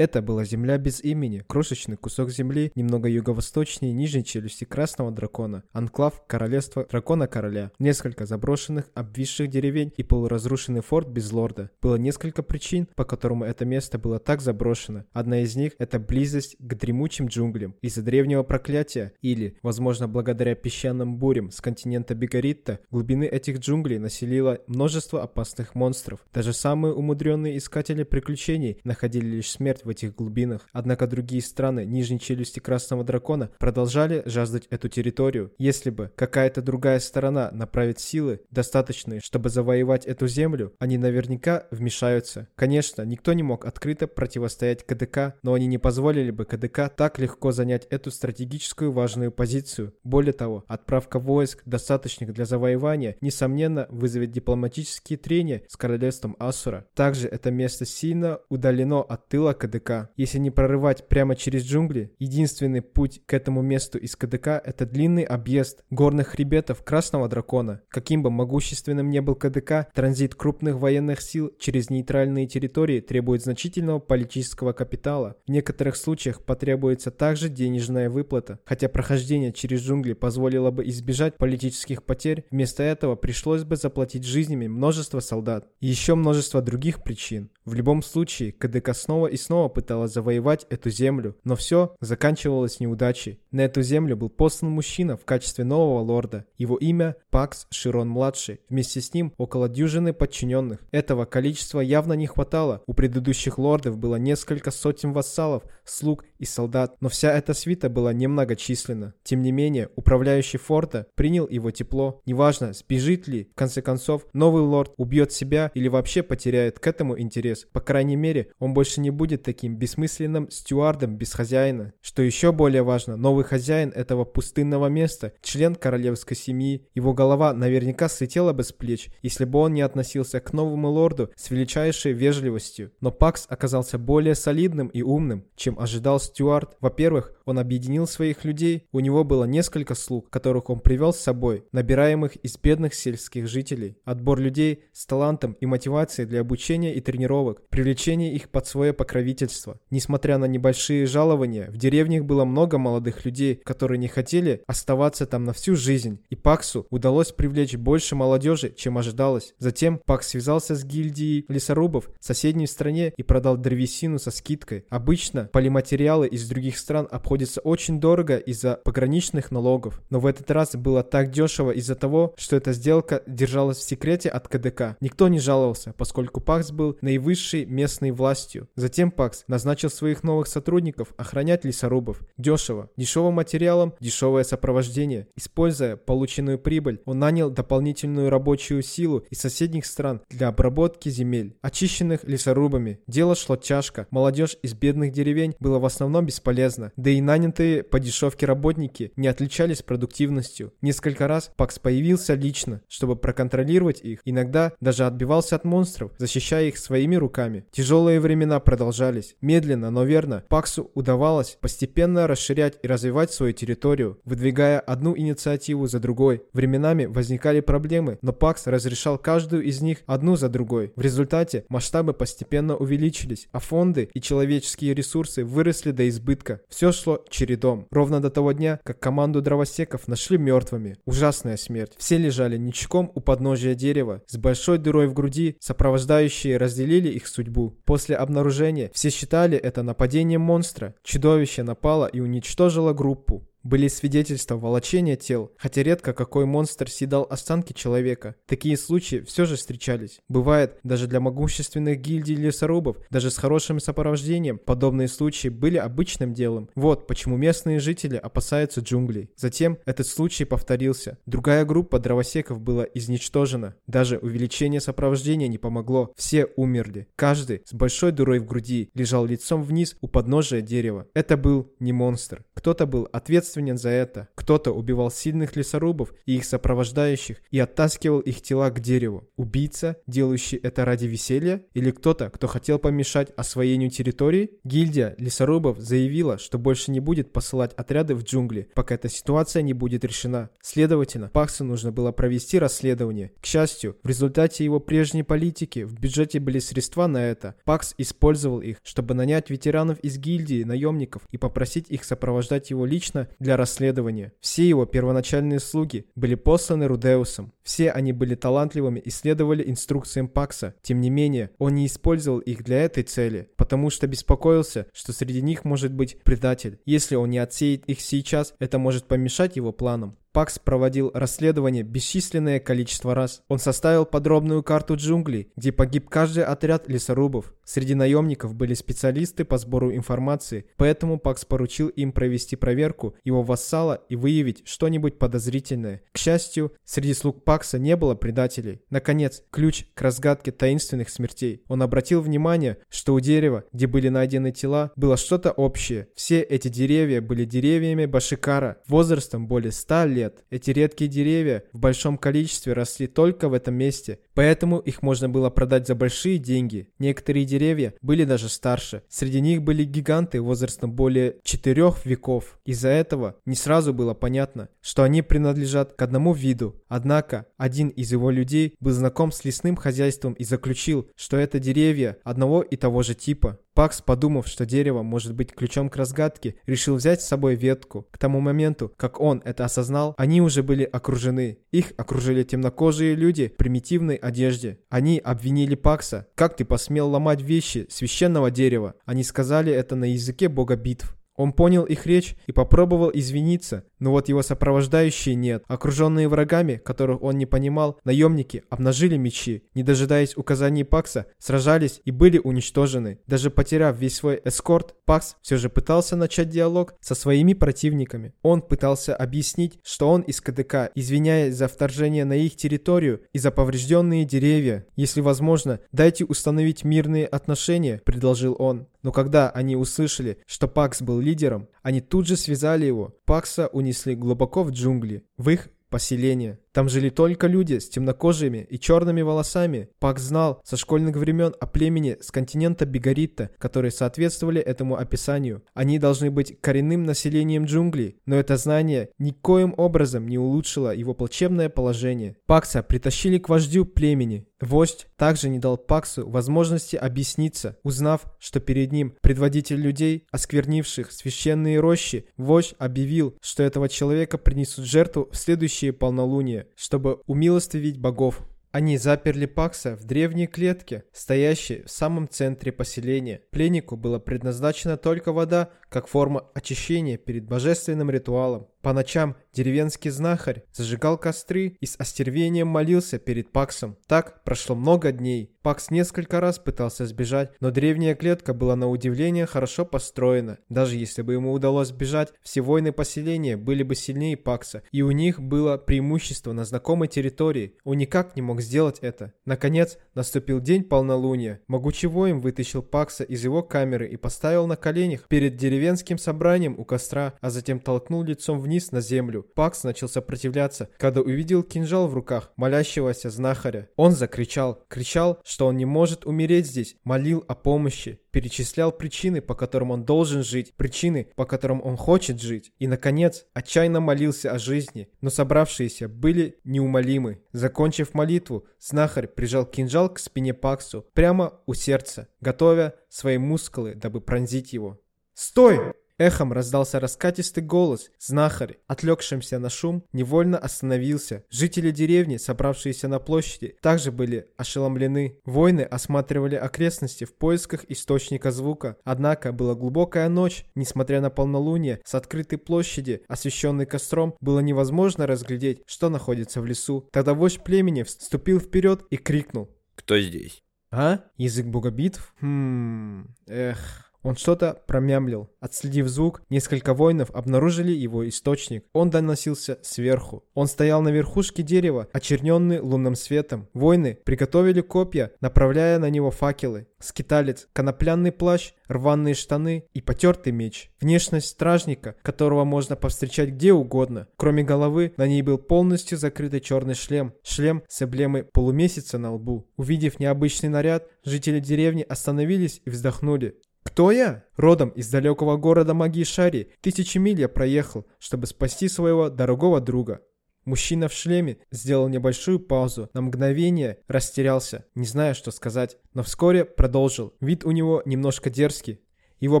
S1: Это была земля без имени, крошечный кусок земли, немного юго-восточнее нижней челюсти красного дракона, анклав королевства дракона-короля, несколько заброшенных, обвисших деревень и полуразрушенный форт без лорда. Было несколько причин, по которым это место было так заброшено. Одна из них – это близость к дремучим джунглям из-за древнего проклятия или, возможно, благодаря песчаным бурям с континента Бигаритта, глубины этих джунглей населило множество опасных монстров. Даже самые умудренные искатели приключений находили лишь смерть в в этих глубинах. Однако другие страны нижней челюсти Красного Дракона продолжали жаждать эту территорию. Если бы какая-то другая сторона направит силы, достаточные, чтобы завоевать эту землю, они наверняка вмешаются. Конечно, никто не мог открыто противостоять КДК, но они не позволили бы КДК так легко занять эту стратегическую важную позицию. Более того, отправка войск, достаточных для завоевания, несомненно, вызовет дипломатические трения с королевством Асура. Также это место сильно удалено от тыла КДК КДК. Если не прорывать прямо через джунгли, единственный путь к этому месту из КДК – это длинный объезд горных хребетов Красного Дракона. Каким бы могущественным ни был КДК, транзит крупных военных сил через нейтральные территории требует значительного политического капитала. В некоторых случаях потребуется также денежная выплата. Хотя прохождение через джунгли позволило бы избежать политических потерь, вместо этого пришлось бы заплатить жизнями множество солдат. И еще множество других причин. В любом случае, КДК снова и снова пыталась завоевать эту землю, но все заканчивалось неудачей. На эту землю был послан мужчина в качестве нового лорда. Его имя Пакс Широн-младший. Вместе с ним около дюжины подчиненных. Этого количества явно не хватало. У предыдущих лордов было несколько сотен вассалов, слуг и солдат, но вся эта свита была немногочисленна. Тем не менее, управляющий форта принял его тепло. Неважно, сбежит ли, в конце концов, новый лорд убьет себя или вообще потеряет к этому интерес. По крайней мере, он больше не будет таким бессмысленным стюардом без хозяина. Что еще более важно, новый хозяин этого пустынного места, член королевской семьи, его голова наверняка слетела бы с плеч, если бы он не относился к новому лорду с величайшей вежливостью. Но Пакс оказался более солидным и умным, чем ожидал Стюарт. Во-первых, он объединил своих людей, у него было несколько слуг, которых он привел с собой, набираемых из бедных сельских жителей. Отбор людей с талантом и мотивацией для обучения и тренировок, привлечение их под свое покровительство. Несмотря на небольшие жалования, в деревнях было много молодых людей, которые не хотели оставаться там на всю жизнь, и Паксу удалось привлечь больше молодежи, чем ожидалось. Затем Пакс связался с гильдией лесорубов в соседней стране и продал древесину со скидкой. Обычно полиматериалы из других стран обходятся очень дорого из-за пограничных налогов, но в этот раз было так дешево из-за того, что эта сделка держалась в секрете от КДК. Никто не жаловался, поскольку Пакс был наивысшей местной властью. Затем Пакс назначил своих новых сотрудников охранять лесорубов. Дешево. Дешевым материалом, дешевое сопровождение. Используя полученную прибыль, он нанял дополнительную рабочую силу из соседних стран для обработки земель, очищенных лесорубами. Дело шло тяжко. Молодежь из бедных деревень была в основном бесполезна, да и нанятые по дешевке работники не отличались продуктивностью. Несколько раз Пакс появился лично, чтобы проконтролировать их. Иногда даже отбивался от монстров, защищая их своими руками. Тяжелые времена продолжались. Медленно, но верно, Паксу удавалось постепенно расширять и развивать свою территорию, выдвигая одну инициативу за другой. Временами возникали проблемы, но Пакс разрешал каждую из них одну за другой. В результате масштабы постепенно увеличились, а фонды и человеческие ресурсы выросли до избытка. Все шло чередом. Ровно до того дня, как команду дровосеков нашли мертвыми. Ужасная смерть. Все лежали ничком у подножия дерева, с большой дырой в груди, сопровождающие разделили их судьбу. После обнаружения все считали это нападением монстра. Чудовище напало и уничтожило группу. Были свидетельства волочения тел, хотя редко какой монстр съедал останки человека. Такие случаи все же встречались. Бывает, даже для могущественных гильдий лесорубов, даже с хорошим сопровождением, подобные случаи были обычным делом. Вот почему местные жители опасаются джунглей. Затем этот случай повторился. Другая группа дровосеков была изничтожена. Даже увеличение сопровождения не помогло. Все умерли. Каждый с большой дырой в груди лежал лицом вниз у подножия дерева. Это был не монстр. Кто-то был ответственен за это. Кто-то убивал сильных лесорубов и их сопровождающих и оттаскивал их тела к дереву. Убийца, делающий это ради веселья? Или кто-то, кто хотел помешать освоению территории? Гильдия лесорубов заявила, что больше не будет посылать отряды в джунгли, пока эта ситуация не будет решена. Следовательно, Паксу нужно было провести расследование. К счастью, в результате его прежней политики в бюджете были средства на это. Пакс использовал их, чтобы нанять ветеранов из гильдии наемников и попросить их сопровождать ждать его лично для расследования. Все его первоначальные слуги были посланы Рудеусом. Все они были талантливыми и следовали инструкциям Пакса. Тем не менее, он не использовал их для этой цели, потому что беспокоился, что среди них может быть предатель. Если он не отсеет их сейчас, это может помешать его планам. Пакс проводил расследование бесчисленное количество раз. Он составил подробную карту джунглей, где погиб каждый отряд лесорубов. Среди наемников были специалисты по сбору информации, поэтому Пакс поручил им провести проверку его вассала и выявить что-нибудь подозрительное. К счастью, среди слуг Пакса не было предателей. Наконец, ключ к разгадке таинственных смертей. Он обратил внимание, что у дерева, где были найдены тела, было что-то общее. Все эти деревья были деревьями Башикара, возрастом более 100 лет лет. Эти редкие деревья в большом количестве росли только в этом месте, поэтому их можно было продать за большие деньги. Некоторые деревья были даже старше. Среди них были гиганты возрастом более четырех веков. Из-за этого не сразу было понятно, что они принадлежат к одному виду. Однако один из его людей был знаком с лесным хозяйством и заключил, что это деревья одного и того же типа. Пакс, подумав, что дерево может быть ключом к разгадке, решил взять с собой ветку. К тому моменту, как он это осознал, они уже были окружены. Их окружили темнокожие люди примитивной одежде. Они обвинили Пакса. «Как ты посмел ломать вещи священного дерева?» Они сказали это на языке бога битв. Он понял их речь и попробовал извиниться, но вот его сопровождающие нет. Окруженные врагами, которых он не понимал, наемники обнажили мечи, не дожидаясь указаний Пакса, сражались и были уничтожены. Даже потеряв весь свой эскорт, Пакс все же пытался начать диалог со своими противниками. Он пытался объяснить, что он из КДК, извиняясь за вторжение на их территорию и за поврежденные деревья. Если возможно, дайте установить мирные отношения, предложил он. Но когда они услышали, что Пакс был лидером, они тут же связали его. Пакса унесли глубоко в джунгли, в их поселение. Там жили только люди с темнокожими и черными волосами. Пак знал со школьных времен о племени с континента Бигарита, которые соответствовали этому описанию. Они должны быть коренным населением джунглей, но это знание никоим образом не улучшило его плачевное положение. Пакса притащили к вождю племени. Вождь также не дал Паксу возможности объясниться, узнав, что перед ним предводитель людей, осквернивших священные рощи, вождь объявил, что этого человека принесут жертву в следующее полнолуние чтобы умилостивить богов. Они заперли Пакса в древней клетке, стоящей в самом центре поселения. Пленнику была предназначена только вода, как форма очищения перед божественным ритуалом. По ночам деревенский знахарь зажигал костры и с остервением молился перед Паксом. Так прошло много дней. Пакс несколько раз пытался сбежать, но древняя клетка была на удивление хорошо построена. Даже если бы ему удалось сбежать, все воины поселения были бы сильнее Пакса, и у них было преимущество на знакомой территории. Он никак не мог сделать это. Наконец, наступил день полнолуния. Могучий воин вытащил Пакса из его камеры и поставил на коленях перед деревенским собранием у костра, а затем толкнул лицом вниз на землю. Пакс начал сопротивляться, когда увидел кинжал в руках молящегося знахаря. Он закричал, кричал, что он не может умереть здесь, молил о помощи, перечислял причины, по которым он должен жить, причины, по которым он хочет жить, и, наконец, отчаянно молился о жизни, но собравшиеся были неумолимы. Закончив молитву, знахарь прижал кинжал к спине Паксу прямо у сердца, готовя свои мускулы, дабы пронзить его. «Стой!» Эхом раздался раскатистый голос. Знахарь, отвлекшимся на шум, невольно остановился. Жители деревни, собравшиеся на площади, также были ошеломлены. Воины осматривали окрестности в поисках источника звука. Однако была глубокая ночь. Несмотря на полнолуние, с открытой площади, освещенной костром, было невозможно разглядеть, что находится в лесу. Тогда вождь племени вступил вперед и крикнул.
S2: «Кто здесь?»
S1: «А? Язык богобитв? Хм... Эх...» Он что-то промямлил. Отследив звук, несколько воинов обнаружили его источник. Он доносился сверху. Он стоял на верхушке дерева, очерненный лунным светом. Воины приготовили копья, направляя на него факелы. Скиталец, конопляный плащ, рваные штаны и потертый меч. Внешность стражника, которого можно повстречать где угодно. Кроме головы, на ней был полностью закрытый черный шлем. Шлем с эмблемой полумесяца на лбу. Увидев необычный наряд, жители деревни остановились и вздохнули. Кто я? Родом из далекого города магии Шари, тысячи миль я проехал, чтобы спасти своего дорогого друга. Мужчина в шлеме сделал небольшую паузу, на мгновение растерялся, не зная, что сказать, но вскоре продолжил. Вид у него немножко дерзкий. Его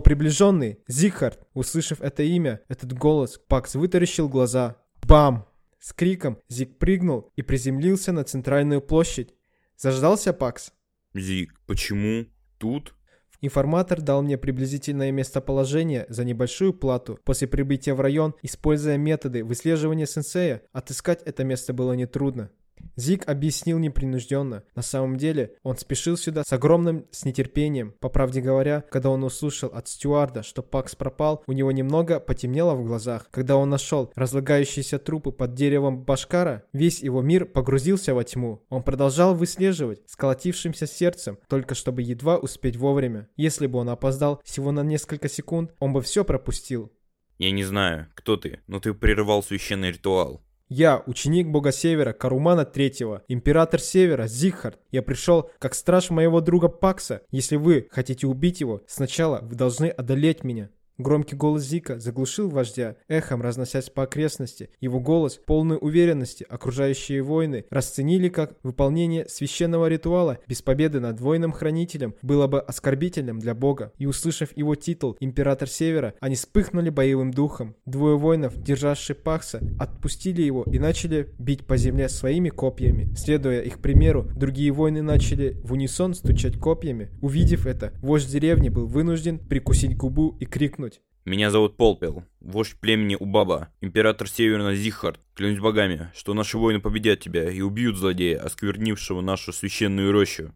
S1: приближенный, Зигхард, услышав это имя, этот голос, Пакс вытаращил глаза. Бам! С криком Зиг прыгнул и приземлился на центральную площадь. Заждался Пакс?
S2: Зиг, почему? Тут?
S1: Информатор дал мне приблизительное местоположение за небольшую плату. После прибытия в район, используя методы выслеживания сенсея, отыскать это место было нетрудно. Зиг объяснил непринужденно. На самом деле, он спешил сюда с огромным с нетерпением. По правде говоря, когда он услышал от стюарда, что Пакс пропал, у него немного потемнело в глазах. Когда он нашел разлагающиеся трупы под деревом Башкара, весь его мир погрузился во тьму. Он продолжал выслеживать с колотившимся сердцем, только чтобы едва успеть вовремя. Если бы он опоздал всего на несколько секунд, он бы все пропустил.
S2: Я не знаю, кто ты, но ты прервал священный ритуал.
S1: Я, ученик бога Севера, Карумана Третьего, император Севера, Зигхард. Я пришел как страж моего друга Пакса. Если вы хотите убить его, сначала вы должны одолеть меня. Громкий голос Зика заглушил вождя, эхом разносясь по окрестности. Его голос, полный уверенности, окружающие воины расценили как выполнение священного ритуала без победы над воином-хранителем было бы оскорбительным для бога. И услышав его титул «Император Севера», они вспыхнули боевым духом. Двое воинов, державшие Пакса, отпустили его и начали бить по земле своими копьями. Следуя их примеру, другие воины начали в унисон стучать копьями. Увидев это, вождь деревни был вынужден прикусить губу и крикнуть
S2: меня зовут Полпел, вождь племени Убаба, император Северна Зихард. Клянусь богами, что наши воины победят тебя и убьют злодея, осквернившего нашу священную рощу.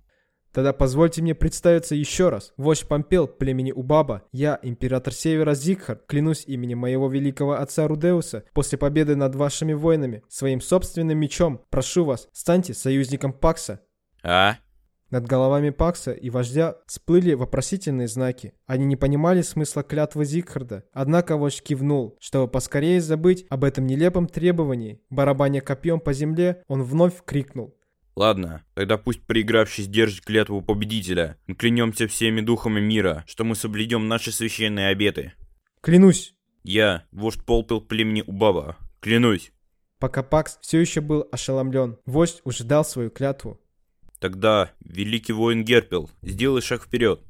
S1: Тогда позвольте мне представиться еще раз. Вождь Помпел племени Убаба, я, император Севера Зигхард, клянусь именем моего великого отца Рудеуса, после победы над вашими воинами, своим собственным мечом, прошу вас, станьте союзником Пакса.
S2: А?
S1: Над головами Пакса и вождя всплыли вопросительные знаки. Они не понимали смысла клятвы Зигхарда. Однако вождь кивнул, чтобы поскорее забыть об этом нелепом требовании. Барабаня копьем по земле, он вновь крикнул.
S2: Ладно, тогда пусть проигравший сдержит клятву победителя. Мы клянемся всеми духами мира, что мы соблюдем наши священные обеты.
S1: Клянусь.
S2: Я, вождь Полпел племени Убава, клянусь.
S1: Пока Пакс все еще был ошеломлен, вождь уже дал свою клятву.
S2: Тогда, великий воин Герпел, сделай шаг вперед.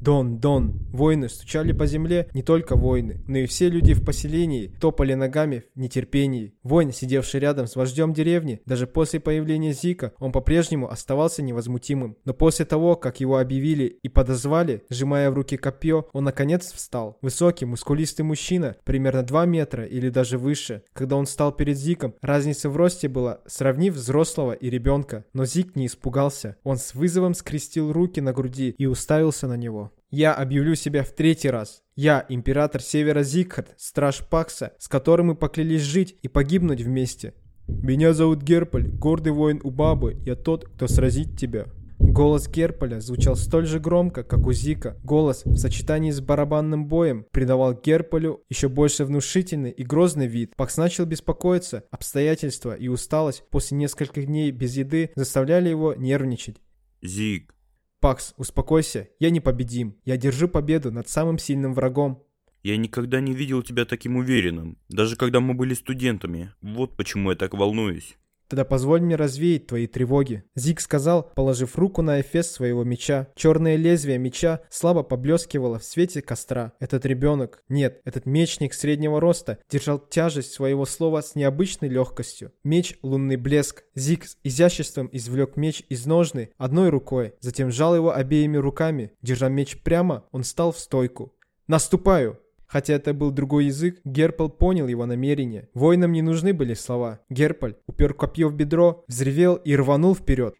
S1: Дон, Дон. Воины стучали по земле, не только воины, но и все люди в поселении топали ногами в нетерпении. Воин, сидевший рядом с вождем деревни, даже после появления Зика, он по-прежнему оставался невозмутимым. Но после того, как его объявили и подозвали, сжимая в руки копье, он наконец встал. Высокий, мускулистый мужчина, примерно 2 метра или даже выше. Когда он стал перед Зиком, разница в росте была, сравнив взрослого и ребенка. Но Зик не испугался. Он с вызовом скрестил руки на груди и уставился на него. Я объявлю себя в третий раз. Я император Севера Зигхард, страж Пакса, с которым мы поклялись жить и погибнуть вместе. Меня зовут Герполь, гордый воин Убабы. Я тот, кто сразит тебя. Голос Герполя звучал столь же громко, как у Зика. Голос в сочетании с барабанным боем придавал Герполю еще больше внушительный и грозный вид. Пакс начал беспокоиться. Обстоятельства и усталость после нескольких дней без еды заставляли его нервничать.
S2: «Зик,
S1: «Пакс, успокойся, я непобедим. Я держу победу над самым сильным врагом».
S2: «Я никогда не видел тебя таким уверенным, даже когда мы были студентами. Вот почему я так волнуюсь».
S1: Тогда позволь мне развеять твои тревоги. Зиг сказал, положив руку на эфес своего меча. Черное лезвие меча слабо поблескивало в свете костра. Этот ребенок, нет, этот мечник среднего роста, держал тяжесть своего слова с необычной легкостью. Меч — лунный блеск. Зиг с изяществом извлек меч из ножны одной рукой, затем сжал его обеими руками. Держа меч прямо, он стал в стойку. «Наступаю!» Хотя это был другой язык, Герпл понял его намерение. Воинам не нужны были слова. Герпаль упер копье в бедро, взревел и рванул вперед.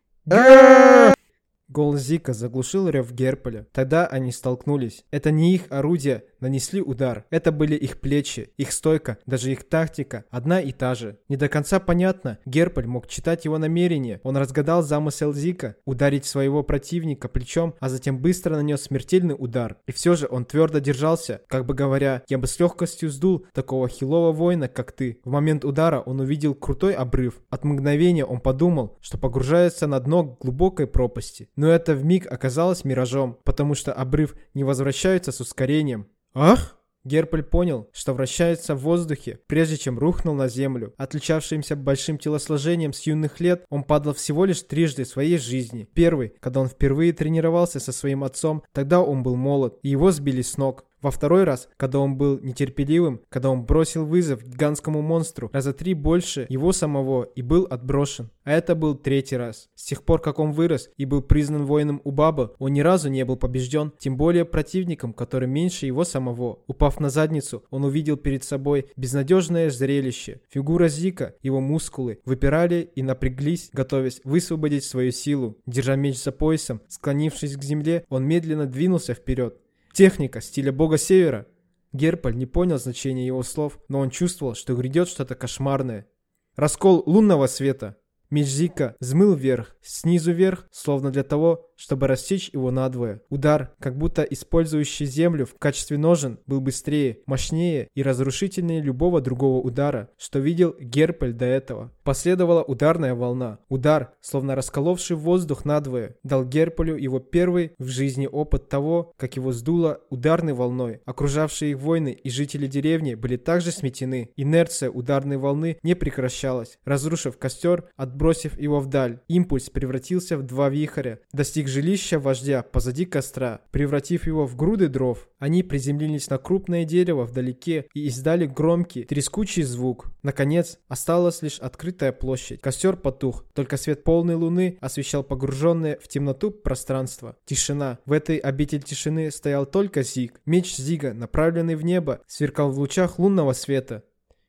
S1: Голос Зика заглушил рев Герполя. Тогда они столкнулись. Это не их орудия нанесли удар. Это были их плечи, их стойка, даже их тактика. Одна и та же. Не до конца понятно. Герполь мог читать его намерения. Он разгадал замысел Зика ударить своего противника плечом, а затем быстро нанес смертельный удар. И все же он твердо держался, как бы говоря, я бы с легкостью сдул такого хилого воина, как ты. В момент удара он увидел крутой обрыв. От мгновения он подумал, что погружается на дно глубокой пропасти. Но это в миг оказалось миражом, потому что обрыв не возвращается с ускорением. «Ах!» Герполь понял, что вращается в воздухе, прежде чем рухнул на землю. Отличавшимся большим телосложением с юных лет, он падал всего лишь трижды своей жизни. Первый, когда он впервые тренировался со своим отцом, тогда он был молод, и его сбили с ног. Во второй раз, когда он был нетерпеливым, когда он бросил вызов гигантскому монстру, раза три больше его самого и был отброшен. А это был третий раз. С тех пор, как он вырос и был признан воином у Баба, он ни разу не был побежден, тем более противником, который меньше его самого. Упав на задницу, он увидел перед собой безнадежное зрелище. Фигура Зика, его мускулы, выпирали и напряглись, готовясь высвободить свою силу. Держа меч за поясом, склонившись к земле, он медленно двинулся вперед. Техника стиля бога севера. Герполь не понял значения его слов, но он чувствовал, что грядет что-то кошмарное. Раскол лунного света. Меч Зика взмыл вверх, снизу вверх, словно для того, чтобы рассечь его надвое. Удар, как будто использующий землю в качестве ножен, был быстрее, мощнее и разрушительнее любого другого удара, что видел Герпель до этого. Последовала ударная волна. Удар, словно расколовший воздух надвое, дал Герполю его первый в жизни опыт того, как его сдуло ударной волной. Окружавшие их воины и жители деревни были также сметены. Инерция ударной волны не прекращалась. Разрушив костер, отбросив его вдаль, импульс превратился в два вихря, достиг жилища вождя позади костра, превратив его в груды дров. Они приземлились на крупное дерево вдалеке и издали громкий, трескучий звук. Наконец, осталась лишь открытая площадь. Костер потух, только свет полной луны освещал погруженное в темноту пространство. Тишина. В этой обитель тишины стоял только Зиг. Меч Зига, направленный в небо, сверкал в лучах лунного света.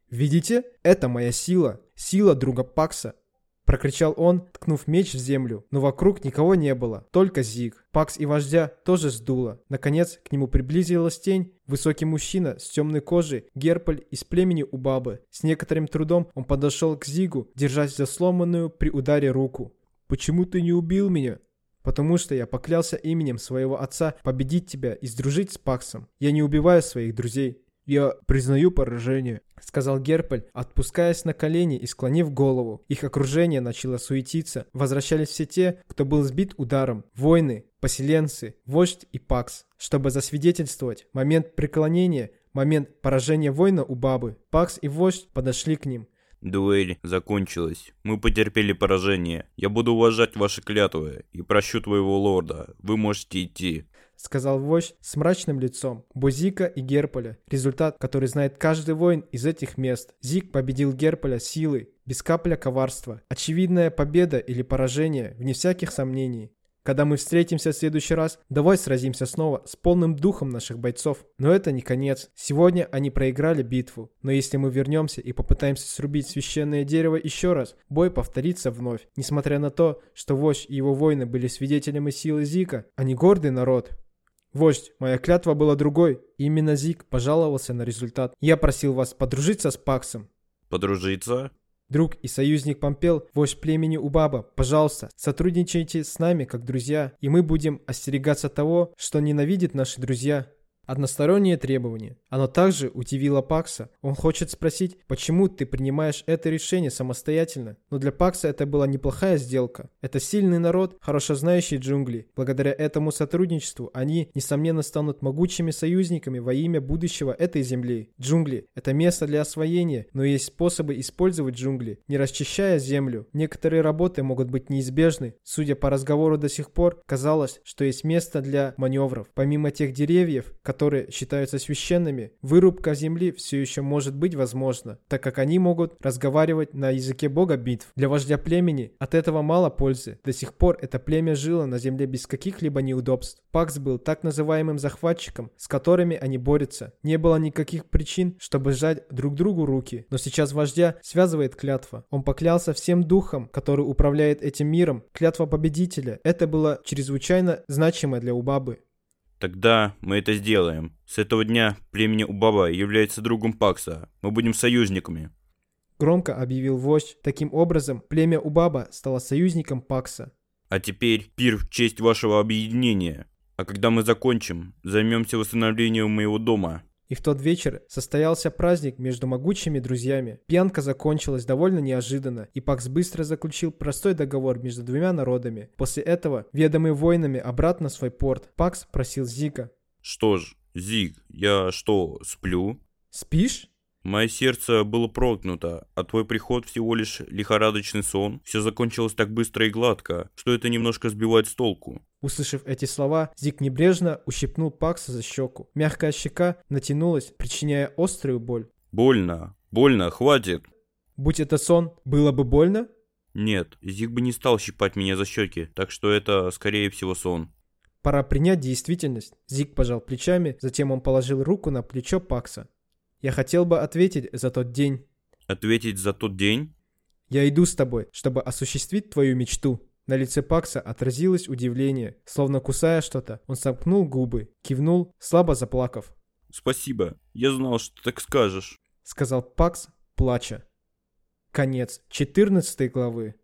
S1: «Видите? Это моя сила. Сила друга Пакса. Прокричал он, ткнув меч в землю, но вокруг никого не было, только Зиг. Пакс и вождя тоже сдуло. Наконец, к нему приблизилась тень, высокий мужчина с темной кожей, Герполь из племени Убабы. С некоторым трудом он подошел к Зигу, держась за сломанную при ударе руку. «Почему ты не убил меня?» «Потому что я поклялся именем своего отца победить тебя и сдружить с Паксом. Я не убиваю своих друзей. «Я признаю поражение», — сказал Герпель, отпускаясь на колени и склонив голову. Их окружение начало суетиться. Возвращались все те, кто был сбит ударом. Воины, поселенцы, вождь и Пакс. Чтобы засвидетельствовать момент преклонения, момент поражения воина у бабы, Пакс и вождь подошли к ним.
S2: Дуэль закончилась. Мы потерпели поражение. Я буду уважать ваши клятвы и прощу твоего лорда. Вы можете идти
S1: сказал вождь с мрачным лицом. Бузика и Герполя. Результат, который знает каждый воин из этих мест. Зик победил Герполя силой, без капля коварства. Очевидная победа или поражение, вне всяких сомнений. Когда мы встретимся в следующий раз, давай сразимся снова с полным духом наших бойцов. Но это не конец. Сегодня они проиграли битву. Но если мы вернемся и попытаемся срубить священное дерево еще раз, бой повторится вновь. Несмотря на то, что вождь и его воины были свидетелями силы Зика, они гордый народ. «Вождь, моя клятва была другой. Именно Зик пожаловался на результат. Я просил вас подружиться с Паксом».
S2: «Подружиться?»
S1: Друг и союзник Помпел, вождь племени Убаба, пожалуйста, сотрудничайте с нами как друзья, и мы будем остерегаться того, что ненавидят наши друзья. Одностороннее требование. Оно также удивило Пакса. Он хочет спросить, почему ты принимаешь это решение самостоятельно. Но для Пакса это была неплохая сделка. Это сильный народ, хорошо знающий джунгли. Благодаря этому сотрудничеству они, несомненно, станут могучими союзниками во имя будущего этой земли. Джунгли – это место для освоения, но есть способы использовать джунгли, не расчищая землю. Некоторые работы могут быть неизбежны. Судя по разговору до сих пор, казалось, что есть место для маневров. Помимо тех деревьев, которые считаются священными, вырубка земли все еще может быть возможна, так как они могут разговаривать на языке бога битв. Для вождя племени от этого мало пользы. До сих пор это племя жило на земле без каких-либо неудобств. Пакс был так называемым захватчиком, с которыми они борются. Не было никаких причин, чтобы сжать друг другу руки. Но сейчас вождя связывает клятва. Он поклялся всем духом, который управляет этим миром. Клятва победителя. Это было чрезвычайно значимо для Убабы.
S2: Тогда мы это сделаем. С этого дня племени Убаба является другом Пакса. Мы будем союзниками.
S1: Громко объявил вождь. Таким образом, племя Убаба стало союзником Пакса.
S2: А теперь пир в честь вашего объединения. А когда мы закончим, займемся восстановлением моего дома.
S1: И в тот вечер состоялся праздник между могучими друзьями. Пьянка закончилась довольно неожиданно, и Пакс быстро заключил простой договор между двумя народами. После этого, ведомый воинами обратно в свой порт, Пакс просил Зика.
S2: «Что ж, Зиг, я что, сплю?»
S1: «Спишь?»
S2: Мое сердце было проткнуто, а твой приход всего лишь лихорадочный сон. Все закончилось так быстро и гладко, что это немножко сбивает с толку.
S1: Услышав эти слова, Зик небрежно ущипнул Пакса за щеку. Мягкая щека натянулась, причиняя острую боль.
S2: Больно, больно, хватит.
S1: Будь это сон, было бы больно?
S2: Нет, Зик бы не стал щипать меня за щеки, так что это, скорее всего, сон.
S1: Пора принять действительность. Зик пожал плечами, затем он положил руку на плечо Пакса. Я хотел бы ответить за тот день.
S2: Ответить за тот день?
S1: Я иду с тобой, чтобы осуществить твою мечту. На лице Пакса отразилось удивление. Словно кусая что-то, он сомкнул губы, кивнул, слабо заплакав.
S2: «Спасибо, я знал, что так скажешь», —
S1: сказал Пакс, плача. Конец 14 главы.